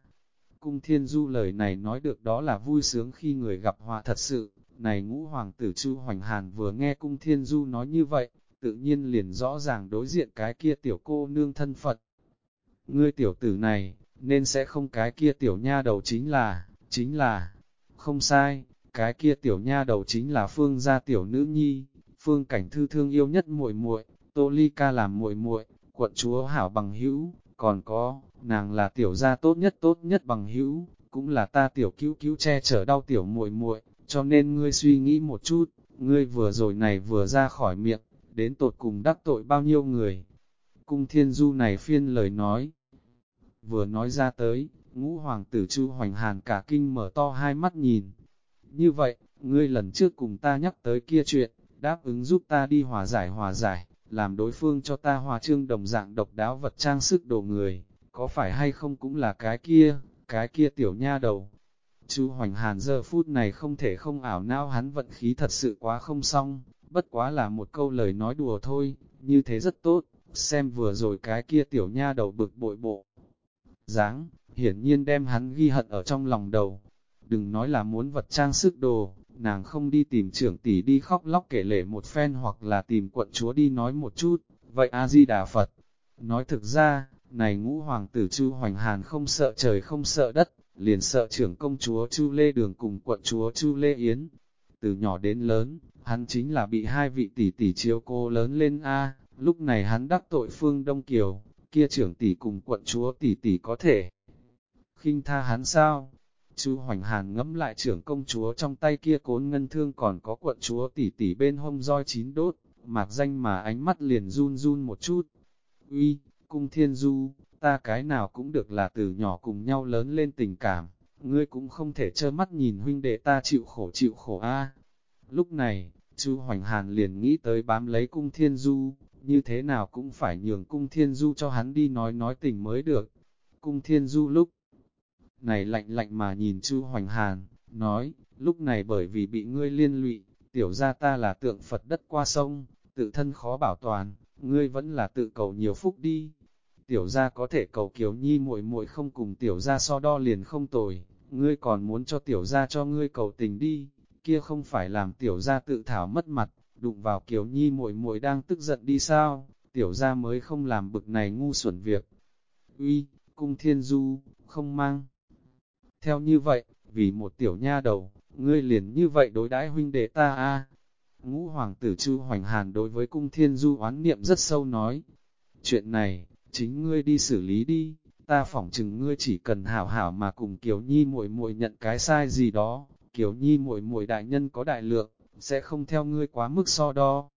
Cung thiên du lời này nói được đó là vui sướng khi người gặp họa thật sự, này ngũ hoàng tử Chu Hoành Hàn vừa nghe cung thiên du nói như vậy, tự nhiên liền rõ ràng đối diện cái kia tiểu cô nương thân Phật. Ngươi tiểu tử này, nên sẽ không cái kia tiểu nha đầu chính là, chính là, không sai, cái kia tiểu nha đầu chính là phương gia tiểu nữ nhi, phương cảnh thư thương yêu nhất muội muội, tô ly ca làm muội muội, quận chúa hảo bằng hữu, còn có, nàng là tiểu gia tốt nhất tốt nhất bằng hữu, cũng là ta tiểu cứu cứu che chở đau tiểu muội muội, cho nên ngươi suy nghĩ một chút, ngươi vừa rồi này vừa ra khỏi miệng, đến tột cùng đắc tội bao nhiêu người. Cung thiên du này phiên lời nói, vừa nói ra tới, ngũ hoàng tử Chu Hoành Hàn cả kinh mở to hai mắt nhìn. Như vậy, ngươi lần trước cùng ta nhắc tới kia chuyện, đáp ứng giúp ta đi hòa giải hòa giải, làm đối phương cho ta hòa trương đồng dạng độc đáo vật trang sức đồ người, có phải hay không cũng là cái kia, cái kia tiểu nha đầu. Chu Hoành Hàn giờ phút này không thể không ảo não hắn vận khí thật sự quá không xong, bất quá là một câu lời nói đùa thôi, như thế rất tốt, xem vừa rồi cái kia tiểu nha đầu bực bội bộ dáng, hiển nhiên đem hắn ghi hận ở trong lòng đầu. Đừng nói là muốn vật trang sức đồ, nàng không đi tìm trưởng tỷ đi khóc lóc kể lể một phen hoặc là tìm quận chúa đi nói một chút, vậy A-di-đà Phật. Nói thực ra, này ngũ hoàng tử Chu Hoành Hàn không sợ trời không sợ đất, liền sợ trưởng công chúa Chu Lê Đường cùng quận chúa Chu Lê Yến. Từ nhỏ đến lớn, hắn chính là bị hai vị tỷ tỷ chiếu cô lớn lên A, lúc này hắn đắc tội phương Đông Kiều, kia trưởng tỷ cùng quận chúa tỷ tỷ có thể khinh tha hắn sao? Chú Hoành Hàn ngẫm lại trưởng công chúa trong tay kia cốn ngân thương còn có quận chúa tỷ tỷ bên hông roi chín đốt, mạc danh mà ánh mắt liền run run một chút. Uy, cung thiên du, ta cái nào cũng được là từ nhỏ cùng nhau lớn lên tình cảm, ngươi cũng không thể trơ mắt nhìn huynh đệ ta chịu khổ chịu khổ a. Lúc này, chú Hoành Hàn liền nghĩ tới bám lấy cung thiên du, như thế nào cũng phải nhường cung thiên du cho hắn đi nói nói tình mới được. Cung thiên du lúc này lạnh lạnh mà nhìn chu Hoành Hàn, nói, lúc này bởi vì bị ngươi liên lụy, tiểu ra ta là tượng Phật đất qua sông, tự thân khó bảo toàn, ngươi vẫn là tự cầu nhiều phúc đi. Tiểu ra có thể cầu kiều nhi muội muội không cùng tiểu ra so đo liền không tồi, ngươi còn muốn cho tiểu ra cho ngươi cầu tình đi, kia không phải làm tiểu ra tự thảo mất mặt đụng vào Kiều Nhi muội muội đang tức giận đi sao, tiểu ra mới không làm bực này ngu xuẩn việc. Uy, cung thiên du, không mang. Theo như vậy, vì một tiểu nha đầu, ngươi liền như vậy đối đãi huynh đệ ta a Ngũ hoàng tử Chu Hoành Hàn đối với cung thiên du oán niệm rất sâu nói. Chuyện này, chính ngươi đi xử lý đi, ta phỏng chừng ngươi chỉ cần hảo hảo mà cùng Kiều Nhi muội muội nhận cái sai gì đó, Kiều Nhi muội muội đại nhân có đại lượng, sẽ không theo ngươi quá mức so đo.